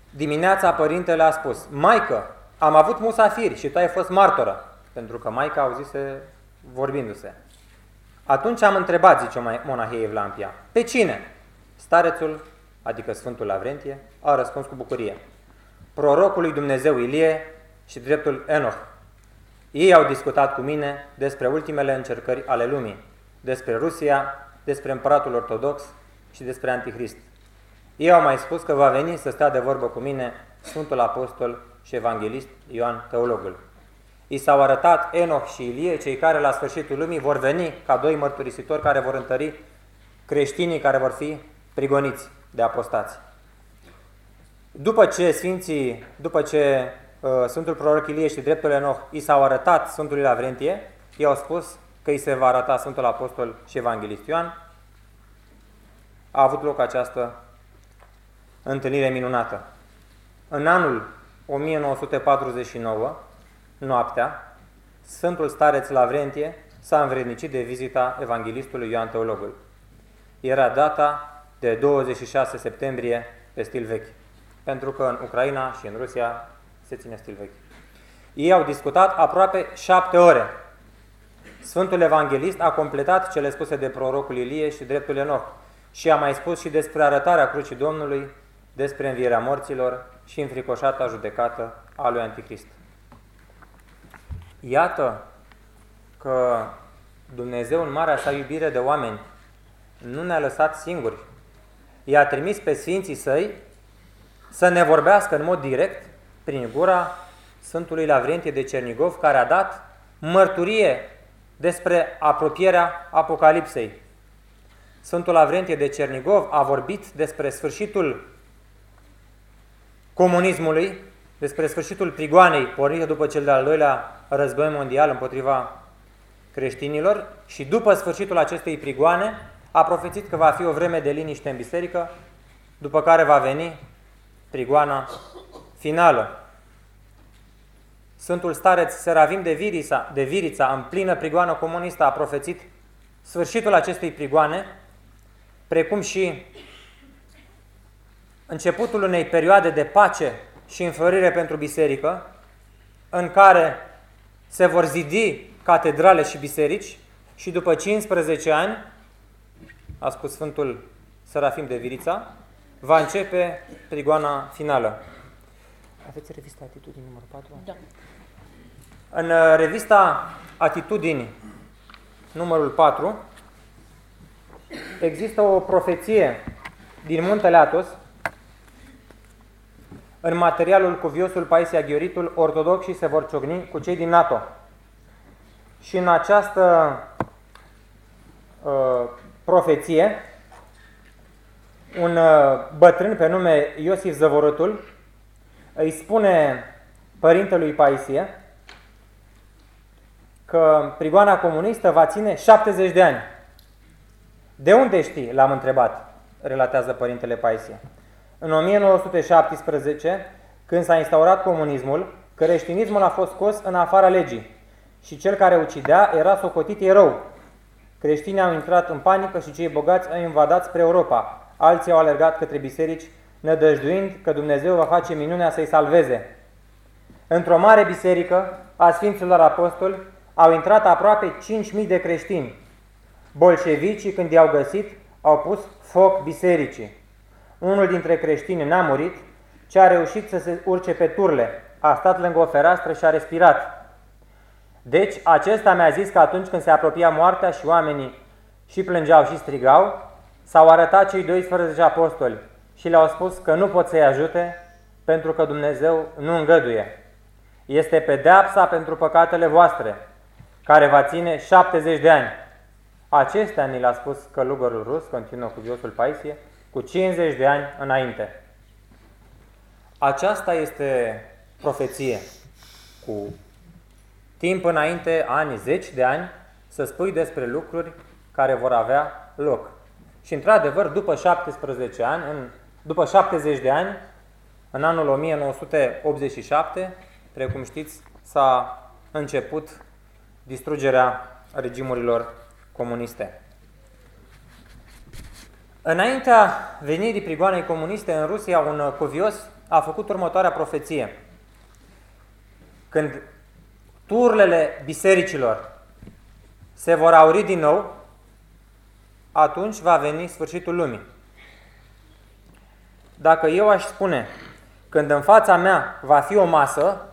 Dimineața părintele a spus, Maică, am avut musafiri și tu ai fost martoră, pentru că Maica auzise vorbindu-se. Atunci am întrebat, zice monahie Evlampia, pe cine? Starețul, adică Sfântul Lavrentie, a răspuns cu bucurie. Prorocul lui Dumnezeu Ilie și dreptul Enoch. Ei au discutat cu mine despre ultimele încercări ale lumii, despre Rusia, despre împăratul ortodox și despre Antichrist. Ei au mai spus că va veni să stea de vorbă cu mine Sfântul Apostol și Evanghelist Ioan Teologul. I s-au arătat Enoch și Ilie, cei care la sfârșitul lumii vor veni ca doi mărturisitori care vor întări creștinii care vor fi prigoniți de apostați. După ce Sfinții, după ce uh, Sfântul Proroc Ilie și dreptul Enoch i s-au arătat Sfântului Lavrentie, i au spus că îi se va arăta Sfântul Apostol și Evanghelist Ioan, a avut loc această întâlnire minunată. În anul 1949, noaptea, Sfântul Stareț Lavrentie s-a învrednicit de vizita Evanghelistului Ioan Teologul. Era data de 26 septembrie pe stil vechi, pentru că în Ucraina și în Rusia se ține stil vechi. Ei au discutat aproape șapte ore. Sfântul Evanghelist a completat cele spuse de prorocul Ilie și dreptul Enoch și a mai spus și despre arătarea crucii Domnului, despre învierea morților și înfricoșata judecată a lui Anticrist. Iată că Dumnezeu în marea sa iubire de oameni nu ne-a lăsat singuri. I-a trimis pe Sfinții Săi să ne vorbească în mod direct prin gura Sfântului Lavrentie de Cernigov, care a dat mărturie despre apropierea Apocalipsei. Sfântul Lavrentie de Cernigov a vorbit despre sfârșitul comunismului, despre sfârșitul prigoanei pornită după cel de-al doilea război mondial împotriva creștinilor și după sfârșitul acestei prigoane a profețit că va fi o vreme de liniște în biserică, după care va veni prigoana finală. Sfântul stareț Seravim de Virița, de Virița, în plină prigoană comunistă, a profețit sfârșitul acestei prigoane, precum și începutul unei perioade de pace și înflorire pentru biserică, în care se vor zidi catedrale și biserici și după 15 ani, a spus Sfântul Serafim de Virița, va începe prigoana finală. Aveți revista Atitudini numărul 4? Da. În uh, revista Atitudini numărul 4 există o profeție din Muntele Atos în materialul Cuviosul Paisia Ghioritul, ortodoxii se vor ciocni cu cei din NATO. Și în această uh, profeție, un uh, bătrân pe nume Iosif Zăvorâtul îi spune părintelui Paisie că prigoana comunistă va ține 70 de ani. De unde știi? L-am întrebat, relatează părintele Paisie. În 1917, când s-a instaurat comunismul, creștinismul a fost scos în afara legii și cel care ucidea era socotit erou. Creștinii au intrat în panică și cei bogați au invadat spre Europa. Alții au alergat către biserici, nădăjduind că Dumnezeu va face minunea să-i salveze. Într-o mare biserică a Sfinților Apostoli au intrat aproape 5.000 de creștini. Bolșevicii, când i-au găsit, au pus foc bisericii. Unul dintre creștini n-a murit, ci a reușit să se urce pe turle. A stat lângă o fereastră și a respirat. Deci, acesta mi-a zis că atunci când se apropia moartea și oamenii și plângeau și strigau, s-au arătat cei 12 apostoli și le-au spus că nu pot să-i ajute pentru că Dumnezeu nu îngăduie. Este pedeapsa pentru păcatele voastre care va ține 70 de ani. Acestea ni l-a spus călugărul rus, continuă cuviosul Paisie, cu 50 de ani înainte. Aceasta este profeție. Cu timp înainte, ani, zeci de ani, să spui despre lucruri care vor avea loc. Și într-adevăr, după 17 ani, în, după 70 de ani, în anul 1987, precum știți, s-a început distrugerea regimurilor comuniste. Înaintea venirii prigoanei comuniste în Rusia, un cuvios a făcut următoarea profeție. Când turlele bisericilor se vor auri din nou, atunci va veni sfârșitul lumii. Dacă eu aș spune, când în fața mea va fi o masă,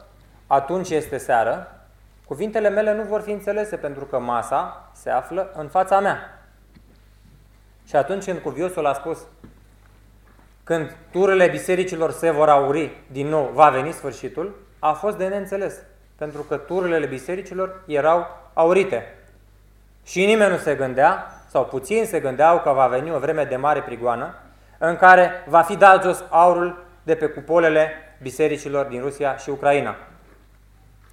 atunci este seară, cuvintele mele nu vor fi înțelese pentru că masa se află în fața mea. Și atunci când cuviosul a spus, când turele bisericilor se vor auri din nou, va veni sfârșitul, a fost de neînțeles, pentru că turele bisericilor erau aurite. Și nimeni nu se gândea, sau puțin se gândeau că va veni o vreme de mare prigoană, în care va fi dat jos aurul de pe cupolele bisericilor din Rusia și Ucraina.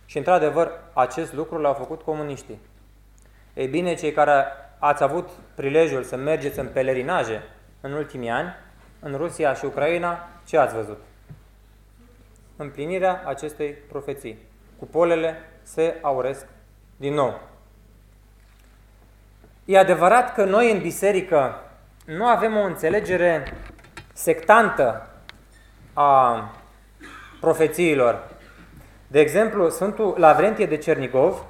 Și într-adevăr, acest lucru l-au făcut comuniștii. Ei bine, cei care ați avut prilejul să mergeți în pelerinaje în ultimii ani, în Rusia și Ucraina, ce ați văzut? Împlinirea acestei profeții. Cupolele se auresc din nou. E adevărat că noi în biserică nu avem o înțelegere sectantă a profețiilor. De exemplu, Sfântul Lavrentie de Cernigov,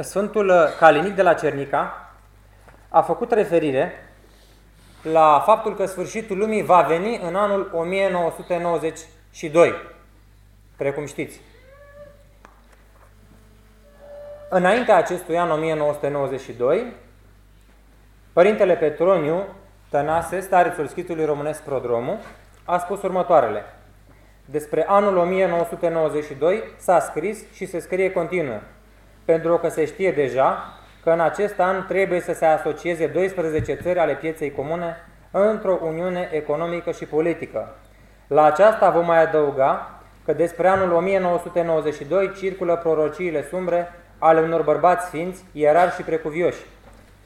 Sfântul Calinic de la Cernica, a făcut referire la faptul că sfârșitul lumii va veni în anul 1992, precum știți. Înaintea acestui an 1992, Părintele Petroniu Tănase, starețul schitului românesc Prodromu, a spus următoarele. Despre anul 1992 s-a scris și se scrie continuă, pentru că se știe deja că în acest an trebuie să se asocieze 12 țări ale pieței comune într-o uniune economică și politică. La aceasta vom mai adăuga că despre anul 1992 circulă prorociile sumbre ale unor bărbați sfinți, ierari și precuvioși,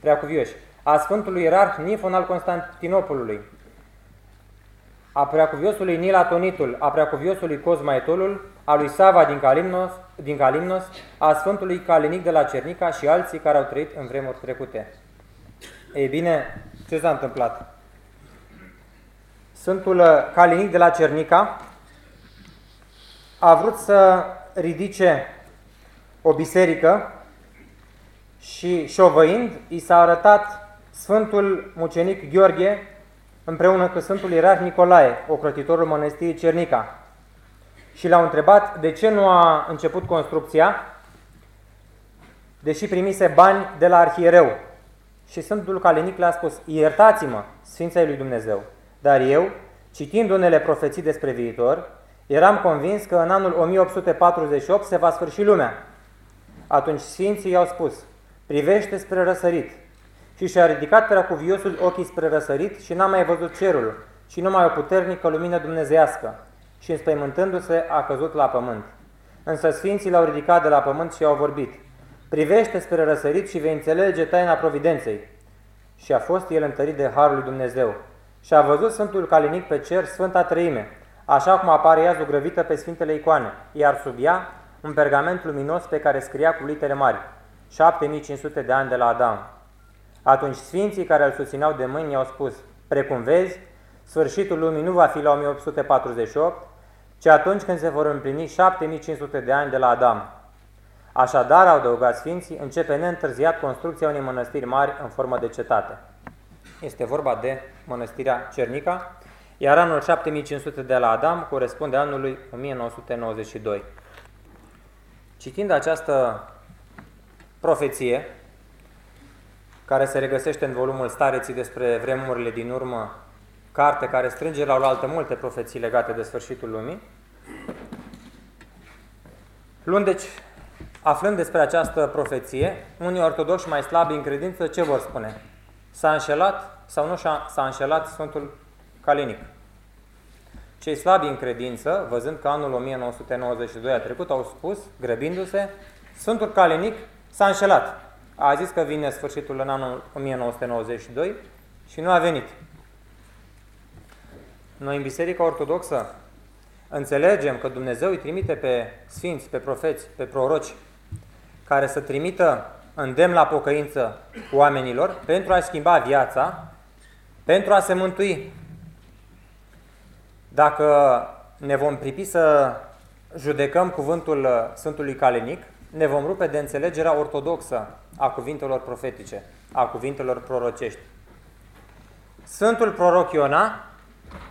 preacuvioși, a Sfântului Ierarh Nifon al Constantinopolului, a preacuviosului Nilatonitul, a preacuviosului Cosmaetolul, a lui Sava din Calimnos, din Calimnos, a Sfântului Calinic de la Cernica și alții care au trăit în vremuri trecute. Ei bine, ce s-a întâmplat? Sfântul Calinic de la Cernica a vrut să ridice o biserică și șovăind, i s-a arătat Sfântul Mucenic Gheorghe împreună cu Sfântul Ierarh Nicolae, ocrotitorul mănăstirii Cernica. Și l-au întrebat de ce nu a început construcția, deși primise bani de la arhiereu. Și Sfântul Calinic le-a spus, iertați-mă, Sfinței lui Dumnezeu, dar eu, citind unele profeții despre viitor, eram convins că în anul 1848 se va sfârși lumea. Atunci Sfinții i-au spus, privește spre răsărit, și și-a ridicat preacuviosul ochii spre răsărit și n-a mai văzut cerul, ci numai o puternică lumină dumnezească, și înspăimântându-se a căzut la pământ. Însă sfinții l-au ridicat de la pământ și au vorbit, privește spre răsărit și vei înțelege taina providenței. Și a fost el întărit de Harul lui Dumnezeu. Și a văzut Sfântul Calinic pe cer Sfânta Trăime, așa cum apare ea zugrăvită pe Sfintele Icoane, iar sub ea un pergament luminos pe care scria cu litere mari, 7500 de ani de la Adam. Atunci sfinții care îl susțineau de mâini i-au spus, precum vezi, sfârșitul lumii nu va fi la 1848, ci atunci când se vor împlini 7500 de ani de la Adam. Așadar, au adăugat sfinții, începe neîntârziat construcția unei mănăstiri mari în formă de cetate. Este vorba de mănăstirea Cernica, iar anul 7500 de la Adam corespunde anului 1992. Citind această profeție, care se regăsește în volumul Stareții despre vremurile din urmă, carte care strânge la oaltă multe profeții legate de sfârșitul lumii. Luând deci aflând despre această profeție, unii ortodoxi mai slabi în credință ce vor spune? S-a înșelat sau nu s-a înșelat Sfântul Calinic? Cei slabi în credință, văzând că anul 1992 a trecut, au spus, grăbindu-se, Sfântul Calinic s-a înșelat. A zis că vine sfârșitul în anul 1992 și nu a venit. Noi în Biserica Ortodoxă înțelegem că Dumnezeu îi trimite pe sfinți, pe profeți, pe proroci, care să trimită îndemn la pocăință oamenilor pentru a schimba viața, pentru a se mântui. Dacă ne vom pripi să judecăm cuvântul Sfântului Calenic, ne vom rupe de înțelegerea ortodoxă a cuvintelor profetice, a cuvintelor prorocești. Sfântul proroc Iona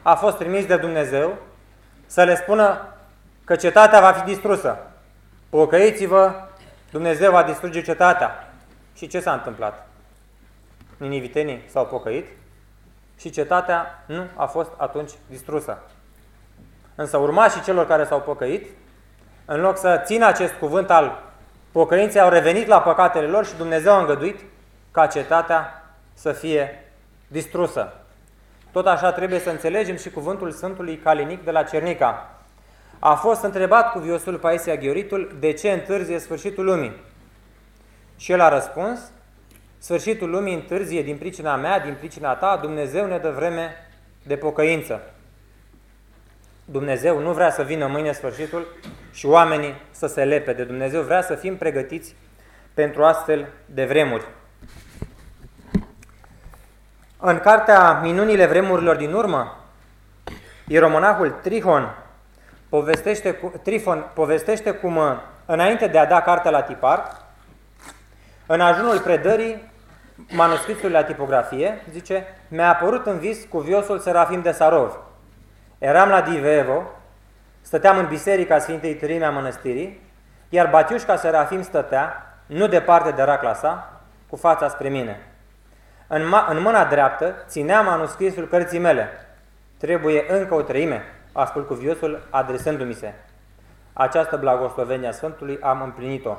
a fost trimis de Dumnezeu să le spună că cetatea va fi distrusă. Pocăiți-vă, Dumnezeu va distruge cetatea. Și ce s-a întâmplat? Ninivitenii s-au pocăit și cetatea nu a fost atunci distrusă. Însă urmașii celor care s-au pocăit, în loc să țină acest cuvânt al pocăinței, au revenit la păcatele lor și Dumnezeu a îngăduit ca cetatea să fie distrusă. Tot așa trebuie să înțelegem și cuvântul Sfântului Calinic de la Cernica. A fost întrebat cu viosul Paisia Ghioritul de ce întârzie sfârșitul lumii. Și el a răspuns, sfârșitul lumii întârzie din pricina mea, din pricina ta, Dumnezeu ne dă vreme de pocăință. Dumnezeu nu vrea să vină mâine sfârșitul și oamenii să se lepe de Dumnezeu, vrea să fim pregătiți pentru astfel de vremuri. În cartea Minunile vremurilor din urmă, ieromonahul Trihon povestește, cu, Trifon povestește cum, înainte de a da cartea la tipar, în ajunul predării manuscrisului la tipografie, zice, mi-a apărut în vis cu viosul Serafim de Sarov. Eram la Divevo, stăteam în biserica Sfintei Trime a mănăstirii, iar Batiușca Serafim stătea, nu departe de racla sa, cu fața spre mine. În, în mâna dreaptă ținea manuscrisul cărții mele. Trebuie încă o treime, a spus cuviosul adresându-mi se. Această blagoslovenie a Sfântului am împlinit-o.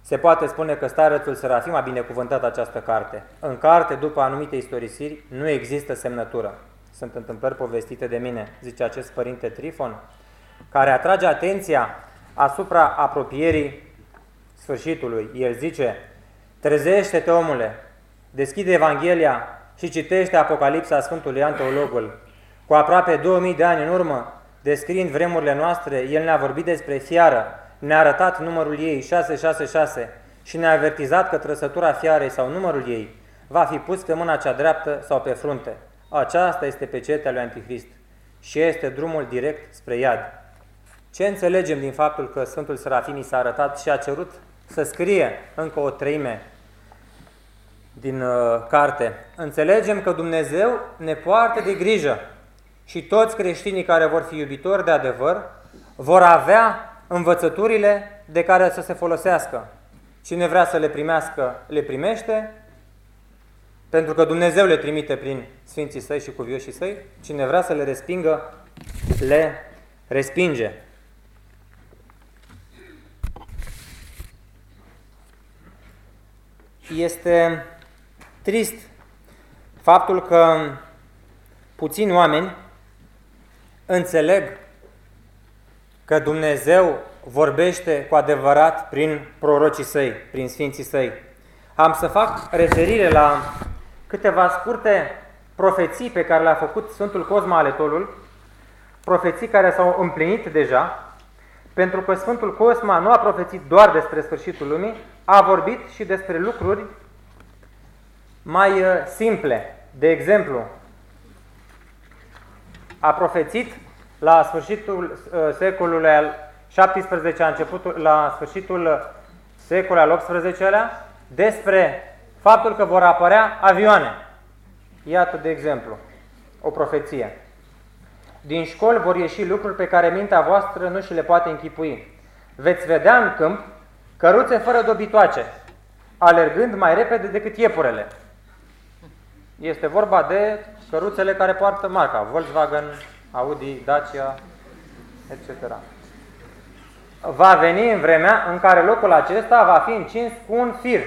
Se poate spune că starețul Serafim a binecuvântat această carte. În carte, după anumite istorisiri, nu există semnătură. Sunt întâmplări povestite de mine, zice acest părinte Trifon, care atrage atenția asupra apropierii sfârșitului. El zice, trezește-te omule, deschide Evanghelia și citește Apocalipsa Sfântului Ioan Teologul. Cu aproape 2000 de ani în urmă, descriind vremurile noastre, el ne-a vorbit despre fiară, ne-a arătat numărul ei 666 și ne-a avertizat că trăsătura fiarei sau numărul ei va fi pus pe mâna cea dreaptă sau pe frunte. Aceasta este pecetea lui Antichrist și este drumul direct spre iad. Ce înțelegem din faptul că Sfântul Serafimii s-a arătat și a cerut să scrie încă o treime din uh, carte. Înțelegem că Dumnezeu ne poartă de grijă și toți creștinii care vor fi iubitori de adevăr vor avea învățăturile de care să se folosească. Cine vrea să le primească, le primește, pentru că Dumnezeu le trimite prin Sfinții Săi și cuvioșii Săi. Cine vrea să le respingă, le respinge. Este trist faptul că puțini oameni înțeleg că Dumnezeu vorbește cu adevărat prin prorocii săi, prin sfinții săi. Am să fac referire la câteva scurte profeții pe care le-a făcut Sfântul Cosma Aletolul, profeții care s-au împlinit deja, pentru că Sfântul Cosma nu a profețit doar despre sfârșitul lumii, a vorbit și despre lucruri mai uh, simple. De exemplu, a profețit la sfârșitul uh, secolului al XVII-a, începutul, la sfârșitul secolului al XVIII-lea, despre faptul că vor apărea avioane. Iată, de exemplu, o profeție. Din școli vor ieși lucruri pe care mintea voastră nu și le poate închipui. Veți vedea în câmp căruțe fără dobitoace, alergând mai repede decât iepurele. Este vorba de căruțele care poartă marca Volkswagen, Audi, Dacia, etc. va veni în vremea în care locul acesta va fi încins cu un fir.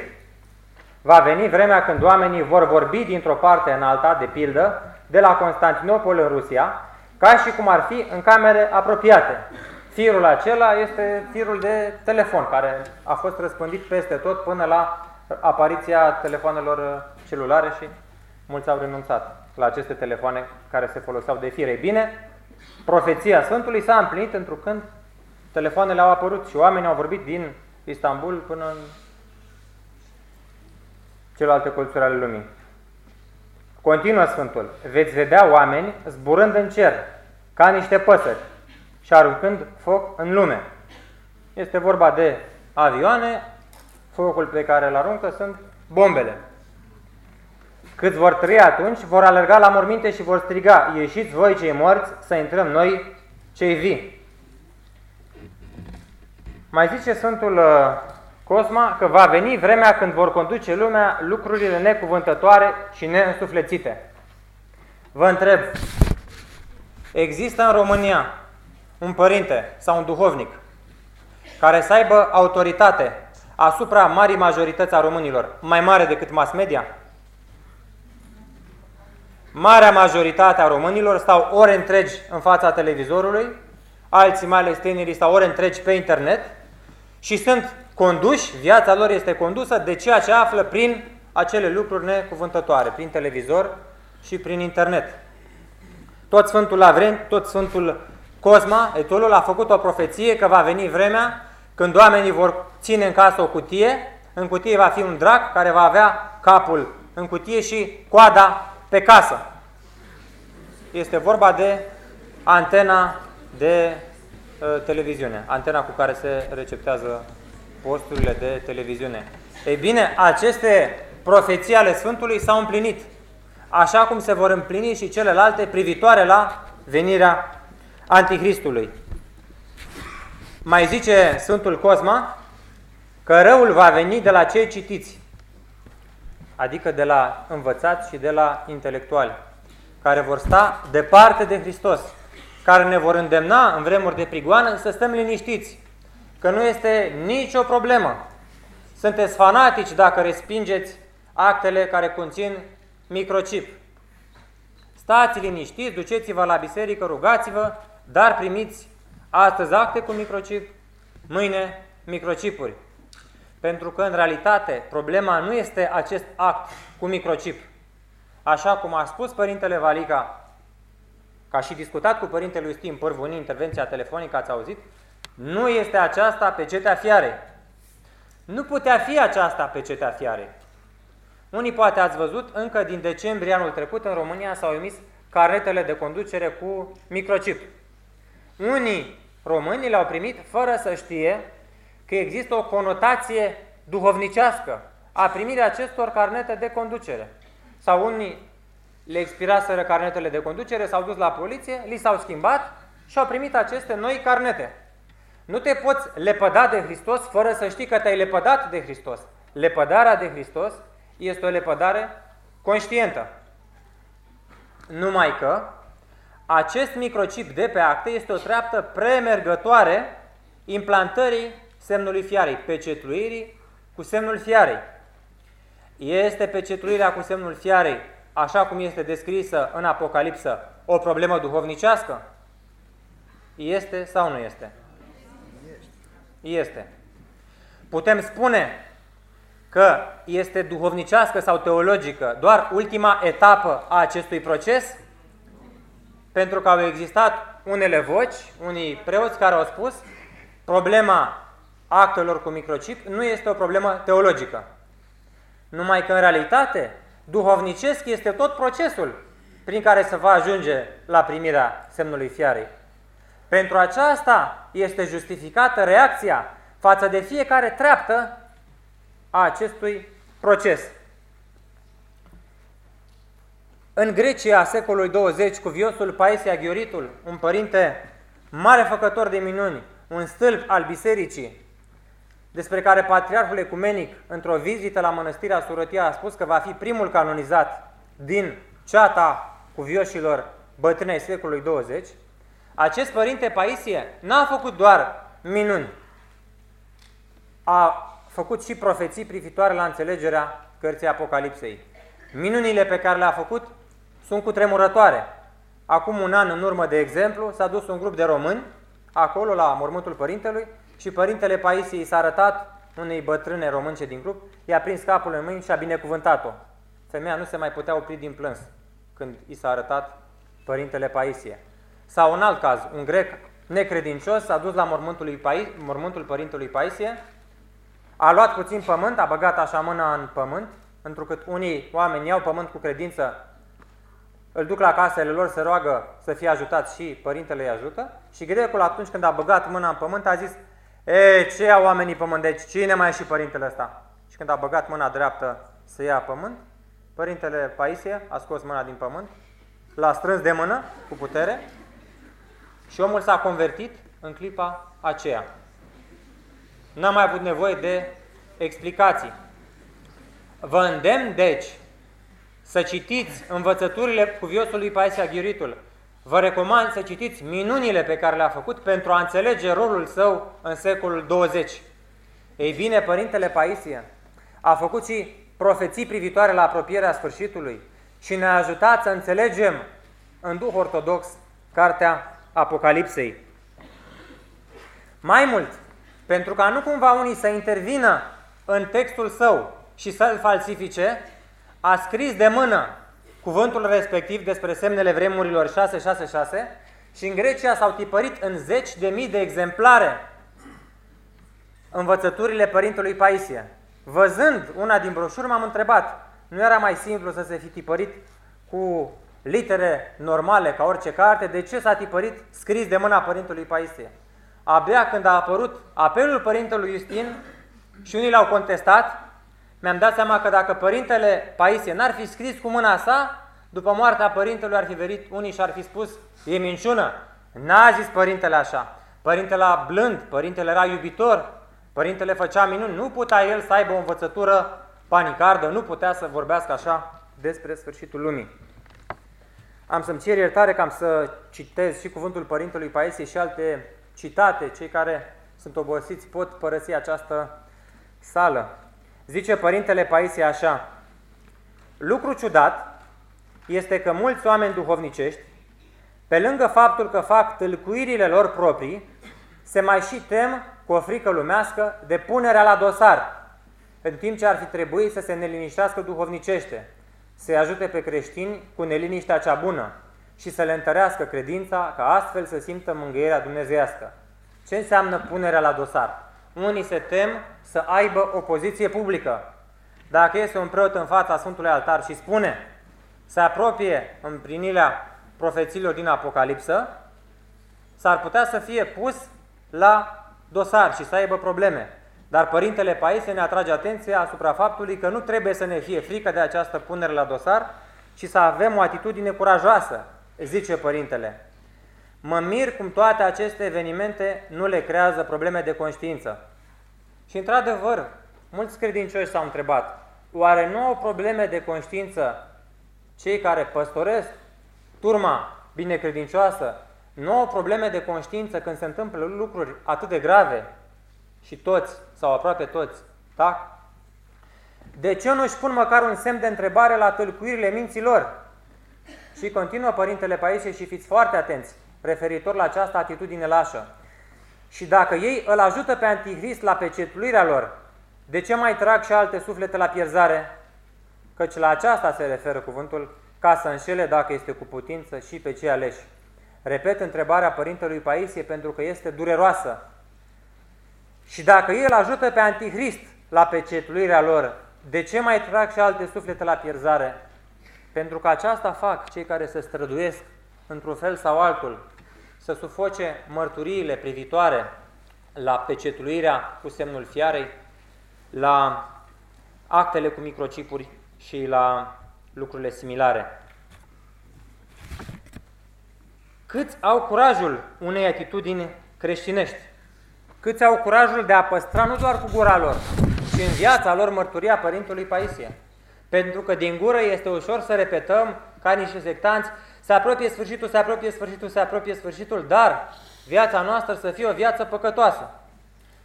Va veni vremea când oamenii vor vorbi dintr-o parte în alta, de pildă, de la Constantinopol în Rusia, ca și cum ar fi în camere apropiate. Firul acela este firul de telefon, care a fost răspândit peste tot până la apariția telefonelor celulare și mulți au renunțat la aceste telefoane care se foloseau de fire. Bine, profeția Sfântului s-a împlinit întrucând telefoanele au apărut și oamenii au vorbit din Istanbul până în celelalte colțuri ale lumii. Continuă Sfântul, veți vedea oameni zburând în cer, ca niște păsări, și aruncând foc în lume. Este vorba de avioane, focul pe care îl aruncă sunt bombele. Cât vor trăi atunci, vor alerga la morminte și vor striga, ieșiți voi cei morți să intrăm noi cei vii. Mai zice Sfântul uh, Cosma că va veni vremea când vor conduce lumea lucrurile necuvântătoare și neînsuflețite. Vă întreb, există în România un părinte sau un duhovnic care să aibă autoritate asupra marii majorități a românilor, mai mare decât mass media? Marea majoritate a românilor stau ore întregi în fața televizorului, alții, mai ales tinerii, stau ore întregi pe internet și sunt conduși, viața lor este condusă de ceea ce află prin acele lucruri necuvântătoare, prin televizor și prin internet. Tot Sfântul Lavren, tot Sfântul Cosma, etolul, a făcut o profeție că va veni vremea când oamenii vor ține în casă o cutie, în cutie va fi un drac care va avea capul în cutie și coada pe casă. Este vorba de antena de uh, televiziune, antena cu care se receptează posturile de televiziune. Ei bine, aceste profeții ale Sfântului s-au împlinit, așa cum se vor împlini și celelalte privitoare la venirea Antichristului. Mai zice Sfântul Cosma că răul va veni de la cei citiți, adică de la învățați și de la intelectuali, care vor sta departe de Hristos, care ne vor îndemna în vremuri de prigoană să stăm liniștiți, că nu este nicio problemă. Sunteți fanatici dacă respingeți actele care conțin microchip. Stați liniștiți, duceți-vă la biserică, rugați-vă, dar primiți astăzi acte cu microchip, mâine microchipuri. Pentru că, în realitate, problema nu este acest act cu microchip. Așa cum a spus Părintele Valica, ca și discutat cu Părintele Justin Pârvu în intervenția telefonică, ați auzit, nu este aceasta pe cetea fiarei. Nu putea fi aceasta pe cetea fiarei. Unii poate ați văzut, încă din decembrie anul trecut în România s-au emis carnetele de conducere cu microchip. Unii români le-au primit fără să știe că există o conotație duhovnicească a primirii acestor carnete de conducere. Sau unii le expiraseră carnetele de conducere, s-au dus la poliție, li s-au schimbat și au primit aceste noi carnete. Nu te poți lepăda de Hristos fără să știi că te-ai lepădat de Hristos. Lepădarea de Hristos este o lepădare conștientă. Numai că acest microchip de pe acte este o treaptă premergătoare implantării semnului fiarei, pecetluirii cu semnul fiarei. Este pecetluirea cu semnul fiarei, așa cum este descrisă în Apocalipsă, o problemă duhovnicească? Este sau nu este? Este. Putem spune că este duhovnicească sau teologică doar ultima etapă a acestui proces? Pentru că au existat unele voci, unii preoți care au spus problema actelor cu microchip nu este o problemă teologică. Numai că în realitate duhovnicesc este tot procesul prin care se va ajunge la primirea semnului fiarei. Pentru aceasta este justificată reacția față de fiecare treaptă a acestui proces. În Grecia, secolului 20, cuviosul Paisia Ghioritul, un părinte mare făcător de minuni, un stâlp al bisericii, despre care Patriarhul Ecumenic, într-o vizită la mănăstirea Surătia, a spus că va fi primul canonizat din ceata cuvioșilor bătrânei secolului 20, acest părinte Paisie n-a făcut doar minuni, a făcut și profeții privitoare la înțelegerea cărții Apocalipsei. Minunile pe care le-a făcut sunt cu tremurătoare. Acum un an în urmă, de exemplu, s-a dus un grup de români acolo la mormântul părintelui și părintele Paisie i s-a arătat unei bătrâne românce din grup, i-a prins capul în mâini și a binecuvântat-o. Femeia nu se mai putea opri din plâns când i s-a arătat părintele Paisie. Sau un alt caz, un grec necredincios s-a dus la mormântul, lui Pais, mormântul părintelui Paisie, a luat puțin pământ, a băgat așa mâna în pământ, întrucât unii oameni iau pământ cu credință, îl duc la casele lor, se roagă să fie ajutat și părintele îi ajută. Și grecul atunci când a băgat mâna în pământ a zis, E, ce iau oamenii pământ? Deci cine mai e și părintele ăsta? Și când a băgat mâna dreaptă să ia pământ, părintele Paisie a scos mâna din pământ, l-a strâns de mână cu putere și omul s-a convertit în clipa aceea. N-am mai avut nevoie de explicații. Vă îndemn, deci, să citiți învățăturile cuviosului Paisia Ghiritul. Vă recomand să citiți minunile pe care le-a făcut pentru a înțelege rolul său în secolul 20. Ei bine, Părintele Paisie a făcut și profeții privitoare la apropierea sfârșitului și ne-a ajutat să înțelegem în duh ortodox cartea Apocalipsei. Mai mult, pentru ca nu cumva unii să intervină în textul său și să-l falsifice, a scris de mână cuvântul respectiv despre semnele vremurilor 666 și în Grecia s-au tipărit în zeci de mii de exemplare învățăturile Părintelui Paisie. Văzând una din broșuri m-am întrebat, nu era mai simplu să se fi tipărit cu litere normale ca orice carte, de ce s-a tipărit scris de mâna Părintelui Paisie? Abia când a apărut apelul Părintelui Justin și unii l-au contestat, mi-am dat seama că dacă Părintele Paisie n-ar fi scris cu mâna sa, după moartea Părintelui ar fi venit unii și ar fi spus, e minciună. N-a zis Părintele așa. Părintele era blând, Părintele era iubitor, Părintele făcea minuni, nu putea el să aibă o învățătură panicardă, nu putea să vorbească așa despre sfârșitul lumii. Am să-mi cer iertare că am să citez și cuvântul Părintelui Paisie și alte citate. Cei care sunt obosiți pot părăsi această sală. Zice Părintele Paisie așa, Lucru ciudat este că mulți oameni duhovnicești, pe lângă faptul că fac tâlcuirile lor proprii, se mai și tem cu o frică lumească de punerea la dosar, în timp ce ar fi trebuit să se neliniștească duhovnicește, să-i ajute pe creștini cu neliniștea cea bună și să le întărească credința ca astfel să simtă mângâierea dumnezeiască. Ce înseamnă punerea la dosar? Unii se tem să aibă o poziție publică. Dacă este un preot în fața Sfântului Altar și spune se apropie împlinirea profețiilor din Apocalipsă, s-ar putea să fie pus la dosar și să aibă probleme. Dar Părintele Paisie ne atrage atenția asupra faptului că nu trebuie să ne fie frică de această punere la dosar, ci să avem o atitudine curajoasă, zice Părintele. Mă mir cum toate aceste evenimente nu le creează probleme de conștiință. Și într-adevăr, mulți credincioși s-au întrebat, oare nu au probleme de conștiință cei care păstoresc turma binecredincioasă, nu au probleme de conștiință când se întâmplă lucruri atât de grave și toți, sau aproape toți, da? De ce nu își pun măcar un semn de întrebare la tâlcuirile minților? Și continuă Părintele Paisie și fiți foarte atenți referitor la această atitudine lașă. Și dacă ei îl ajută pe Antichrist la pecetluirea lor, de ce mai trag și alte suflete la pierzare? Căci la aceasta se referă cuvântul, ca să înșele dacă este cu putință și pe cei aleși. Repet întrebarea Părintelui Paisie pentru că este dureroasă. Și dacă el ajută pe Antichrist la pecetluirea lor, de ce mai trag și alte suflete la pierzare? Pentru că aceasta fac cei care se străduiesc într-un fel sau altul să sufoce mărturiile privitoare la pecetluirea cu semnul fiarei, la actele cu microcipuri și la lucrurile similare. Câți au curajul unei atitudini creștinești? Câți au curajul de a păstra nu doar cu gura lor, ci în viața lor mărturia Părintelui Paisie? Pentru că din gură este ușor să repetăm ca niște sectanți se apropie sfârșitul, se apropie sfârșitul, se apropie sfârșitul, dar viața noastră să fie o viață păcătoasă.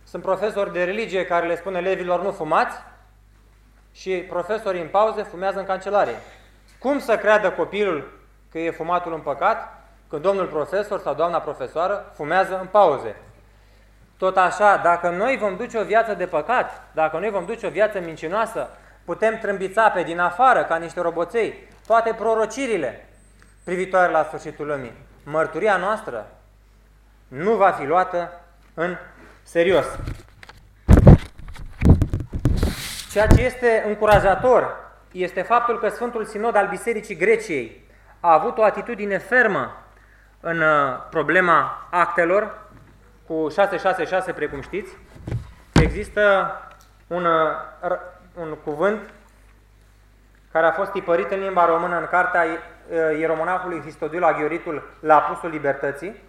sunt profesori de religie care le spun elevilor nu fumați și profesorii în pauze fumează în cancelarie. Cum să creadă copilul că e fumatul un păcat când domnul profesor sau doamna profesoară fumează în pauze? Tot așa, dacă noi vom duce o viață de păcat, dacă noi vom duce o viață mincinoasă, putem trâmbița pe din afară, ca niște roboței, toate prorocirile privitoare la sfârșitul lumii. Mărturia noastră nu va fi luată în serios. Ceea ce este încurajator este faptul că Sfântul Sinod al Bisericii Greciei a avut o atitudine fermă în uh, problema actelor cu 666, precum știți. Există un, uh, un cuvânt care a fost tipărit în limba română în cartea uh, ieromonahului Histodiul Aghioritul la Apusul Libertății.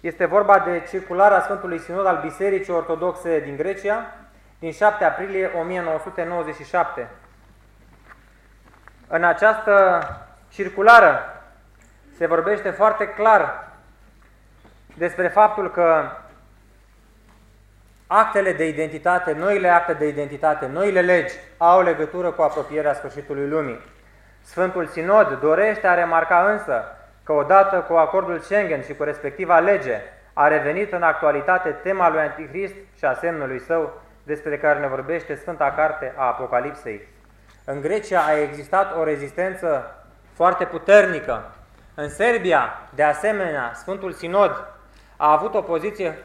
Este vorba de circularea Sfântului Sinod al Bisericii Ortodoxe din Grecia din 7 aprilie 1997. În această circulară se vorbește foarte clar despre faptul că actele de identitate, noile acte de identitate, noile legi au legătură cu apropierea sfârșitului lumii. Sfântul Sinod dorește a remarca însă că odată cu acordul Schengen și cu respectiva lege a revenit în actualitate tema lui Antichrist și a semnului său despre care ne vorbește Sfânta Carte a Apocalipsei. În Grecia a existat o rezistență foarte puternică. În Serbia, de asemenea, Sfântul Sinod a avut o poziție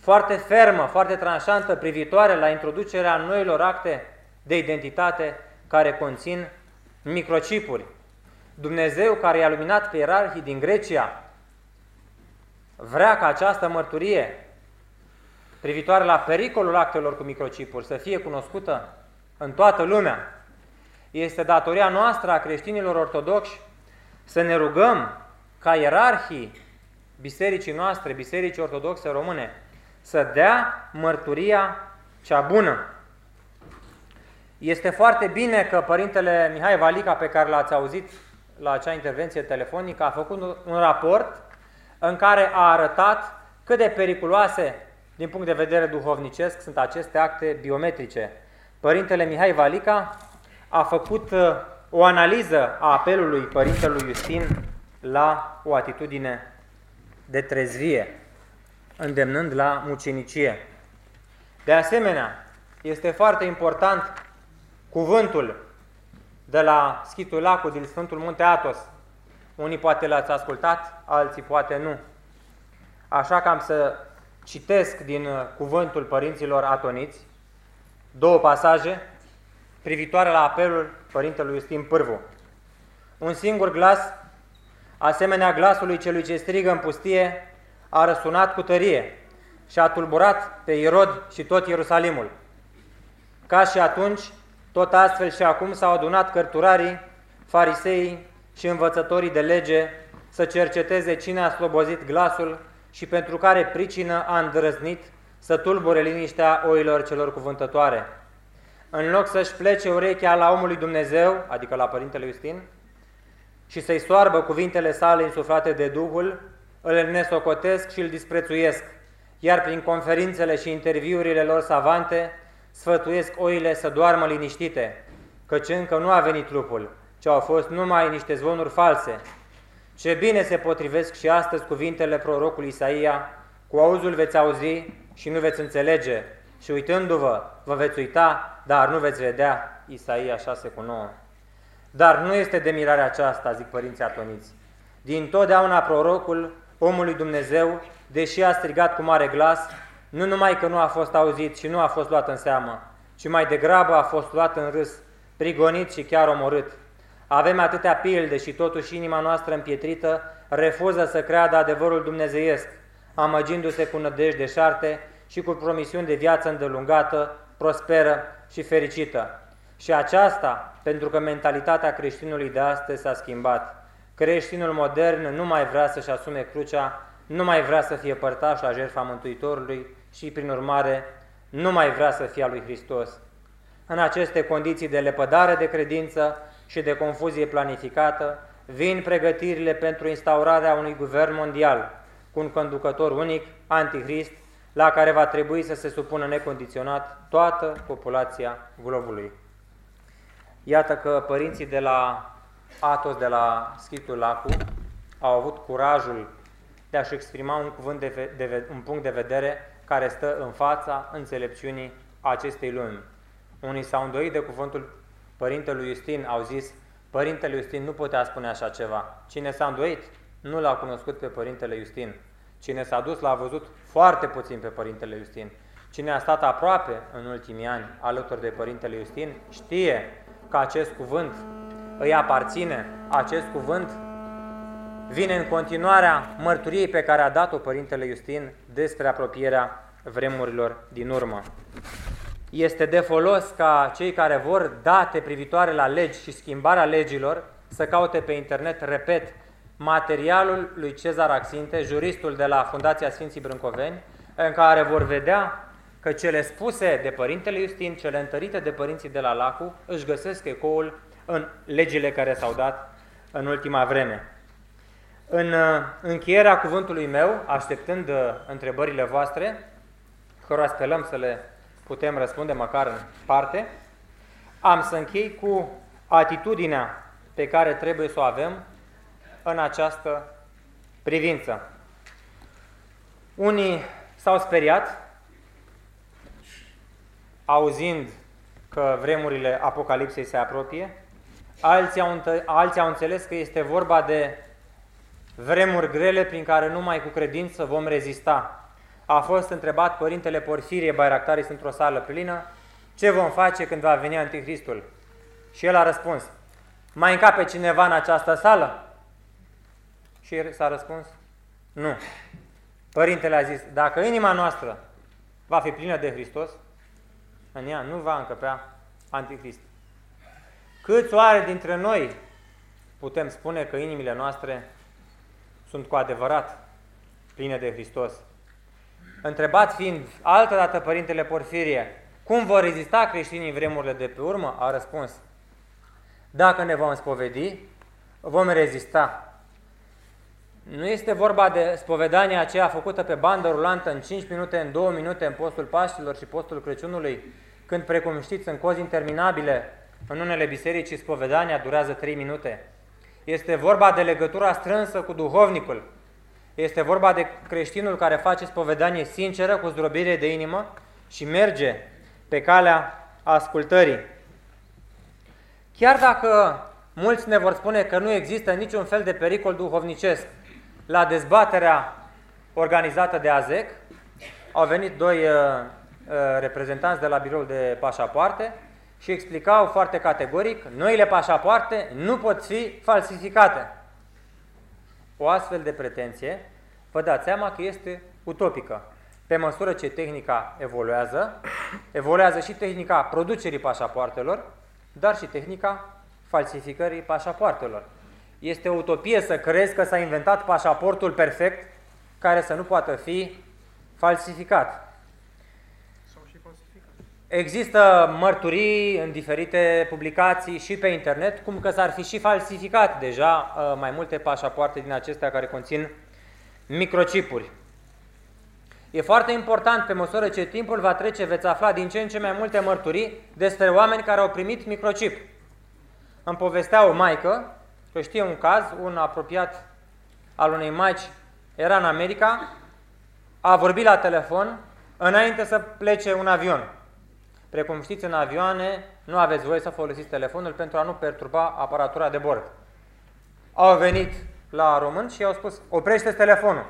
foarte fermă, foarte tranșantă, privitoare la introducerea noilor acte de identitate care conțin microcipuri. Dumnezeu care i-a luminat pe ierarhii din Grecia vrea ca această mărturie privitoare la pericolul actelor cu microcipuri să fie cunoscută în toată lumea. Este datoria noastră a creștinilor ortodoxi să ne rugăm ca ierarhii bisericii noastre, bisericii ortodoxe române, să dea mărturia cea bună. Este foarte bine că Părintele Mihai Valica, pe care l-ați auzit la acea intervenție telefonică, a făcut un raport în care a arătat cât de periculoase din punct de vedere duhovnicesc sunt aceste acte biometrice. Părintele Mihai Valica a făcut uh, o analiză a apelului Părintelui Justin la o atitudine de trezvie, îndemnând la mucenicie. De asemenea, este foarte important cuvântul de la Schitul Lacu din Sfântul Munte Atos. Unii poate l-ați ascultat, alții poate nu. Așa că am să citesc din uh, cuvântul părinților atoniți două pasaje privitoare la apelul părintelui Justin Pârvu. Un singur glas, asemenea glasului celui ce strigă în pustie, a răsunat cu tărie și a tulburat pe Irod și tot Ierusalimul. Ca și atunci, tot astfel și acum s-au adunat cărturarii, fariseii și învățătorii de lege să cerceteze cine a slobozit glasul și pentru care pricină a îndrăznit să tulbure liniștea oilor celor cuvântătoare. În loc să-și plece urechea la omului Dumnezeu, adică la Părintele Justin, și să-i soarbă cuvintele sale insuflate de Duhul, îl nesocotesc și îl disprețuiesc, iar prin conferințele și interviurile lor savante, sfătuiesc oile să doarmă liniștite, căci încă nu a venit lupul, ci au fost numai niște zvonuri false, ce bine se potrivesc și astăzi cuvintele prorocului Isaia, cu auzul veți auzi și nu veți înțelege, și uitându-vă, vă veți uita, dar nu veți vedea. Isaia 6 cu 9. Dar nu este de mirare aceasta, zic părinții atoniți. Din totdeauna prorocul omului Dumnezeu, deși a strigat cu mare glas, nu numai că nu a fost auzit și nu a fost luat în seamă, ci mai degrabă a fost luat în râs, prigonit și chiar omorât. Avem atâtea pilde și totuși inima noastră împietrită refuză să creadă adevărul dumnezeiesc, amăgindu-se cu nădejde șarte și cu promisiuni de viață îndelungată, prosperă și fericită. Și aceasta pentru că mentalitatea creștinului de astăzi s-a schimbat. Creștinul modern nu mai vrea să-și asume crucea, nu mai vrea să fie părtaș la jertfa Mântuitorului și, prin urmare, nu mai vrea să fie a lui Hristos. În aceste condiții de lepădare de credință, și de confuzie planificată, vin pregătirile pentru instaurarea unui guvern mondial cu un conducător unic, antichrist, la care va trebui să se supună necondiționat toată populația globului. Iată că părinții de la Atos, de la Schitul Lacu, au avut curajul de a-și exprima un, cuvânt de, de, un punct de vedere care stă în fața înțelepciunii acestei lumi. Unii s-au îndoit de cuvântul părintelui Justin, au zis, părintele Justin nu putea spune așa ceva. Cine s-a îndoit nu l-a cunoscut pe părintele Justin. Cine s-a dus l-a văzut foarte puțin pe părintele Justin. Cine a stat aproape în ultimii ani alături de părintele Justin știe că acest cuvânt îi aparține, acest cuvânt vine în continuarea mărturiei pe care a dat-o Părintele Justin despre apropierea vremurilor din urmă. Este de folos ca cei care vor date privitoare la legi și schimbarea legilor să caute pe internet, repet, materialul lui Cezar Axinte, juristul de la Fundația Sfinții Brâncoveni, în care vor vedea că cele spuse de Părintele Justin, cele întărite de părinții de la Lacu, își găsesc ecoul în legile care s-au dat în ultima vreme. În uh, încheierea cuvântului meu, așteptând uh, întrebările voastre, cărora spelăm să le putem răspunde măcar în parte, am să închei cu atitudinea pe care trebuie să o avem în această privință. Unii s-au speriat auzind că vremurile apocalipsei se apropie, alții au, alții au înțeles că este vorba de vremuri grele prin care numai cu credință vom rezista. A fost întrebat Părintele Porfirie Bairactaris într-o sală plină, ce vom face când va veni Anticristul? Și el a răspuns, mai încape cineva în această sală? Și s-a răspuns, nu. Părintele a zis, dacă inima noastră va fi plină de Hristos, în ea nu va încăpea Antichrist. Câți oare dintre noi putem spune că inimile noastre sunt cu adevărat pline de Hristos? Întrebat fiind altădată Părintele Porfirie, cum vor rezista creștinii în vremurile de pe urmă, a răspuns, dacă ne vom spovedi, vom rezista. Nu este vorba de spovedania aceea făcută pe bandă rulantă în 5 minute, în 2 minute, în postul Paștilor și postul Crăciunului, când, precum știți, în cozi interminabile, în unele biserici, spovedania durează 3 minute. Este vorba de legătura strânsă cu duhovnicul. Este vorba de creștinul care face spovedanie sinceră, cu zdrobire de inimă și merge pe calea ascultării. Chiar dacă mulți ne vor spune că nu există niciun fel de pericol duhovnicesc, la dezbaterea organizată de AZEC au venit doi uh, uh, reprezentanți de la biroul de pașapoarte și explicau foarte categoric, noile pașapoarte nu pot fi falsificate. O astfel de pretenție, vă dați seama că este utopică. Pe măsură ce tehnica evoluează, evoluează și tehnica producerii pașapoartelor, dar și tehnica falsificării pașapoartelor. Este o utopie să crezi că s-a inventat pașaportul perfect care să nu poată fi falsificat. Există mărturii în diferite publicații și pe internet, cum că s-ar fi și falsificat deja uh, mai multe pașapoarte din acestea care conțin microcipuri. E foarte important, pe măsură ce timpul va trece, veți afla din ce în ce mai multe mărturii despre oameni care au primit microchip. Îmi povestea o maică, că știe un caz, un apropiat al unei maici era în America, a vorbit la telefon înainte să plece un avion. Precum știți, în avioane nu aveți voie să folosiți telefonul pentru a nu perturba aparatura de bord. Au venit la român și i-au spus, oprește telefonul.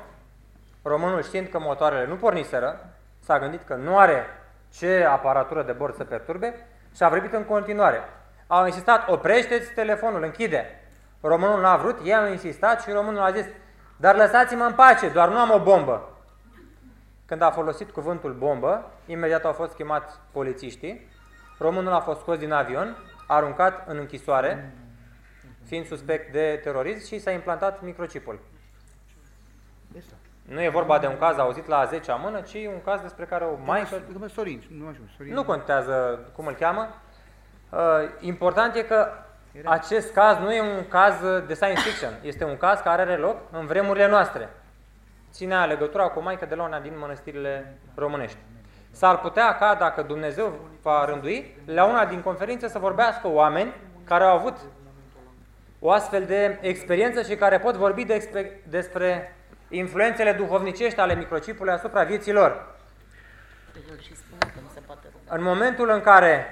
Românul știind că motoarele nu porniseră, s-a gândit că nu are ce aparatură de bord să perturbe și a vorbit în continuare. Au insistat, oprește-ți telefonul, închide. Românul n-a vrut, ei au insistat și românul a zis, dar lăsați-mă în pace, doar nu am o bombă. Când a folosit cuvântul bombă, imediat au fost chemați polițiștii, românul a fost scos din avion, aruncat în închisoare, fiind suspect de terorism și s-a implantat microchipul. Nu e vorba de un caz auzit la 10 mână, ci un caz despre care o maică... Sorin, nu, Sorin. Nu contează cum îl cheamă. Uh, important e că acest caz nu e un caz de science fiction, este un caz care are loc în vremurile noastre. ținea legătura cu Maica de la una din mănăstirile românești. S-ar putea ca, dacă Dumnezeu va rândui, la una din conferințe să vorbească oameni care au avut o astfel de experiență și care pot vorbi de despre influențele duhovnicești ale microchipului asupra vieții lor. În momentul în care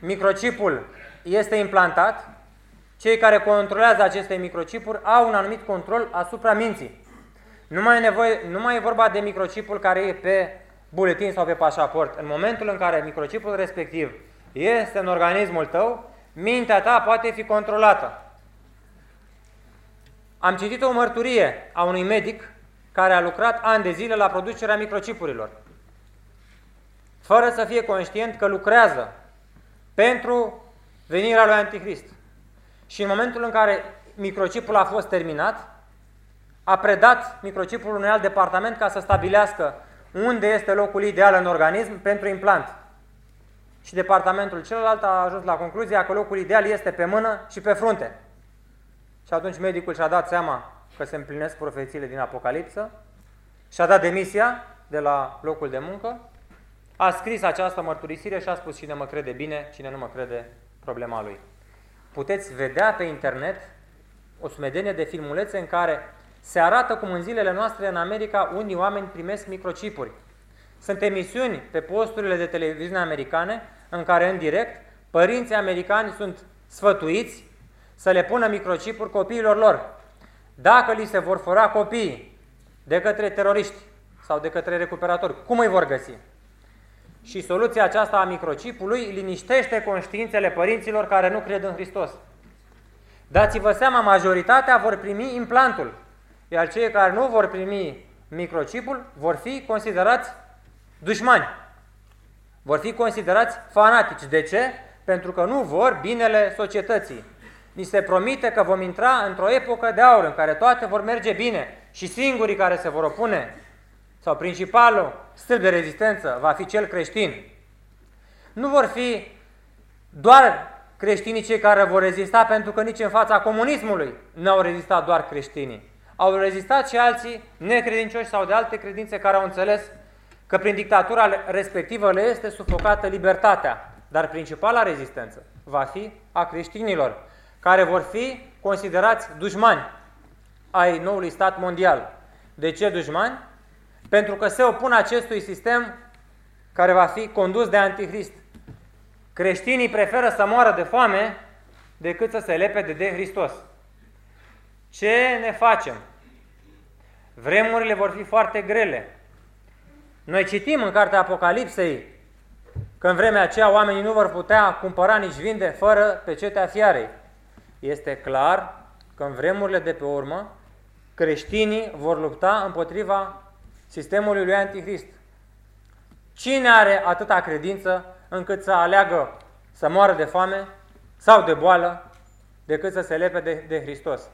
microchipul este implantat, cei care controlează aceste microchipuri au un anumit control asupra minții. Nu mai, e nevoie, nu mai e vorba de microchipul care e pe buletin sau pe pașaport. În momentul în care microchipul respectiv este în organismul tău, mintea ta poate fi controlată. Am citit o mărturie a unui medic care a lucrat ani de zile la producerea microchipurilor, fără să fie conștient că lucrează pentru venirea lui Antichrist. Și în momentul în care microchipul a fost terminat, a predat microchipul unui alt departament ca să stabilească unde este locul ideal în organism pentru implant. Și departamentul celălalt a ajuns la concluzia că locul ideal este pe mână și pe frunte. Și atunci medicul și-a dat seama că se împlinesc profețiile din Apocalipsă și-a dat demisia de la locul de muncă, a scris această mărturisire și a spus cine mă crede bine, cine nu mă crede, problema lui. Puteți vedea pe internet o sumedenie de filmulețe în care se arată cum în zilele noastre în America unii oameni primesc microchipuri. Sunt emisiuni pe posturile de televiziune americane în care în direct părinții americani sunt sfătuiți să le pună microchipuri copiilor lor. Dacă li se vor fura copiii de către teroriști sau de către recuperatori, cum îi vor găsi? Și soluția aceasta a microchipului liniștește conștiințele părinților care nu cred în Hristos. Dați-vă seama, majoritatea vor primi implantul, iar cei care nu vor primi microchipul vor fi considerați dușmani. Vor fi considerați fanatici. De ce? Pentru că nu vor binele societății. Ni se promite că vom intra într-o epocă de aur în care toate vor merge bine și singurii care se vor opune sau principalul stâlp de rezistență va fi cel creștin. Nu vor fi doar creștinii cei care vor rezista, pentru că nici în fața comunismului nu au rezistat doar creștinii. Au rezistat și alții necredincioși sau de alte credințe care au înțeles că prin dictatura respectivă le este sufocată libertatea. Dar principala rezistență va fi a creștinilor, care vor fi considerați dușmani ai noului stat mondial. De ce dușmani? Pentru că se opun acestui sistem care va fi condus de antichrist. Creștinii preferă să moară de foame decât să se lepede de Hristos. Ce ne facem? Vremurile vor fi foarte grele. Noi citim în cartea Apocalipsei că în vremea aceea oamenii nu vor putea cumpăra nici vinde fără pecetea fiarei. Este clar că în vremurile de pe urmă creștinii vor lupta împotriva sistemului lui Antichrist. Cine are atâta credință încât să aleagă să moară de foame sau de boală decât să se lepe de, de Hristos?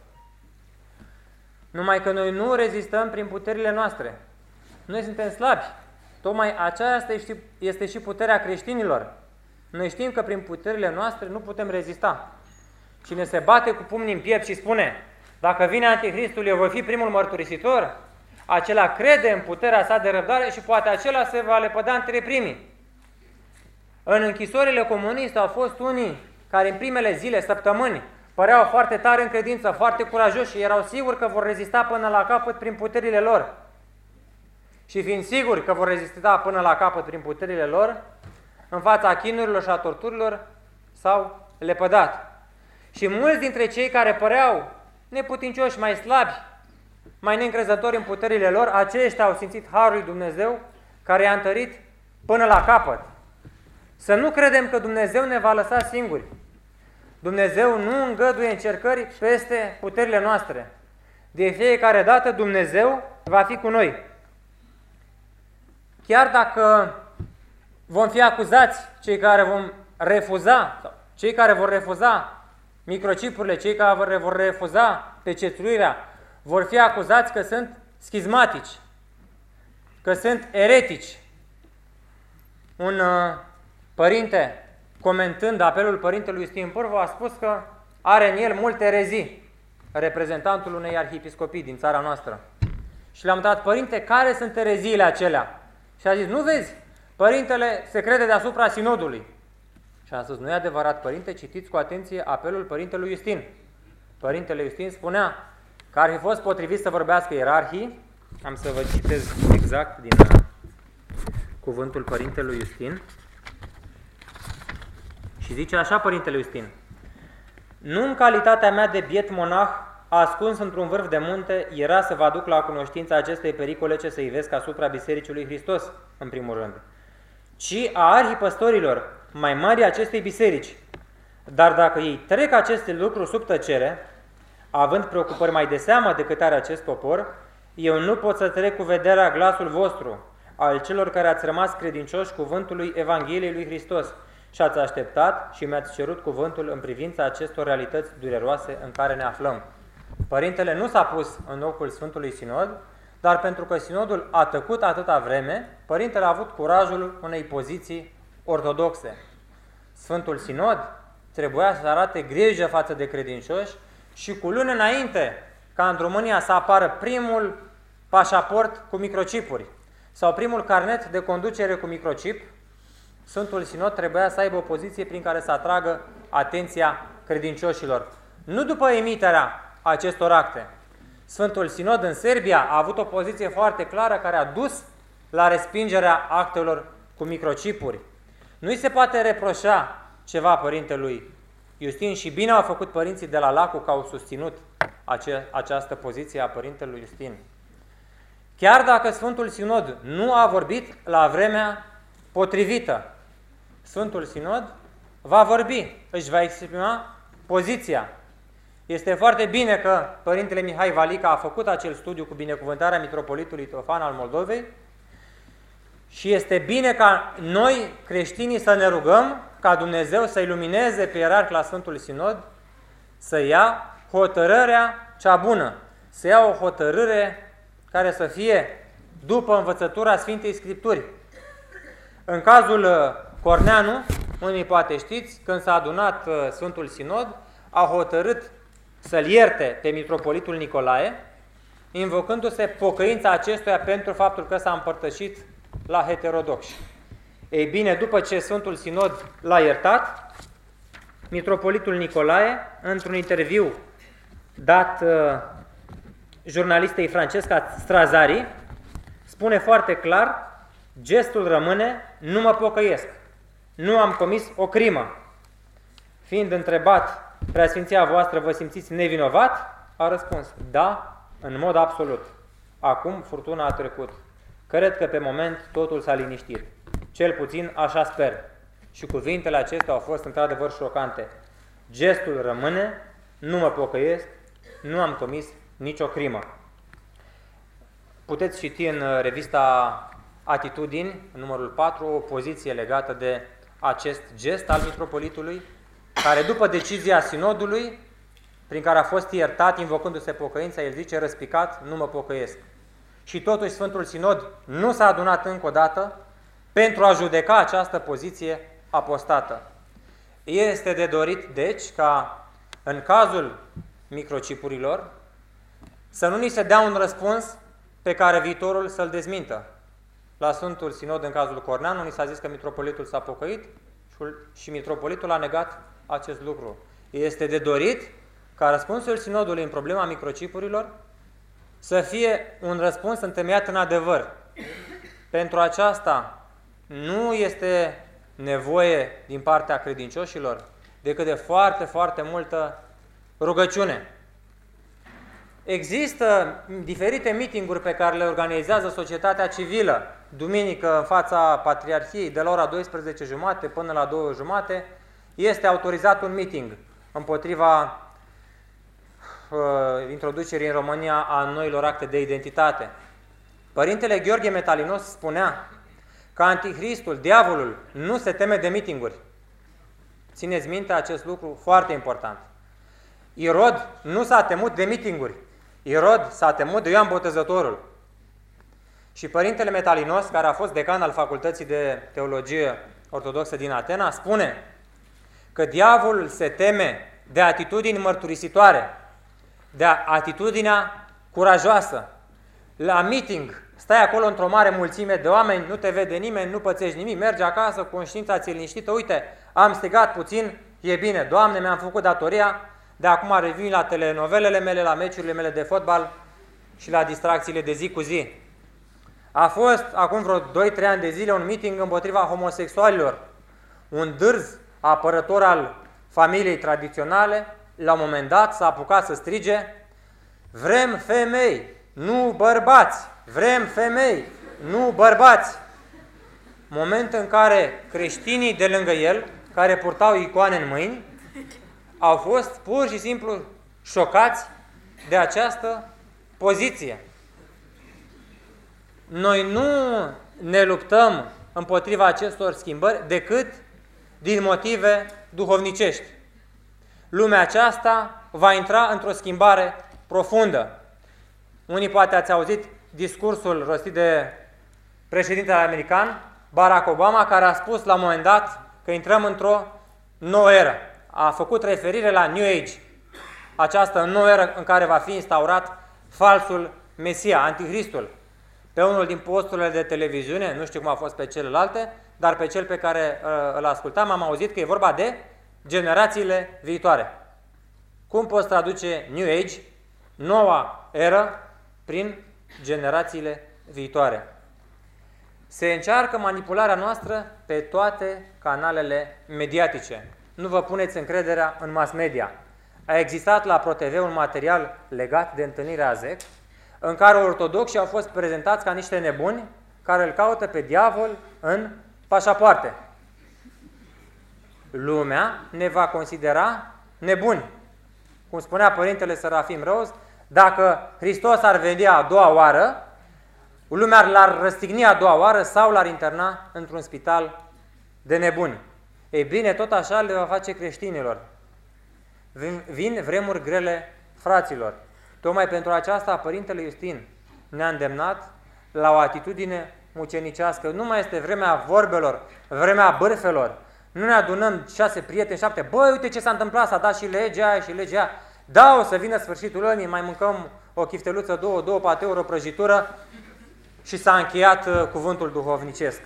Numai că noi nu rezistăm prin puterile noastre. Noi suntem slabi. Tocmai aceasta este, este și puterea creștinilor. Noi știm că prin puterile noastre nu putem rezista. Cine se bate cu pumnii în piept și spune, dacă vine Anticristul, eu voi fi primul mărturisitor, acela crede în puterea sa de răbdare și poate acela se va lepăda între primii. În închisorile comuniste au fost unii care în primele zile, săptămâni, păreau foarte tare în credință, foarte curajoși și erau siguri că vor rezista până la capăt prin puterile lor. Și fiind siguri că vor rezista până la capăt prin puterile lor, în fața chinurilor și a torturilor s-au lepădat. Și mulți dintre cei care păreau neputincioși, mai slabi, mai neîncrezători în puterile lor, aceștia au simțit Harul lui Dumnezeu care i-a întărit până la capăt. Să nu credem că Dumnezeu ne va lăsa singuri. Dumnezeu nu îngăduie încercări peste puterile noastre. De fiecare dată Dumnezeu va fi cu noi. Chiar dacă vom fi acuzați, cei care vom refuza, sau cei care vor refuza microchipurile, cei care vor refuza pecetuirea, vor fi acuzați că sunt schizmatici, că sunt eretici. Un uh, părinte, comentând apelul părintelui Stim Pârvu, a spus că are în el multe erezii, reprezentantul unei arhiepiscopii din țara noastră. și le-am dat, părinte, care sunt ereziile acelea? Și a zis, nu vezi, părintele se crede deasupra sinodului. Și a spus, nu e adevărat, părinte, citiți cu atenție apelul părintelui Justin. Părintele Justin spunea că ar fi fost potrivit să vorbească ierarhii, am să vă citez exact din uh, cuvântul părintelui Justin, și zice așa părintele Justin, nu în calitatea mea de biet monah, ascuns într-un vârf de munte, era să vă aduc la cunoștința acestei pericole ce să ivesc asupra Bisericii lui Hristos, în primul rând, ci a arhipăstorilor, mai mari acestei biserici. Dar dacă ei trec aceste lucruri sub tăcere, având preocupări mai de seamă decât are acest popor, eu nu pot să trec cu vederea glasul vostru, al celor care ați rămas credincioși cuvântului Evangheliei lui Hristos și ați așteptat și mi-ați cerut cuvântul în privința acestor realități dureroase în care ne aflăm. Părintele nu s-a pus în locul Sfântului Sinod, dar pentru că Sinodul a tăcut atâta vreme, Părintele a avut curajul unei poziții ortodoxe. Sfântul Sinod trebuia să arate grijă față de credincioși și cu luni înainte ca în România să apară primul pașaport cu microcipuri sau primul carnet de conducere cu microchip, Sfântul Sinod trebuia să aibă o poziție prin care să atragă atenția credincioșilor. Nu după emiterea acestor acte. Sfântul Sinod în Serbia a avut o poziție foarte clară care a dus la respingerea actelor cu microcipuri. Nu îi se poate reproșa ceva părintelui Justin și bine au făcut părinții de la Lacu că au susținut ace această poziție a părintelui Justin. Chiar dacă Sfântul Sinod nu a vorbit la vremea potrivită, Sfântul Sinod va vorbi, își va exprima poziția. Este foarte bine că Părintele Mihai Valica a făcut acel studiu cu binecuvântarea Mitropolitului Teofan al Moldovei și este bine ca noi, creștinii, să ne rugăm ca Dumnezeu să ilumineze pe ierarh la Sfântul Sinod, să ia hotărârea cea bună, să ia o hotărâre care să fie după învățătura Sfintei Scripturi. În cazul uh, Corneanu, unii poate știți, când s-a adunat uh, Sfântul Sinod, a hotărât să-l ierte pe Mitropolitul Nicolae, invocându-se pocăința acestuia pentru faptul că s-a împărtășit la heterodoxi. Ei bine, după ce Sfântul Sinod l-a iertat, Mitropolitul Nicolae, într-un interviu dat uh, jurnalistei Francesca Strazari, spune foarte clar, gestul rămâne, nu mă pocăiesc, nu am comis o crimă. Fiind întrebat, Preasfinția voastră vă simțiți nevinovat? A răspuns, da, în mod absolut. Acum furtuna a trecut. Cred că pe moment totul s-a liniștit. Cel puțin așa sper. Și cuvintele acestea au fost într-adevăr șocante. Gestul rămâne, nu mă pocăiesc, nu am comis nicio crimă. Puteți citi în uh, revista Atitudini, numărul 4, o poziție legată de acest gest al mitropolitului, care după decizia sinodului, prin care a fost iertat, invocându-se pocăința, el zice, răspicat, nu mă pocăiesc. Și totuși Sfântul Sinod nu s-a adunat încă o dată pentru a judeca această poziție apostată. Este de dorit, deci, ca în cazul microcipurilor, să nu ni se dea un răspuns pe care viitorul să-l dezmintă. La Sfântul Sinod, în cazul Corneanu, ni s-a zis că mitropolitul s-a pocăit și mitropolitul a negat acest lucru. Este de dorit ca răspunsul Sinodului în problema microcipurilor să fie un răspuns întemeiat în adevăr. Pentru aceasta nu este nevoie din partea credincioșilor decât de foarte, foarte multă rugăciune. Există diferite mitinguri pe care le organizează societatea civilă, duminică în fața Patriarhiei, de la ora 12 jumate până la 2 jumate, este autorizat un meeting împotriva uh, introducerii în România a noilor acte de identitate. Părintele Gheorghe Metalinos spunea că anticristul, diavolul, nu se teme de mitinguri. Țineți minte acest lucru foarte important. Irod nu s-a temut de mitinguri. Irod s-a temut de Ioan Botezătorul. Și părintele Metalinos, care a fost decan al Facultății de Teologie Ortodoxă din Atena, spune că diavolul se teme de atitudini mărturisitoare, de atitudinea curajoasă, la meeting, stai acolo într-o mare mulțime de oameni, nu te vede nimeni, nu pățești nimic, mergi acasă, conștiința ți liniștită, uite, am strigat puțin, e bine, Doamne, mi-am făcut datoria, de acum revin la telenovelele mele, la meciurile mele de fotbal și la distracțiile de zi cu zi. A fost acum vreo 2-3 ani de zile un meeting împotriva homosexualilor. Un dârz apărător al familiei tradiționale, la un moment dat s-a apucat să strige Vrem femei, nu bărbați! Vrem femei, nu bărbați! Moment în care creștinii de lângă el, care purtau icoane în mâini, au fost pur și simplu șocați de această poziție. Noi nu ne luptăm împotriva acestor schimbări decât din motive duhovnicești. Lumea aceasta va intra într-o schimbare profundă. Unii poate ați auzit discursul rostit de președintele american, Barack Obama, care a spus la un moment dat că intrăm într-o nouă eră. A făcut referire la New Age, această nouă eră în care va fi instaurat falsul Mesia, Anticristul. Pe unul din posturile de televiziune, nu știu cum a fost pe celelalte, dar pe cel pe care uh, îl ascultam am auzit că e vorba de generațiile viitoare. Cum poți traduce New Age, noua eră, prin generațiile viitoare? Se încearcă manipularea noastră pe toate canalele mediatice. Nu vă puneți încrederea în mass media. A existat la ProTV un material legat de întâlnirea AZEC, în care ortodoxii au fost prezentați ca niște nebuni care îl caută pe diavol în pașapoarte. Lumea ne va considera nebuni. Cum spunea Părintele Serafim Roz, dacă Hristos ar veni a doua oară, lumea l-ar răstigni a doua oară sau l-ar interna într-un spital de nebuni. Ei bine, tot așa le va face creștinilor. Vin, vin vremuri grele fraților. Tocmai pentru aceasta Părintele Justin ne-a îndemnat la o atitudine mucenicească. Nu mai este vremea vorbelor, vremea bârfelor. Nu ne adunăm șase prieteni, șapte. Băi, uite ce s-a întâmplat, s-a dat și legea aia și legea aia. Da, o să vină sfârșitul ănii, mai mâncăm o chifteluță, două, două, pateu, o prăjitură și s-a încheiat uh, cuvântul duhovnicesc.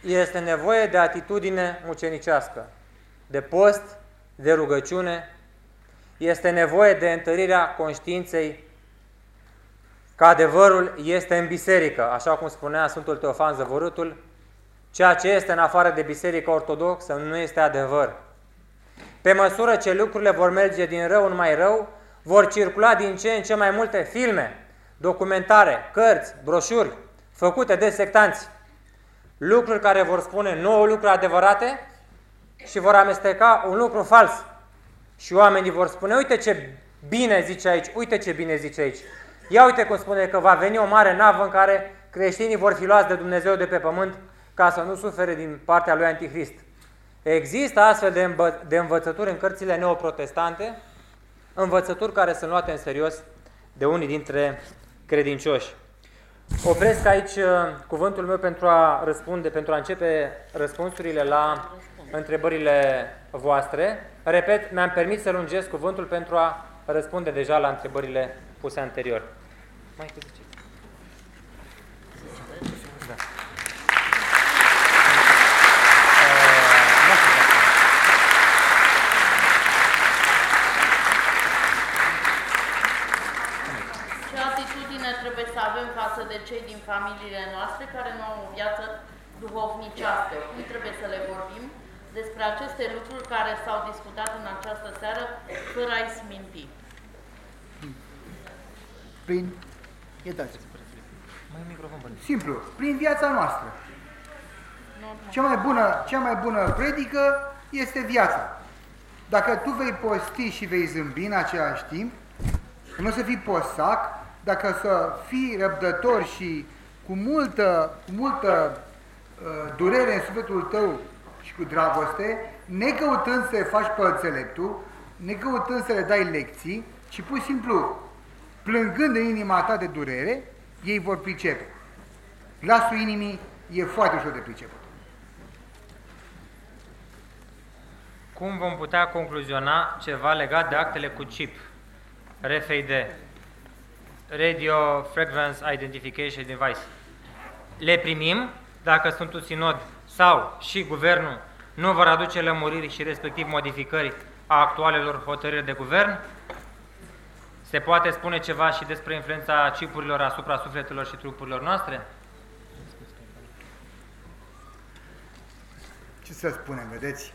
Este nevoie de atitudine mucenicească, de post, de rugăciune, este nevoie de întărirea conștiinței că adevărul este în biserică, așa cum spunea Sfântul Teofan Zăvorâtul, ceea ce este în afară de biserică ortodoxă nu este adevăr. Pe măsură ce lucrurile vor merge din rău în mai rău, vor circula din ce în ce mai multe filme, documentare, cărți, broșuri, făcute de sectanți, lucruri care vor spune nouă lucruri adevărate și vor amesteca un lucru fals. Și oamenii vor spune, uite ce bine zice aici, uite ce bine zice aici. Ia uite cum spune că va veni o mare navă în care creștinii vor fi luați de Dumnezeu de pe pământ ca să nu sufere din partea lui Antichrist. Există astfel de, învă de învățături în cărțile neoprotestante, învățături care sunt luate în serios de unii dintre credincioși. Opresc aici uh, cuvântul meu pentru a răspunde, pentru a începe răspunsurile la întrebările voastre. Repet, mi-am permis să lungesc cuvântul pentru a răspunde deja la întrebările puse anterior. Mai cu ziceți. Da. Ce atitudine trebuie să avem față de cei din familiile noastre care nu au o viață duhovnicească? Cum trebuie să le vorbim despre aceste lucruri care s-au discutat în această seară fără a-i sminti? Prin, iertați, Mai microfon, părinte. simplu, prin viața noastră. Normal. Cea mai bună, cea mai bună predică este viața. Dacă tu vei posti și vei zâmbi în același timp, nu o să fii posac, dacă să fii răbdător și cu multă, cu multă uh, durere în sufletul tău și cu dragoste, necăutând să le faci pe înțeleptul, necăutând să le dai lecții, ci pur și simplu plângând în inima ta de durere, ei vor pricepe. Glasul inimii e foarte ușor de priceput. Cum vom putea concluziona ceva legat de actele cu chip? RFID. Radio Frequency Identification Device. Le primim dacă Sfântul Sinod sau și Guvernul nu vor aduce lămuriri și respectiv modificări a actualelor hotărâri de guvern? Se poate spune ceva și despre influența cipurilor asupra sufletelor și trupurilor noastre? Ce să spunem, vedeți?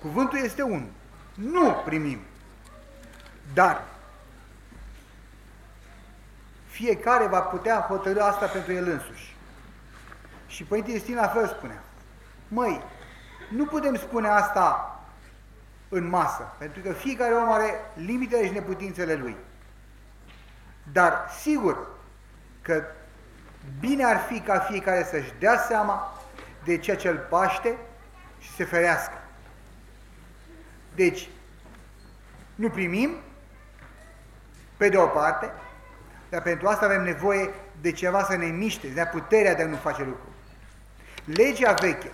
Cuvântul este unul. Nu primim. Dar fiecare va putea hotărâ asta pentru el însuși. Și Părintele Iustin la fel spunea. Măi, nu putem spune asta în masă, pentru că fiecare om are limitele și neputințele lui. Dar sigur că bine ar fi ca fiecare să-și dea seama de ceea ce îl paște și se ferească. Deci, nu primim, pe de o parte, dar pentru asta avem nevoie de ceva să ne miște, de puterea de a nu face lucru. Legea veche,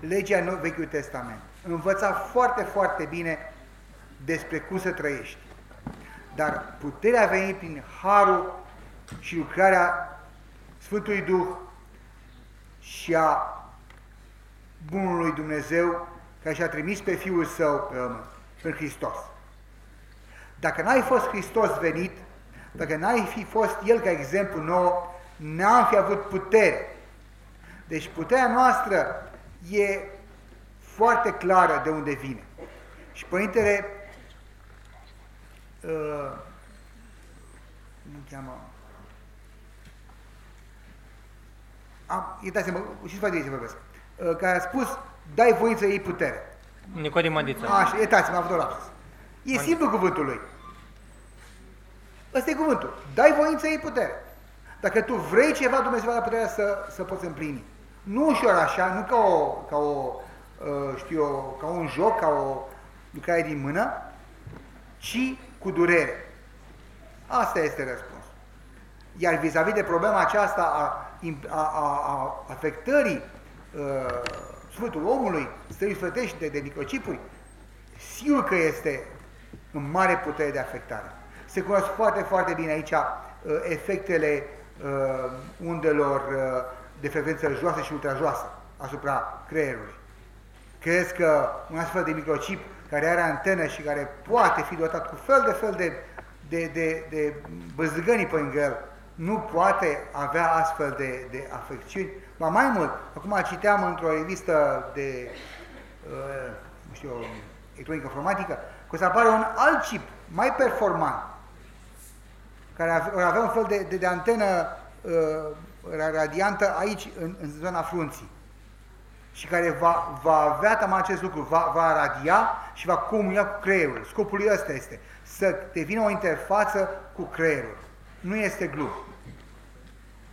legea nou, Vechiul Testament, învăța foarte, foarte bine despre cum să trăiești. Dar puterea veni prin harul și lucrarea Sfântului Duh și a Bunului Dumnezeu care și-a trimis pe Fiul Său pe pământ, pe Hristos. Dacă n-ai fost Hristos venit, dacă n-ai fi fost El ca exemplu nou, n-am fi avut putere. Deci puterea noastră e foarte clară de unde vine. Și Părintele, uh, nu cheamă, am, iertați-mă, și să să vorbesc, uh, care a spus, dai voință ei putere. Nicodim Mădiță. Așa, iertați-mă, am avut o lapsus. E simplu cuvântul lui. Ăsta e cuvântul. Dai voință ei putere. Dacă tu vrei ceva, Dumnezeu va da puterea să, să poți împlini. Nu ușor așa, nu ca o, ca o uh, știu eu, ca un joc, ca o lucrare din mână, ci cu durere. Asta este răspunsul. Iar vis-a-vis -vis de problema aceasta a, a, a, a afectării uh, Sfântul omului, stării sfătești de, de microcipuri, sigur că este în mare putere de afectare. Se cunosc foarte, foarte bine aici uh, efectele uh, undelor uh, de frecvență joasă și ultrajoasă asupra creierului. Crezi că un astfel de microchip care are antenă și care poate fi dotat cu fel de fel de, de, de, de băzgănii pe el, nu poate avea astfel de, de afecțiuni? Ba mai mult, acum citeam într-o revistă de, uh, nu știu, electronică informatică, că o să apară un alt chip mai performant, care avea un fel de, de, de antenă uh, radiantă aici, în, în zona frunții și care va, va avea tama acest lucru, va, va radia și va comunia cu creierul. Scopul lui ăsta este să devină o interfață cu creierul. Nu este glum.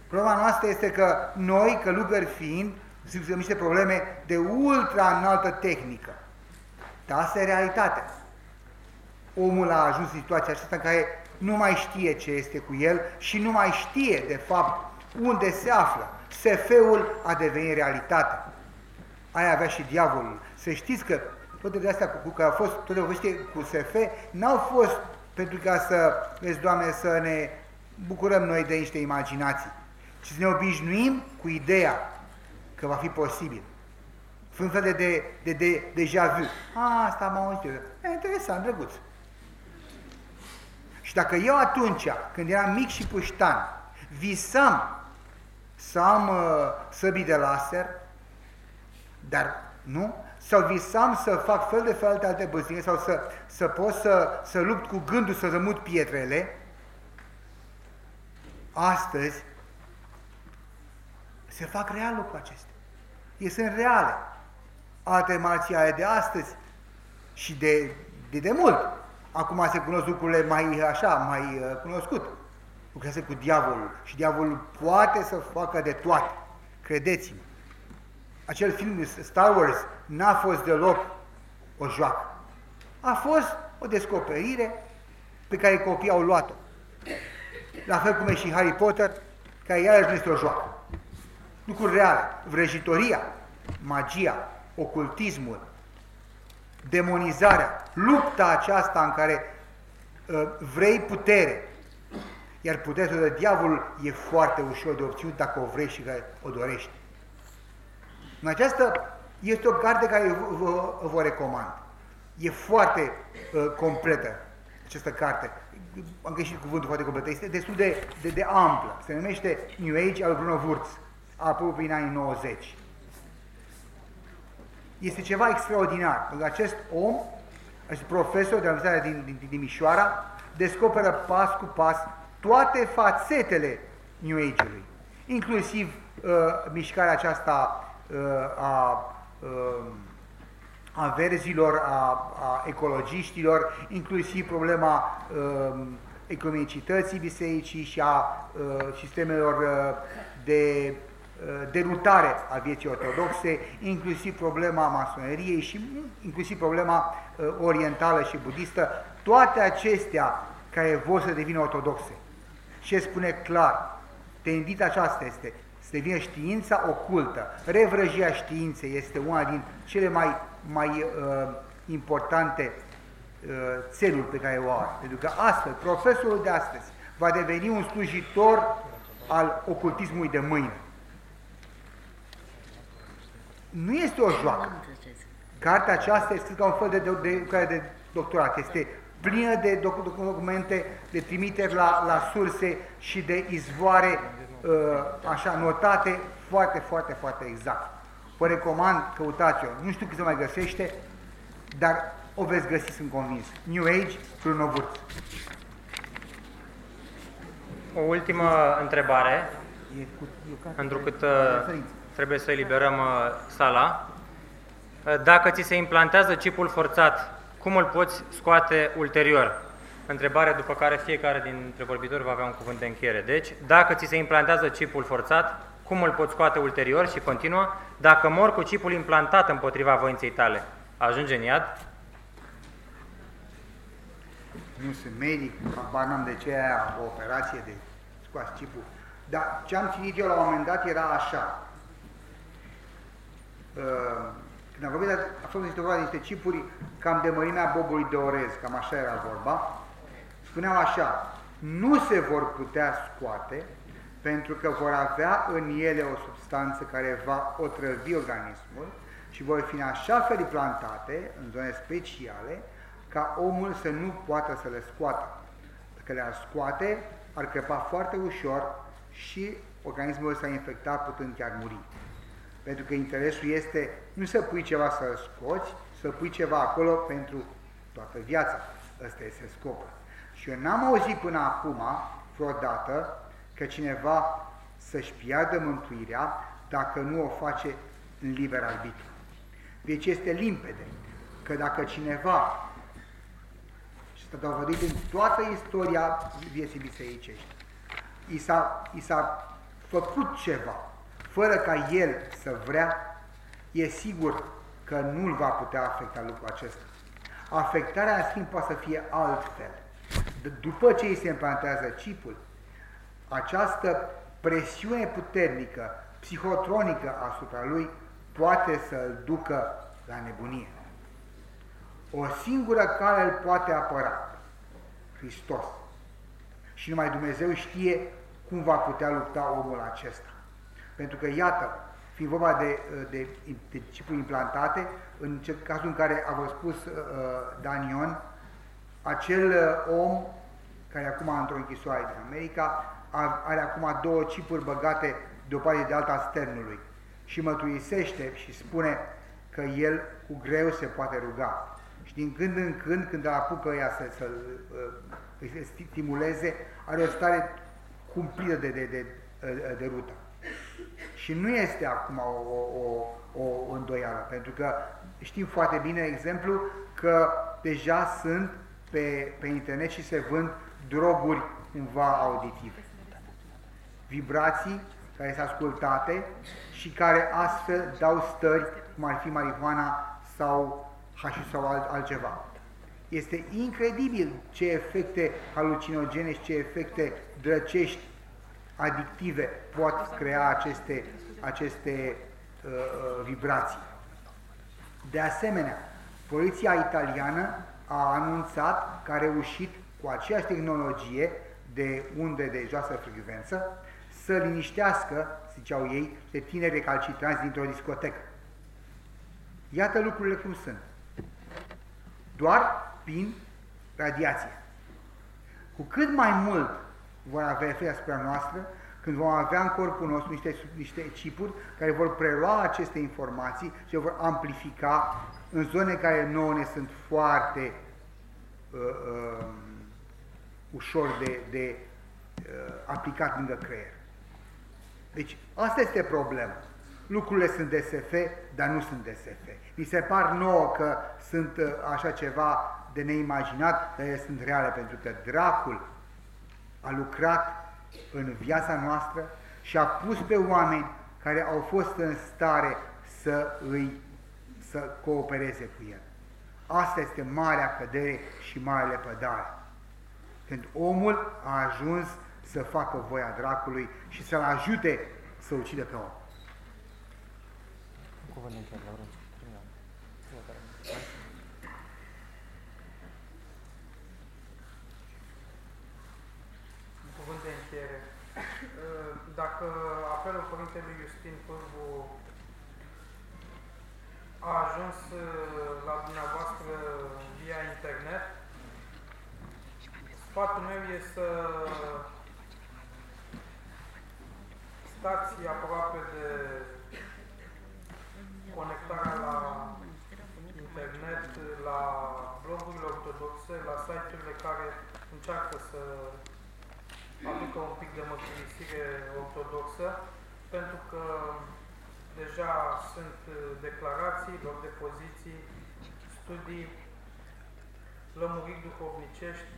Problema noastră este că noi, călugări fiind, sunt niște probleme de ultra înaltă tehnică. Dar asta e realitatea. Omul a ajuns în situația aceasta în care nu mai știe ce este cu el și nu mai știe, de fapt, unde se află. SF-ul a devenit realitate. Aia avea și diavolul. Să știți că toate de astea cu, că a fost toate povestite cu SF n-au fost pentru ca să, vezi, Doamne, să ne bucurăm noi de niște imaginații, ci să ne obișnuim cu ideea că va fi posibil. Un fel de, de, de, de deja vu. A, asta am auzit eu. E interesant, drăguț. Și dacă eu atunci, când eram mic și puștan, visam să am uh, săbii de laser, dar nu? Sau visam să fac fel de fel de alte băzine sau să, să pot să, să lupt cu gândul să rămut pietrele. Astăzi se fac real lucrul acestea. E sunt reale. Alte marțiale de astăzi și de, de, de mult. Acum se cunosc lucrurile mai așa, mai uh, cunoscut. Lucrează cu diavolul și diavolul poate să facă de toate. Credeți-mă acel film Star Wars n-a fost deloc o joacă. A fost o descoperire pe care copiii au luat-o. La fel cum e și Harry Potter, care iarăși nu este o joacă. Lucruri reale, vrăjitoria, magia, ocultismul, demonizarea, lupta aceasta în care uh, vrei putere Iar puterea de diavol e foarte ușor de obținut dacă o vrei și că o dorești. În această este o carte care vă, vă recomand. E foarte uh, completă această carte. Am găsit cuvântul foarte complet. Este destul de, de, de amplă. Se numește New Age al Bruno Wurz. A apărut prin anii 90. Este ceva extraordinar. Pentru că acest om, acest profesor de la Universitatea din, din, din Timișoara, descoperă pas cu pas toate fațetele New Age-ului, inclusiv uh, mișcarea aceasta uh, a, uh, a verzilor, a, a ecologiștilor, inclusiv problema uh, economicității bisericii și a uh, sistemelor uh, de uh, derutare a vieții ortodoxe, inclusiv problema masoneriei și inclusiv problema uh, orientală și budistă, toate acestea care vor să devină ortodoxe. Și spune clar, tendita aceasta este să devină știința ocultă. Revrăjia științei este una din cele mai, mai uh, importante uh, țeluri pe care o are. Pentru că astfel, profesorul de astăzi va deveni un slujitor al ocultismului de mâine. Nu este o joacă. Cartea aceasta este ca un fel de, de, de, de, de doctorat. Este plină de documente, de trimiteri la, la surse și de izvoare uh, așa notate foarte, foarte, foarte exact. Vă recomand, căutați-o. Nu știu cât se mai găsește, dar o veți găsi, sunt convins. New Age, Brunovurt. O ultimă întrebare, întrucât uh, trebuie să eliberăm uh, sala. Dacă ți se implantează chipul forțat cum îl poți scoate ulterior? Întrebare după care fiecare dintre vorbitori va avea un cuvânt de încheiere. Deci, dacă ți se implantează chipul forțat, cum îl poți scoate ulterior și continuă? Dacă mor cu chipul implantat împotriva voinței tale, ajunge în iad? Nu sunt medic, habar n-am de ce aia o operație de scoas chipul. Dar ce am citit eu la un moment dat era așa. Uh, când am vorbit, a fost niște vorba niște chipuri cam de mărimea bobului de orez, cam așa era vorba, spuneau așa, nu se vor putea scoate pentru că vor avea în ele o substanță care va otrăvi organismul și vor fi în așa fel plantate, în zone speciale, ca omul să nu poată să le scoată. Dacă le-ar scoate, ar crepa foarte ușor și organismul s-a infectat putând chiar muri. Pentru că interesul este nu să pui ceva să scoți, să pui ceva acolo pentru toată viața. Ăsta este scopul. Și eu n-am auzit până acum, vreodată, că cineva să-și piardă mântuirea dacă nu o face în liber arbitru. Deci este limpede că dacă cineva, și s-a dovedit în toată istoria vieții bisericești, i s-a făcut ceva fără ca el să vrea, e sigur că nu îl va putea afecta lucrul acesta. Afectarea, în schimb, poate să fie altfel. După ce îi se implantează chipul, această presiune puternică, psihotronică asupra lui, poate să îl ducă la nebunie. O singură cale îl poate apăra, Hristos. Și numai Dumnezeu știe cum va putea lupta omul acesta. Pentru că, iată, fi vorba de, de, de chipuri implantate, în cazul în care a vă spus uh, Danion, acel uh, om care acum într-o închisoare din America, are acum două chipuri băgate de o parte de alta sternului și mătuisește și spune că el cu greu se poate ruga. Și din când în când, când îl apucă ea să, să uh, stimuleze, are o stare cumplită de, de, de, de, de rută. Și nu este acum o, o, o, o îndoială, pentru că știm foarte bine exemplu că deja sunt pe, pe internet și se vând droguri cumva auditive. Vibrații care sunt ascultate și care astfel dau stări, cum ar fi marihuana sau hașiș sau alt, altceva. Este incredibil ce efecte halucinogene și ce efecte drăcești adictive pot crea aceste, aceste uh, uh, vibrații. De asemenea, poliția italiană a anunțat că a reușit cu aceeași tehnologie de unde de joasă frecvență, să liniștească, ziceau ei, de tineri recalcitranți dintr-o discotecă. Iată lucrurile cum sunt. Doar prin radiație. Cu cât mai mult vor avea efect asupra noastră, când vom avea în corpul nostru niște, niște chipuri care vor prelua aceste informații și vor amplifica în zone care nouă ne sunt foarte uh, uh, ușor de, de uh, aplicat lângă creier. Deci asta este problema. Lucrurile sunt DSF, dar nu sunt DSF. Mi se par nouă că sunt uh, așa ceva de neimaginat, dar ele sunt reale, pentru că dracul a lucrat în viața noastră și a pus pe oameni care au fost în stare să îi să coopereze cu el. Asta este marea cădere și marele pădare. Când omul a ajuns să facă voia dracului și să-l ajute să ucide pe om. Cuvânt încheiat, Laurențiu. Cuvânt de încheiere. Dacă apelul Părintelui Justin Pârvu a ajuns la dumneavoastră via internet, sfatul meu este să stați aproape de conectarea la internet, la blogurile ortodoxe, la site-urile care încearcă să aducă un pic de mărturisire ortodoxă, pentru că deja sunt declarații, lor de poziții, studii, lămuriri duhovnicești,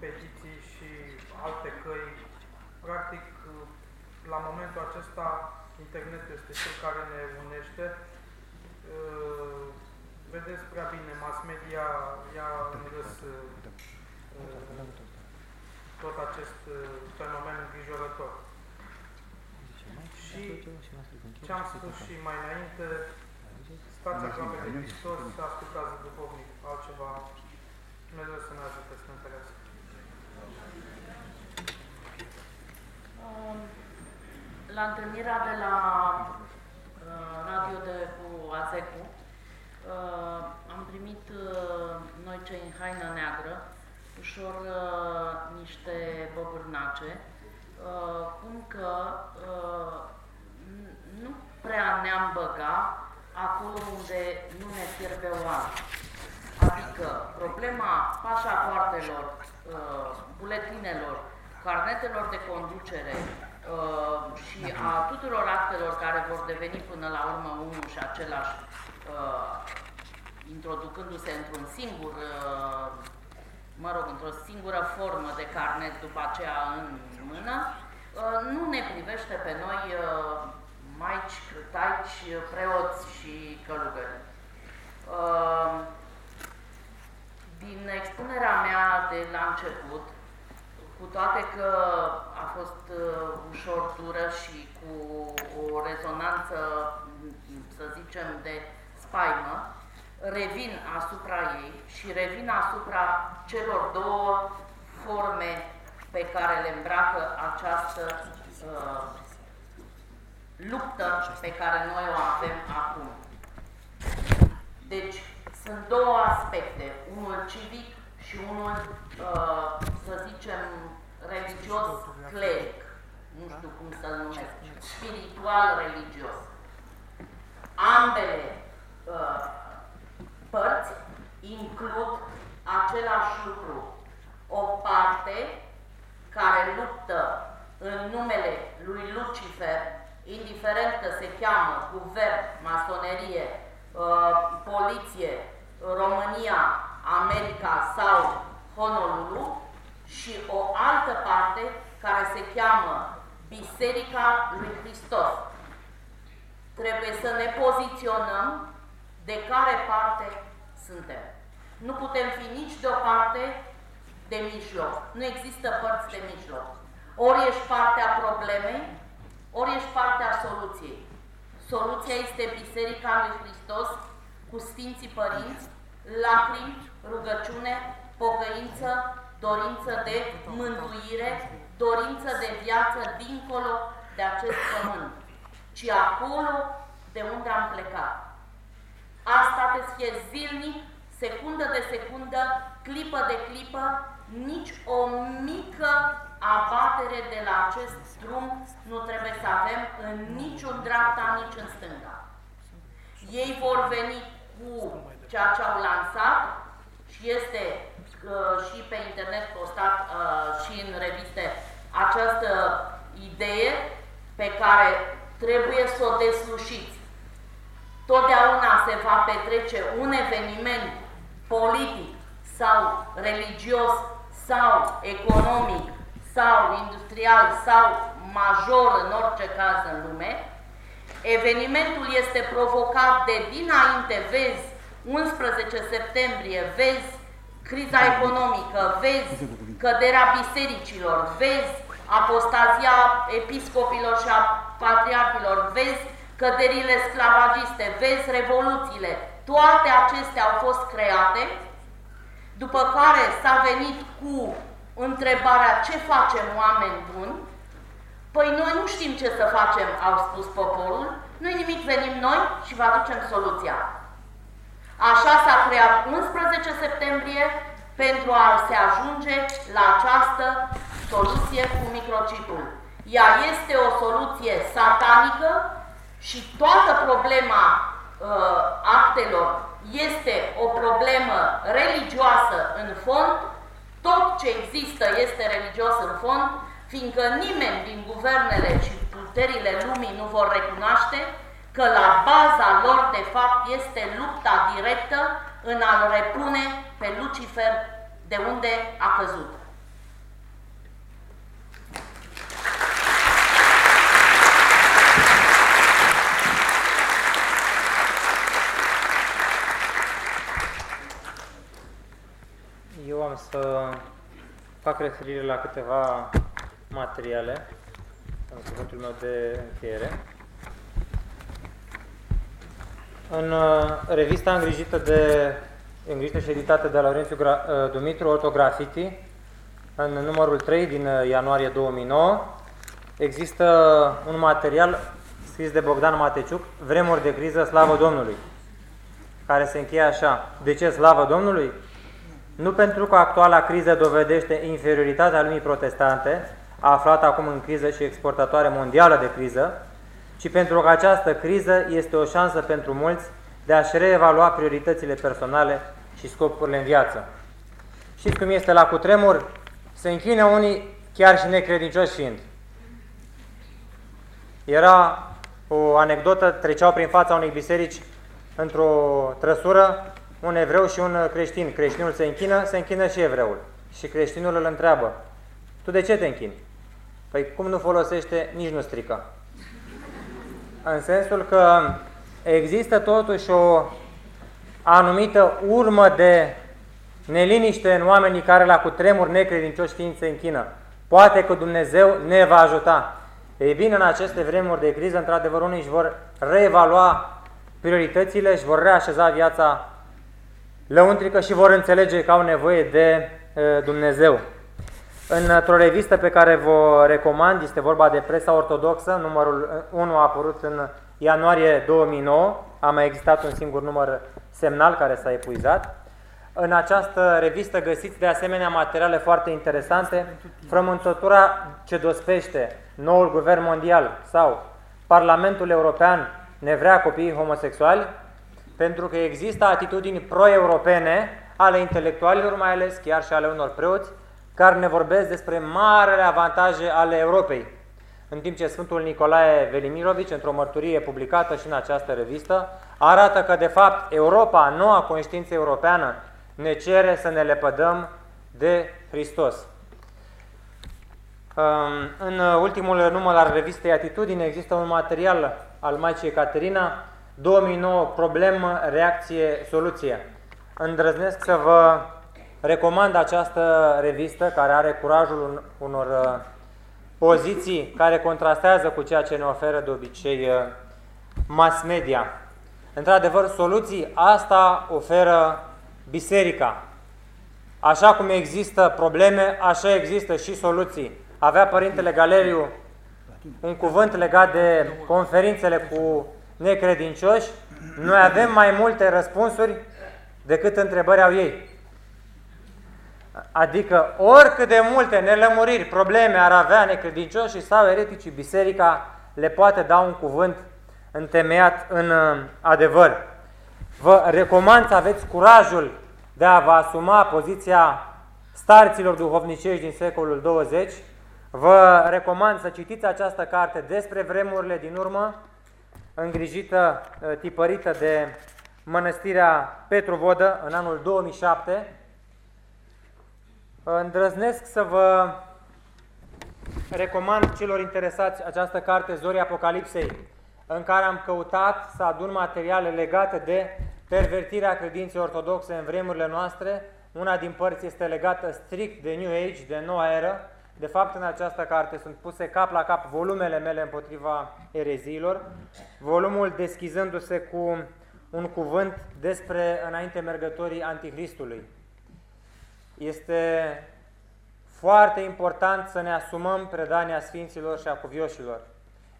petiții și alte căi. Practic, la momentul acesta, internetul este cel care ne unește. Uh, vedeți prea bine, mass media ia în râs uh, tot acest uh, fenomen îngrijorător. Și ce am spus și mai înainte, stați aproape de Hristos, să ascultați duhovnic, altceva. Dumnezeu să ne ajute să ne întărească. Um, la întâlnirea de la uh, radio de cu Azecu, uh, am primit uh, noi cei în haină neagră ușor uh, niște băbârnace, uh, cum că uh, nu prea ne-am băga acolo unde nu ne fierbe oameni. Adică problema pașapoartelor, uh, buletinelor, carnetelor de conducere uh, și a tuturor actelor care vor deveni până la urmă unul și același, uh, introducându-se într-un singur uh, mă rog, într-o singură formă de carnet după aceea în mână, uh, nu ne privește pe noi uh, maici, taici, preoți și călugări. Uh, din expunerea mea de la început, cu toate că a fost ușor dură și cu o rezonanță, să zicem, de spaimă, revin asupra ei și revin asupra celor două forme pe care le îmbracă această uh, luptă pe care noi o avem acum. Deci, sunt două aspecte, unul civic și unul, uh, să zicem, religios cleric, nu știu cum să-l numesc, spiritual-religios. Ambele uh, părți includ același lucru. O parte care luptă în numele lui Lucifer, indiferent că se cheamă guvern, masonerie, uh, poliție, România, America sau Honolulu și o altă parte care se cheamă Biserica lui Hristos. Trebuie să ne poziționăm de care parte suntem. Nu putem fi nici de o parte de mijloc. Nu există părți de mijloc. Ori ești partea problemei, ori ești partea soluției. Soluția este Biserica lui Hristos cu Sfinții Părinți, lacrimi, rugăciune, pocăință dorință de mântuire, dorință de viață dincolo de acest pământ, ci acolo de unde am plecat. Asta te fie zilnic, secundă de secundă, clipă de clipă, nici o mică abatere de la acest drum nu trebuie să avem în niciun dreapta, nici în stânga. Ei vor veni cu ceea ce au lansat și este uh, și pe internet postat uh, și în reviste această idee pe care trebuie să o deslușiți. Totdeauna se va petrece un eveniment politic sau religios sau economic sau industrial sau major în orice caz în lume, evenimentul este provocat de dinainte, vezi, 11 septembrie, vezi criza economică, vezi căderea bisericilor, vezi apostazia episcopilor și a patriarhilor, vezi căderile sclavagiste, vezi revoluțiile, toate acestea au fost create, după care s-a venit cu întrebarea ce facem oameni buni, păi noi nu știm ce să facem, au spus poporul, nu-i nimic, venim noi și vă aducem soluția. Așa s-a creat 11 septembrie pentru a se ajunge la această soluție cu microchipul. Ea este o soluție satanică și toată problema uh, actelor este o problemă religioasă în fond, tot ce există este religios în fond, fiindcă nimeni din guvernele și puterile lumii nu vor recunoaște că la baza lor, de fapt, este lupta directă în a-l repune pe Lucifer de unde a căzut. Eu am să fac referire la câteva materiale în cuvântul meu de încheiere. În uh, revista îngrijită, de, îngrijită și editată de Laurențiu uh, Dumitru, Ortografiti, în numărul 3 din uh, ianuarie 2009, există un material scris de Bogdan Mateciuc, Vremuri de criză, slavă Domnului, care se încheie așa. De ce slavă Domnului? Nu pentru că actuala criză dovedește inferioritatea lumii protestante, aflată acum în criză și exportatoare mondială de criză, ci pentru că această criză este o șansă pentru mulți de a-și reevalua prioritățile personale și scopurile în viață. Știți cum este la cutremur? Se închină unii chiar și necredincioși fiind. Era o anecdotă, treceau prin fața unei biserici într-o trăsură un evreu și un creștin. Creștinul se închină, se închină și evreul. Și creștinul îl întreabă, tu de ce te închini? Păi cum nu folosește, nici nu strică. În sensul că există totuși o anumită urmă de neliniște în oamenii care la cutremur necredincioși fiind se închină. Poate că Dumnezeu ne va ajuta. Ei bine, în aceste vremuri de criză, într-adevăr, unii își vor reevalua prioritățile, își vor reașeza viața lăuntrică și vor înțelege că au nevoie de e, Dumnezeu. Într-o revistă pe care vă recomand, este vorba de Presa Ortodoxă, numărul 1 a apărut în ianuarie 2009, a mai existat un singur număr semnal care s-a epuizat. În această revistă găsiți de asemenea materiale foarte interesante, frământătura ce dospește noul guvern mondial sau Parlamentul European ne vrea copiii homosexuali, pentru că există atitudini pro-europene ale intelectualilor, mai ales chiar și ale unor preoți, care ne vorbesc despre marele avantaje ale Europei. În timp ce Sfântul Nicolae Velimirovici, într-o mărturie publicată și în această revistă, arată că, de fapt, Europa, noua conștiință europeană, ne cere să ne lepădăm de Hristos. În ultimul număr al revistei Atitudine există un material al Maicii Ecaterina, 2009, problemă, reacție, soluție. Îndrăznesc să vă recomand această revistă care are curajul unor uh, poziții care contrastează cu ceea ce ne oferă de obicei uh, mass media. Într-adevăr, soluții asta oferă biserica. Așa cum există probleme, așa există și soluții. Avea Părintele Galeriu un cuvânt legat de conferințele cu necredincioși, noi avem mai multe răspunsuri decât întrebări au ei. Adică oricât de multe nelămuriri, probleme ar avea necredincioșii sau ereticii, biserica le poate da un cuvânt întemeiat în uh, adevăr. Vă recomand să aveți curajul de a vă asuma poziția starților duhovnicești din secolul 20. Vă recomand să citiți această carte despre vremurile din urmă, îngrijită, uh, tipărită de Mănăstirea Petru Vodă în anul 2007. Îndrăznesc să vă recomand celor interesați această carte Zorii Apocalipsei, în care am căutat să adun materiale legate de pervertirea credinței ortodoxe în vremurile noastre. Una din părți este legată strict de New Age, de noua eră. De fapt, în această carte sunt puse cap la cap volumele mele împotriva ereziilor, volumul deschizându-se cu un cuvânt despre înainte mergătorii Antichristului. Este foarte important să ne asumăm predania Sfinților și a Cuvioșilor.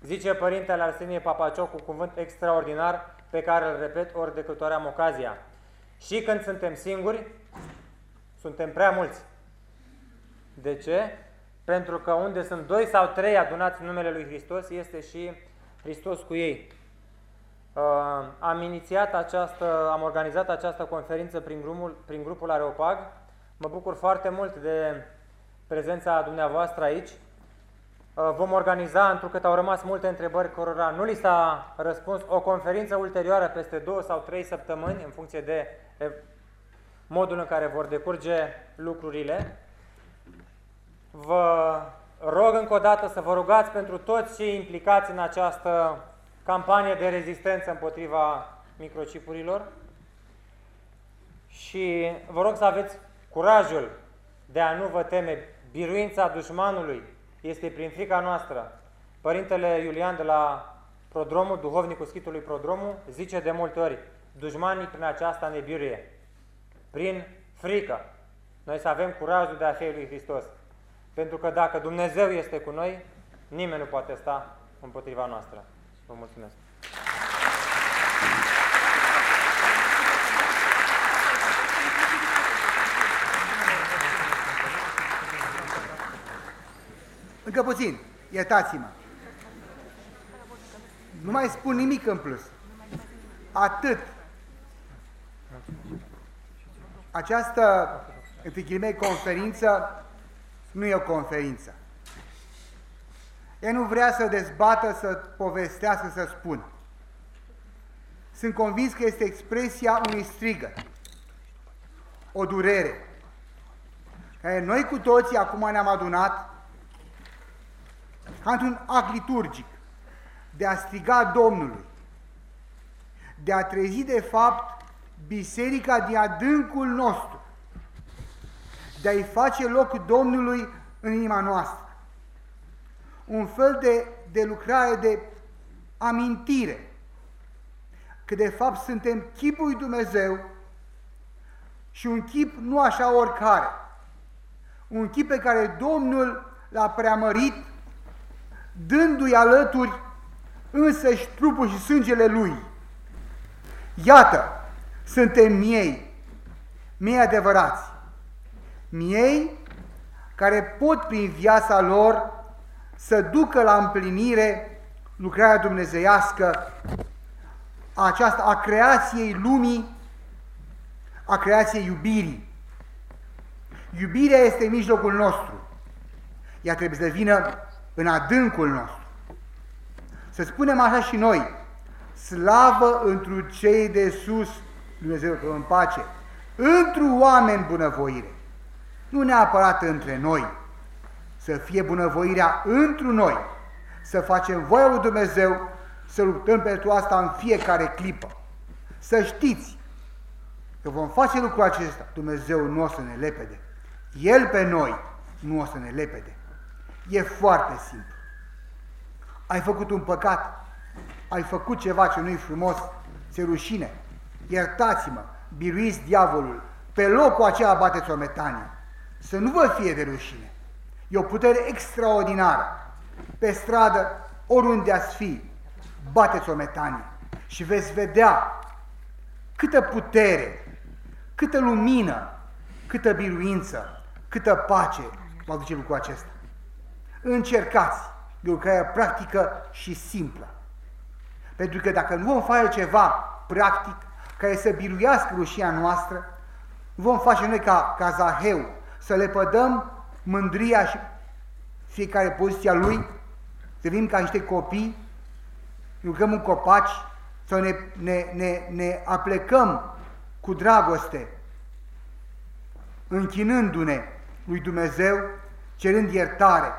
Zice Părintele Arsenie Papacioc cu cuvânt extraordinar pe care îl repet ori de câte ori am ocazia. Și când suntem singuri, suntem prea mulți. De ce? Pentru că unde sunt doi sau trei adunați în numele Lui Hristos, este și Hristos cu ei. Uh, am inițiat această, am organizat această conferință prin grupul, prin grupul Areopag. Mă bucur foarte mult de prezența dumneavoastră aici. Uh, vom organiza, întrucât au rămas multe întrebări cărora nu li s-a răspuns, o conferință ulterioară peste două sau trei săptămâni, în funcție de modul în care vor decurge lucrurile. Vă rog încă o dată să vă rugați pentru toți cei implicați în această campanie de rezistență împotriva microchipurilor și vă rog să aveți curajul de a nu vă teme. Biruința dușmanului este prin frica noastră. Părintele Iulian de la Prodromul, duhovnicul schitului Prodromul, zice de multe ori, dușmanii prin aceasta ne biruie, prin frică. Noi să avem curajul de a fi lui Hristos. Pentru că dacă Dumnezeu este cu noi, nimeni nu poate sta împotriva noastră. Vă mulțumesc! Încă puțin, iertați-mă. Nu mai spun nimic în plus. Atât. Această, între conferință nu e o conferință. Ea nu vrea să dezbată, să povestească, să spună. Sunt convins că este expresia unui strigă, o durere, care noi cu toții acum ne-am adunat ca într-un act liturgic de a striga Domnului, de a trezi de fapt biserica din adâncul nostru, de a-i face loc Domnului în inima noastră. Un fel de, de lucrare de amintire. Că de fapt suntem chipul lui Dumnezeu și un chip nu așa oricare, un chip pe care Domnul l-a preamărit dându-i alături însăși trupul și sângele Lui. Iată, suntem miei, miei adevărați, miei care pot prin viața lor să ducă la împlinire lucrarea dumnezeiască a aceasta, a creației lumii, a creației iubirii. Iubirea este în mijlocul nostru. Ea trebuie să vină în adâncul nostru. Să spunem așa și noi, slavă întru cei de sus, Dumnezeu în pace, întru oameni bunăvoire, nu neapărat între noi, să fie bunăvoirea întru noi, să facem voia lui Dumnezeu, să luptăm pentru asta în fiecare clipă. Să știți că vom face lucrul acesta, Dumnezeu nu o să ne lepede. El pe noi nu o să ne lepede. E foarte simplu. Ai făcut un păcat, ai făcut ceva ce nu-i frumos, se rușine, iertați-mă, biruiți diavolul, pe locul acela bateți o metanie. Să nu vă fie de rușine. E o putere extraordinară. Pe stradă, oriunde ați fi, bateți o metanie și veți vedea câtă putere, câtă lumină, câtă biruință, câtă pace va duce lucrul acesta. Încercați de o lucrare practică și simplă. Pentru că dacă nu vom face ceva practic care să biruiască rușia noastră, vom face noi ca, ca Zaheu, să le pădăm mândria și fiecare poziția lui, să vin ca niște copii, lucrăm în copaci, să ne, ne, ne, ne aplecăm cu dragoste, închinându-ne lui Dumnezeu, cerând iertare,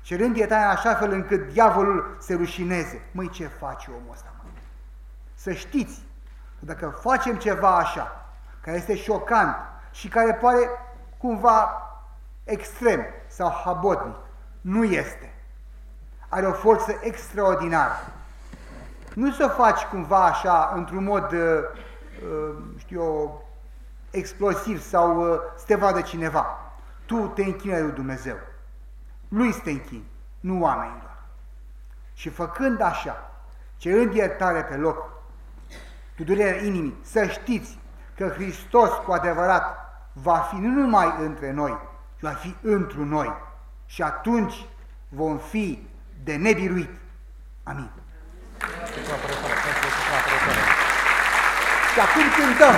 cerând iertare în așa fel încât diavolul se rușineze. Măi, ce face omul ăsta? Mă? Să știți că dacă facem ceva așa, care este șocant și care pare cumva extrem sau habotnic, nu este. Are o forță extraordinară. Nu să o faci cumva așa, într-un mod, uh, uh, știu eu, explosiv sau uh, să te vadă cineva. Tu te închini lui Dumnezeu. Lui să te închini, nu oamenilor. Și făcând așa, cerând iertare pe loc, cu durerea inimii, să știți că Hristos cu adevărat va fi nu numai între noi, ci va fi întru noi. Și atunci vom fi de nebiruit. Amin. Și acum cântăm.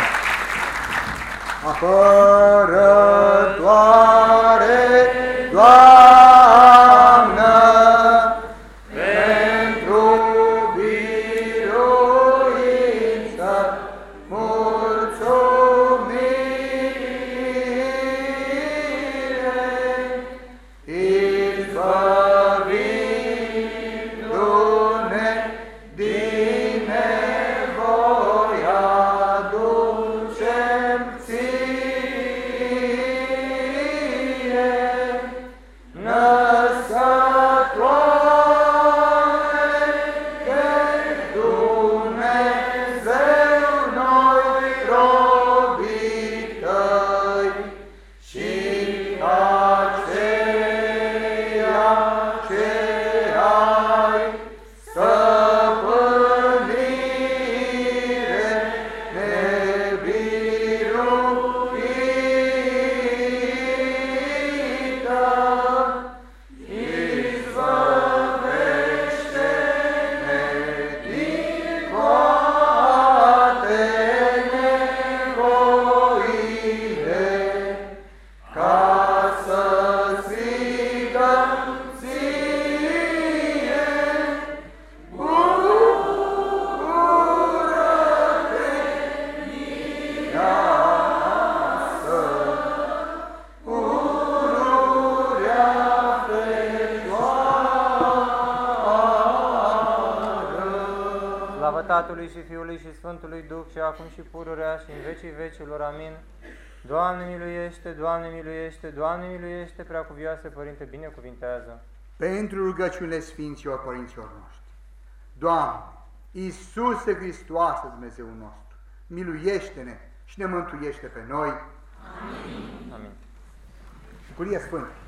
Apărătoare, Doamnă, Fiului și Sfântului Duh și acum și pururea și în vecii vecilor. Amin. Doamne miluiește, Doamne miluiește, Doamne miluiește, preacuvioase Părinte, binecuvintează. pentru rugăciunile Sfinților Părinților noștri. Doamne, Iisuse Hristoase, Dumnezeu nostru, miluiește-ne și ne mântuiește pe noi. Amin. Curie Sfântă!